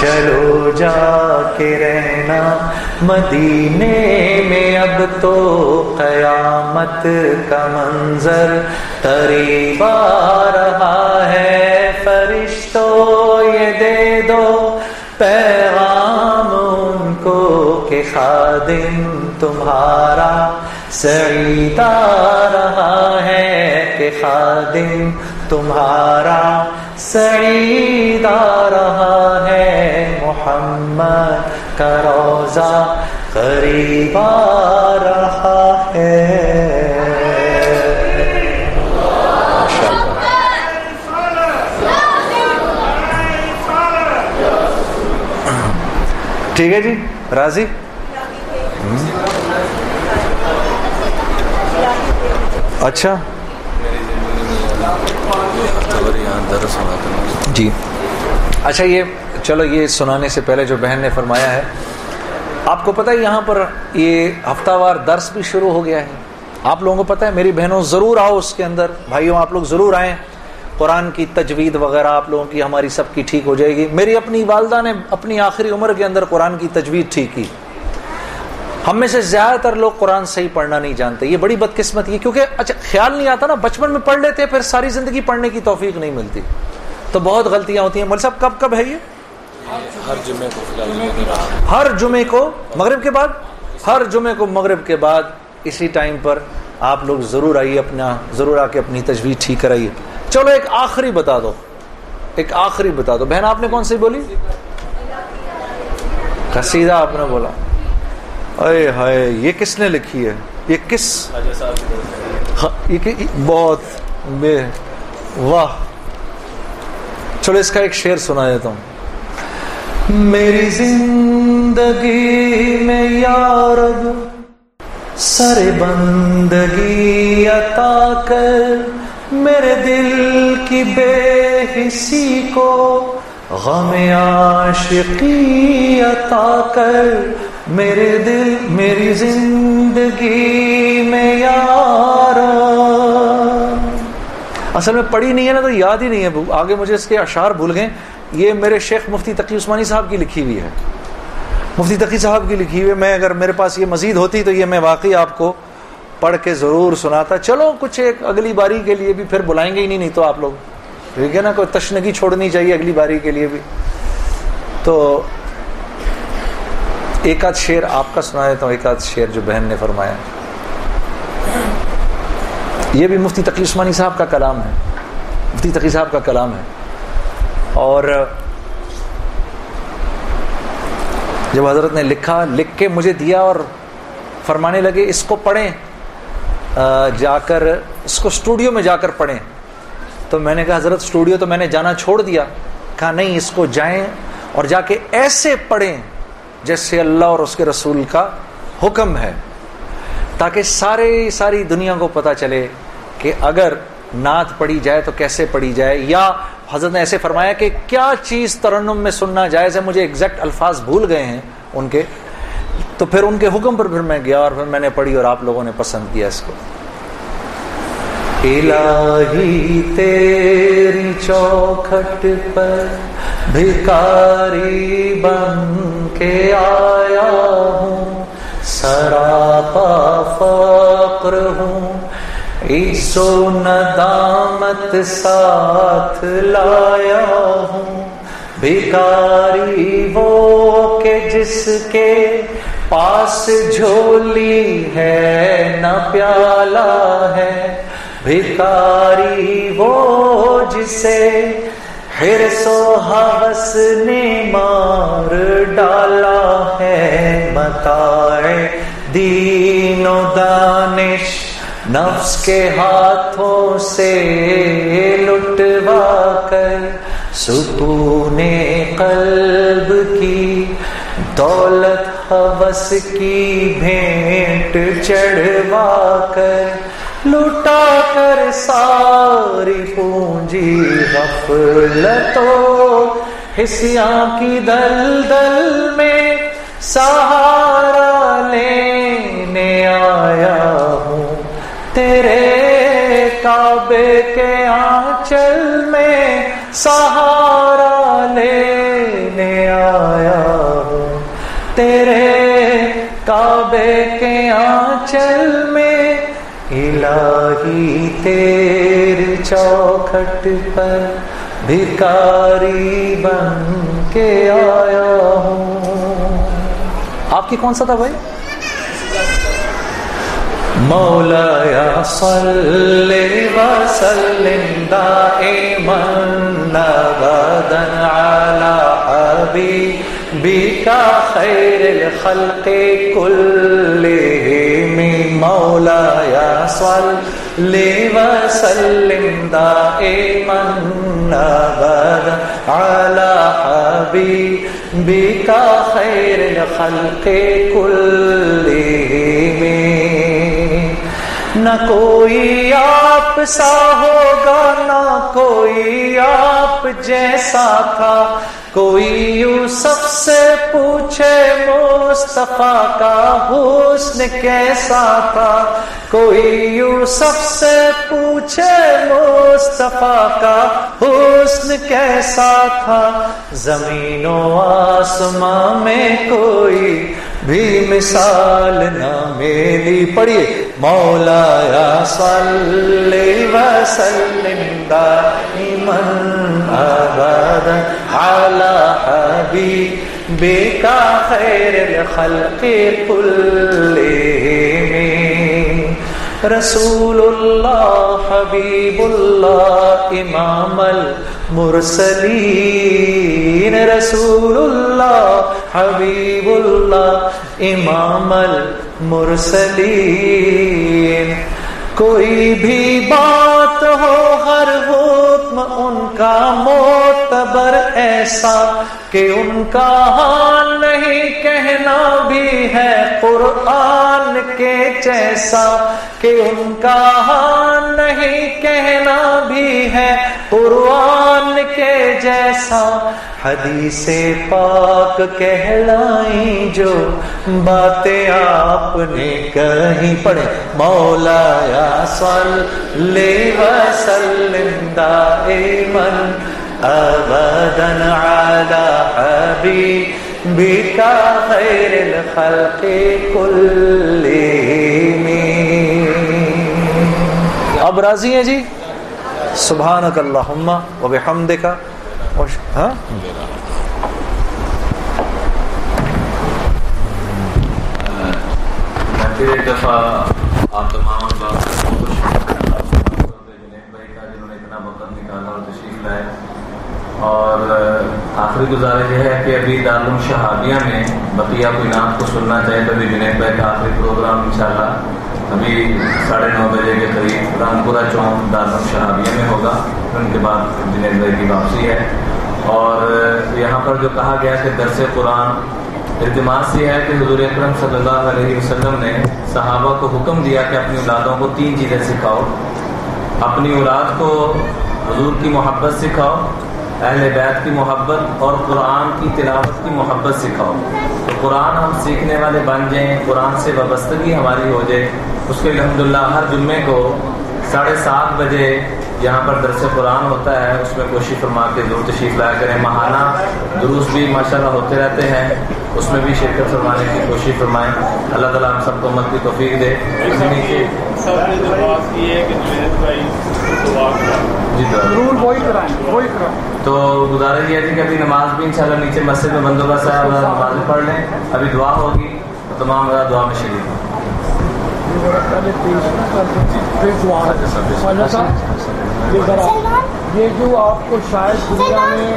چلو جا کے رہنا۔ مدینے میں اب تو قیامت کا منظر قریب آ رہا ہے۔ فرشتوں یہ دے دو پیغام ان کو کہ خادم تمہارا سعید آ رہا ہے کہ خادم تمہارا سعید آ رہا ہے محمد کا روزہ قریب آ رہا ہے۔
ٹھیک ہے جی راضی؟ اچھا۔ جی۔ اچھا یہ چلو، یہ سنانے سے پہلے جو بہن نے فرمایا ہے، آپ کو پتہ ہے یہاں پر یہ ہفتہ وار درس بھی شروع ہو گیا ہے۔ آپ لوگوں کو پتہ ہے، میری بہنوں، ضرور آؤ اس کے اندر۔ بھائیوں، آپ لوگ ضرور آئیں۔ قرآن کی تجوید وغیرہ آپ لوگوں کی، ہماری سب کی ٹھیک ہو جائے گی۔ میری اپنی والدہ نے اپنی آخری عمر کے اندر قرآن کی تجوید ٹھیک کی۔ ہم میں سے زیادہ تر لوگ قرآن صحیح پڑھنا نہیں جانتے یہ بڑی بدقسمت ہے کیونکہ اچھا خیال نہیں آتا نا بچپن میں پڑھ لیتے پھر ساری زندگی پڑھنے کی توفیق نہیں ملتی۔ تو بہت غلطیاں ہوتی ہیں۔ مول صاحب کب کب ہے یہ؟
ہر جمعے کو
ہر جمعے کو؟ مغرب کے بعد؟ ہر جمعے کو مغرب کے بعد اسی ٹائم پر آپ لوگ ضرور آئیے اپنا ضرور آ کے اپنی تجویز ٹھیک کرائیے۔ چلو ایک آخری بتا دو۔ ایک آخری بتا دو۔ بہن آپ نے کون سی بولی؟ قصیدہ آپ نے بولا۔ اے ہائے، یہ کس نے لکھی ہے؟ یہ کس؟ ہاں، یہ بہت بے واہ۔ چلو، اس کا ایک شعر سنا دیتا ہوں۔
میری زندگی میں یارب سر بندگی عطا کر، میرے دل کی بے حسی کو غم عاشقی عطا کر، میرے دل، میری زندگی میں یارب
اصل میں پڑھی نہیں ہے نا تو یاد ہی نہیں ہے۔ آگے مجھے اس کے اشعار بھول گئے۔ یہ میرے شیخ مفتی تقی عثمانی صاحب کی لکھی ہوئی ہے۔ مفتی تقی صاحب کی لکھی ہوئی میں اگر میرے پاس یہ مزید ہوتی تو یہ میں واقعی آپ کو پڑھ کے ضرور سناتا۔ چلو کچھ ایک اگلی باری کے لیے بھی پھر بلائیں گے ہی نہیں نہیں تو آپ لوگ ٹھیک ہے نا کوئی تشنگی چھوڑنی چاہیے اگلی باری کے لیے بھی۔ تو ایک آدھ شعر آپ کا سنا دیتا ہوں، ایک آدھ شعر جو بہن نے فرمایا۔ یہ بھی مفتی تقی عثمانی صاحب کا کلام ہے۔ مفتی تقی صاحب کا کلام ہے۔ اور جب حضرت نے لکھا، لکھ کے مجھے دیا اور فرمانے لگے، اس کو پڑھیں۔ جا کر، اس کو اسٹوڈیو میں جا کر پڑھیں۔ تو میں نے کہا، حضرت اسٹوڈیو تو میں نے جانا چھوڑ دیا۔ کہا، نہیں، اس کو جائیں اور جا کے ایسے پڑھیں جیسے اللہ اور اس کے رسول کا حکم ہے۔ تاکہ سارے ساری دنیا کو پتا چلے کہ اگر نعت پڑھی جائے تو کیسے پڑھی جائے۔ یا حضرت نے ایسے فرمایا کہ کیا چیز ترنم میں سننا جائز ہے، مجھے ایگزیکٹ الفاظ بھول گئے ہیں
ان کے۔ تو پھر ان کے حکم پر پھر میں گیا اور پھر میں نے پڑھی اور آپ لوگوں نے پسند کیا اس کو۔
الہی تیری چوکھٹ پر بھکاری بن کے آیا ہوں، سراپا فقر ہوں، عیسو ندامت ساتھ لایا ہوں۔ بھکاری وہ کہ جس کے پاس جھولی ہے، نہ پیالہ ہے۔ بھکاری وہ جسے حرص و حوث نے مار ڈالا ہے۔ متاع دین و دانش نفس کے ہاتھوں سے لٹوا کر سکون قلب کی دولت حوث کی بھینٹ چڑھوا کر لٹا کر ساری پونجی غفلتوں حسیاں کی دل دل میں سہارا لینے آیا ہوں۔ تیرے کعبے کے آنچل میں سہارا لینے آیا ہوں۔ تیرے کعبے کے آنچل میں الہی تیر چوکھٹ پر بھکاری بن کے آیا ہوں۔
آپ کی کون سا تھا بھائی؟
مولا یا صلی وسلم دائما ابدا على حبيبك خير الخلق كلهم مولا یا صلی وسلم دائما ابدا على حبيبك خير الخلق كلهم نہ کوئی آپ سا ہوگا، نہ کوئی آپ جیسا تھا. کوئی یوسف سے پوچھے، مصطفیٰ کا حسن کیسا تھا؟ کوئی یوسف سے پوچھے، مصطفیٰ کا حسن کیسا تھا؟ زمین و آسماں میں کوئی بھی مثال نہ میری پڑھیے۔ مولا یا صلی وسلم دائما ابدا على حبيبك خیر الخلق كلهم رسول اللہ حبیب اللہ امام المرسلین رسول اللہ حبیب اللہ امام المرسلین کوئی بھی بات ہو، ہر حکم ان کا معتبر ایسا کہ ان کا حال نہیں کہنا بھی ہے قرآن کے جیسا کہ ان کا حال نہیں کہنا بھی ہے قرآن کے جیسا۔ حدیث پاک کہلائیں جو باتیں آپ نے کہیں پڑھے مولا یا صلی وسلم دائما ابدا على حبيبك خير الخلق كلهم
اب راضی ہیں جی؟ سبحانک اللہم و بحمدک۔ ہاں؟
میں پھر ایک دفعہ آپ تمام بات جنید بھائی کا جنہوں نے اتنا وقت نکالا اور تشریف لائے اور آخری گزارش یہ ہے کہ ابھی دارالعلوم شہابیہ میں بقیہ کوئی نام کو سننا چاہے تو ابھی جنید بھائی کا آخری پروگرام انشاءاللہ ابھی ساڑھے نو بجے کے قریب رامپورہ چوک دارالعلوم شہابیہ میں ہوگا۔ ان کے بعد جنید بھائی کی واپسی ہے۔ اور یہاں پر جو کہا گیا کہ درس قرآن التماس یہ ہے کہ حضور اکرم صلی اللہ علیہ وسلم نے صحابہ کو حکم دیا کہ اپنی اولادوں کو تین چیزیں سکھاؤ۔ اپنی اولاد کو حضور کی محبت سکھاؤ۔ اہل بیت کی محبت اور قرآن کی تلاوت کی محبت سکھاؤ۔ تو قرآن ہم سیکھنے والے بن جائیں، قرآن سے وابستگی ہماری ہو جائے۔ اس کے الحمدللہ ہر جمعے کو ساڑھے سات بجے یہاں پر درس قرآن ہوتا ہے اس میں کوشش فرما کے ضرور تشریف لایا کریں۔ ماہانہ دروس بھی ماشاءاللہ ہوتے رہتے ہیں۔ اس میں بھی شرکت فرمانے کی کوشش فرمائیں۔ اللہ تعالیٰ ہم سب کو مت کی توفیق دے۔ جی تو گزارش یہ تھی کہ ابھی نماز بھی انشاءاللہ نیچے مسجد میں بندوبست ہے نماز پڑھ لیں۔ ابھی دعا ہوگی تمام دعا میں شریک ہوں۔
یہ جو آپ کو شاید دنیا میں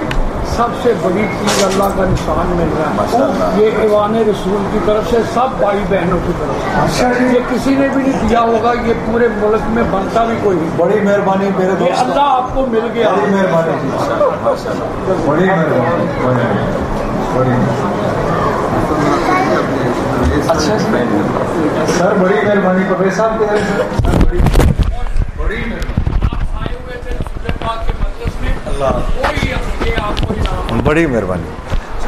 سب سے بڑی چیز اللہ کا نشان مل رہا ہے یہ ایوان رسول کی طرف سے سب بھائی بہنوں کی طرف سے۔ یہ کسی نے بھی نہیں دیا ہوگا یہ پورے ملک میں بنتا بھی کوئی نہیں۔
بڑی مہربانی میرے دوست
اللہ آپ کو مل گیا۔
بڑی مہربانی۔ بڑی مہربانی۔ اچھا۔ سر بڑی مہربانی کبھی صاحب سر بڑی مہربانی۔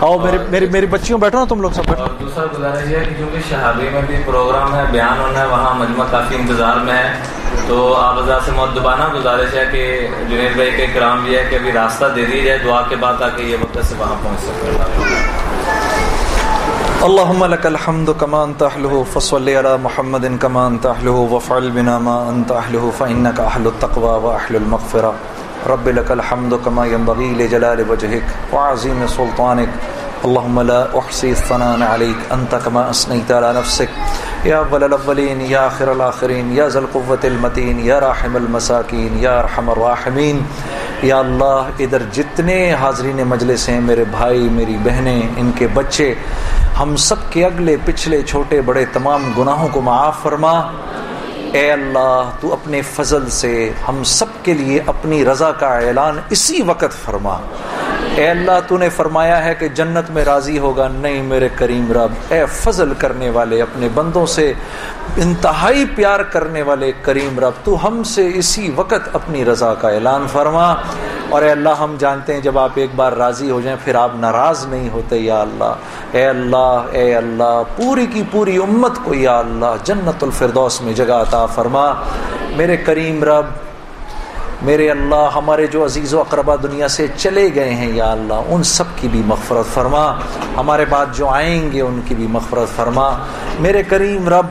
آؤ میری میری میری بچیوں بیٹھو نا تم لوگ سب بیٹھو۔
دوسرا گزارش یہ ہے کہ چونکہ شہابی میں بھی پروگرام ہے بیان ہونا ہے وہاں مجمع کافی انتظار میں ہے تو آپ حضرات سے مدبانہ گزارش ہے کہ جنید بھائی کے کرام یہ ہے کہ ابھی راستہ دے دی جائے دعا کے بعد تاکہ یہ وقت سے وہاں پہنچ سکے۔
اللهم لك الحمد كما انت اهله فصل على محمد كما انت اهله وفعل بنا ما انت اهله فانك اهل التقوى واهل المغفرة. رب لك الحمد كما ينبغي لجلال وجهك وعظيم سلطانك. اللهم لا احصي الثناء عليك انت كما اثنيت على نفسك. يا اول الاولين يا اخر الاخرين يا ذا القوة المتين، يا راحم المساكين، يا ارحم الراحمين. یا اللہ، ادھر جتنے حاضرین مجلس ہیں، میرے بھائی، میری بہنیں، ان کے بچے، ہم سب کے اگلے پچھلے چھوٹے بڑے تمام گناہوں کو معاف فرما۔ اے اللہ، تو اپنے فضل سے ہم سب کے لیے اپنی رضا کا اعلان اسی وقت فرما۔ اے اللہ تو نے فرمایا ہے کہ جنت میں راضی ہوگا، نہیں میرے کریم رب۔ اے فضل کرنے والے اپنے بندوں سے، انتہائی پیار کرنے والے کریم رب، تو ہم سے اسی وقت اپنی رضا کا اعلان فرما۔ اور اے اللہ، ہم جانتے ہیں جب آپ ایک بار راضی ہو جائیں، پھر آپ ناراض نہیں ہوتے، یا اللہ۔ اے اللہ اے اللہ، پوری کی پوری امت کو یا اللہ، جنت الفردوس میں جگہ عطا فرما۔ میرے کریم رب میرے اللہ ہمارے جو عزیز و اقربا دنیا سے چلے گئے ہیں یا اللہ، ان سب کی بھی مغفرت فرما۔ ہمارے بعد جو آئیں گے، ان کی بھی مغفرت فرما۔ میرے کریم رب،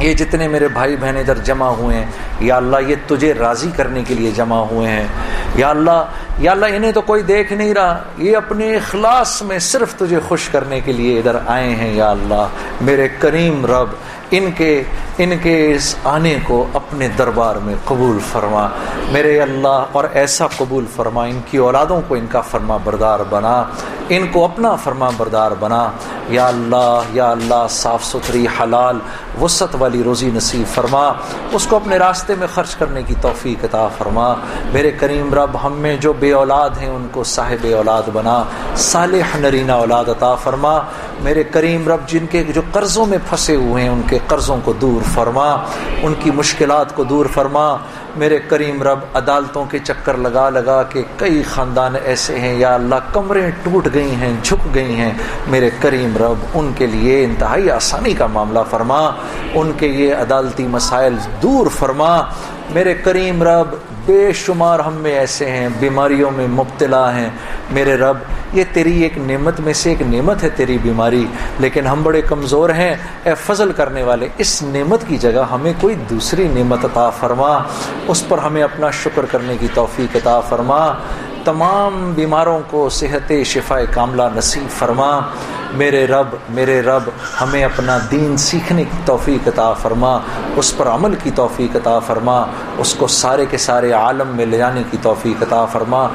یہ جتنے میرے بھائی بہن ادھر جمع ہوئے ہیں یا اللہ یہ تجھے راضی کرنے کے لیے جمع ہوئے ہیں۔ یا اللہ یا اللہ انہیں تو کوئی دیکھ نہیں رہا۔ یہ اپنے اخلاص میں صرف تجھے خوش کرنے کے لیے ادھر آئے ہیں۔ یا اللہ، میرے کریم رب، ان کے ان کے اس آنے کو اپنے دربار میں قبول فرما۔ میرے اللہ، اور ایسا قبول فرما۔ ان کی اولادوں کو ان کا فرما بردار بنا۔ ان کو اپنا فرما بردار بنا۔ یا اللہ یا اللہ، صاف ستھری، حلال وسط والی روزی نصیب فرما۔ اس کو اپنے راستے میں خرچ کرنے کی توفیق عطا فرما۔ میرے کریم رب، ہم میں جو بے اولاد ہیں، ان کو صاحب اولاد بنا۔ صالح نرینہ اولاد عطا فرما۔ میرے کریم رب، جن کے جو قرضوں میں پھنسے ہوئے ہیں، ان کے قرضوں کو دور فرما۔ ان کی مشکلات کو دور فرما۔ میرے کریم رب عدالتوں کے چکر لگا لگا کے کئی خاندان ایسے ہیں، یا اللہ، کمریں ٹوٹ گئی ہیں، جھک گئی ہیں۔ میرے کریم رب ان کے لیے انتہائی آسانی کا معاملہ فرما، ان کے یہ عدالتی مسائل دور فرما۔ میرے کریم رب بے شمار ہم میں ایسے ہیں، بیماریوں میں مبتلا ہیں۔ میرے رب، یہ تیری ایک نعمت میں سے ایک نعمت ہے تیری بیماری۔ لیکن ہم بڑے کمزور ہیں۔ اے فضل کرنے والے، اس نعمت کی جگہ ہمیں کوئی دوسری نعمت عطا فرما۔ اس پر ہمیں اپنا شکر کرنے کی توفیق عطا فرما۔ تمام بیماروں کو صحت شفا کاملہ نصیب فرما۔ میرے رب میرے رب، ہمیں اپنا دین سیکھنے کی توفیق عطا فرما، اس پر عمل کی توفیق عطا فرما، اس کو سارے کے سارے عالم میں لے جانے کی توفیق عطا فرما۔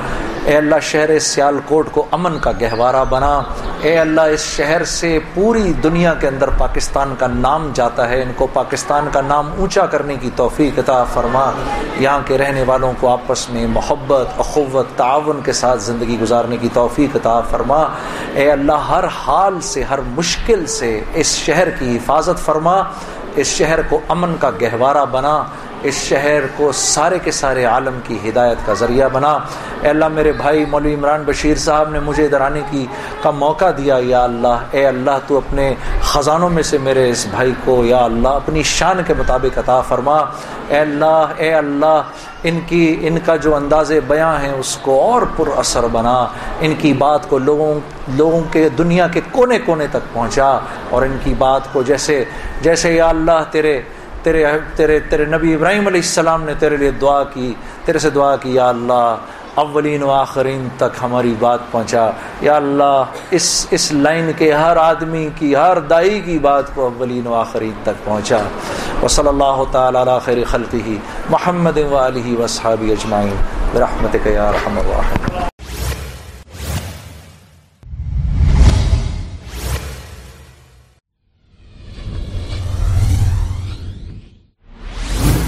اے اللہ، شہر سیال کوٹ کو امن کا گہوارہ بنا۔ اے اللہ، اس شہر سے پوری دنیا کے اندر پاکستان کا نام جاتا ہے۔ ان کو پاکستان کا نام اونچا کرنے کی توفیق عطا فرما۔ یہاں کے رہنے والوں کو آپس میں محبت، اخوت، تعاون کے ساتھ زندگی گزارنے کی توفیق عطا فرما۔ اے اللہ، ہر حال سے، ہر مشکل سے اس شہر کی حفاظت فرما۔ اس شہر کو امن کا گہوارہ بنا۔ اس شہر کو سارے کے سارے عالم کی ہدایت کا ذریعہ بنا۔ اے اللہ، میرے بھائی مولوی عمران بشیر صاحب نے مجھے ادھر آنے کی کا موقع دیا۔ یا اللہ، اے اللہ، تو اپنے خزانوں میں سے میرے اس بھائی کو، یا اللہ، اپنی شان کے مطابق عطا فرما۔ اے اللہ اے اللہ، ان کی، ان کا جو انداز بیاں ہے اس کو اور پر اثر بنا۔ ان کی بات کو لوگوں لوگوں کے دنیا کے کونے کونے تک پہنچا۔ اور ان کی بات کو جیسے جیسے، یا اللہ، تیرے تیرے تیرے تیرے نبی ابراہیم علیہ السلام نے تیرے لیے دعا کی، تیرے سے دعا کی، یا اللہ، اولین و آخرین تک ہماری بات پہنچا۔ یا اللہ، اس اس لائن کے ہر آدمی کی، ہر دائی کی بات کو اولین و آخرین تک پہنچا۔ و صلی اللہ تعالیٰ علی خیر خلقی محمد و علیہ وصحابی اجمعین۔ برحمتک یا رحم الرحمن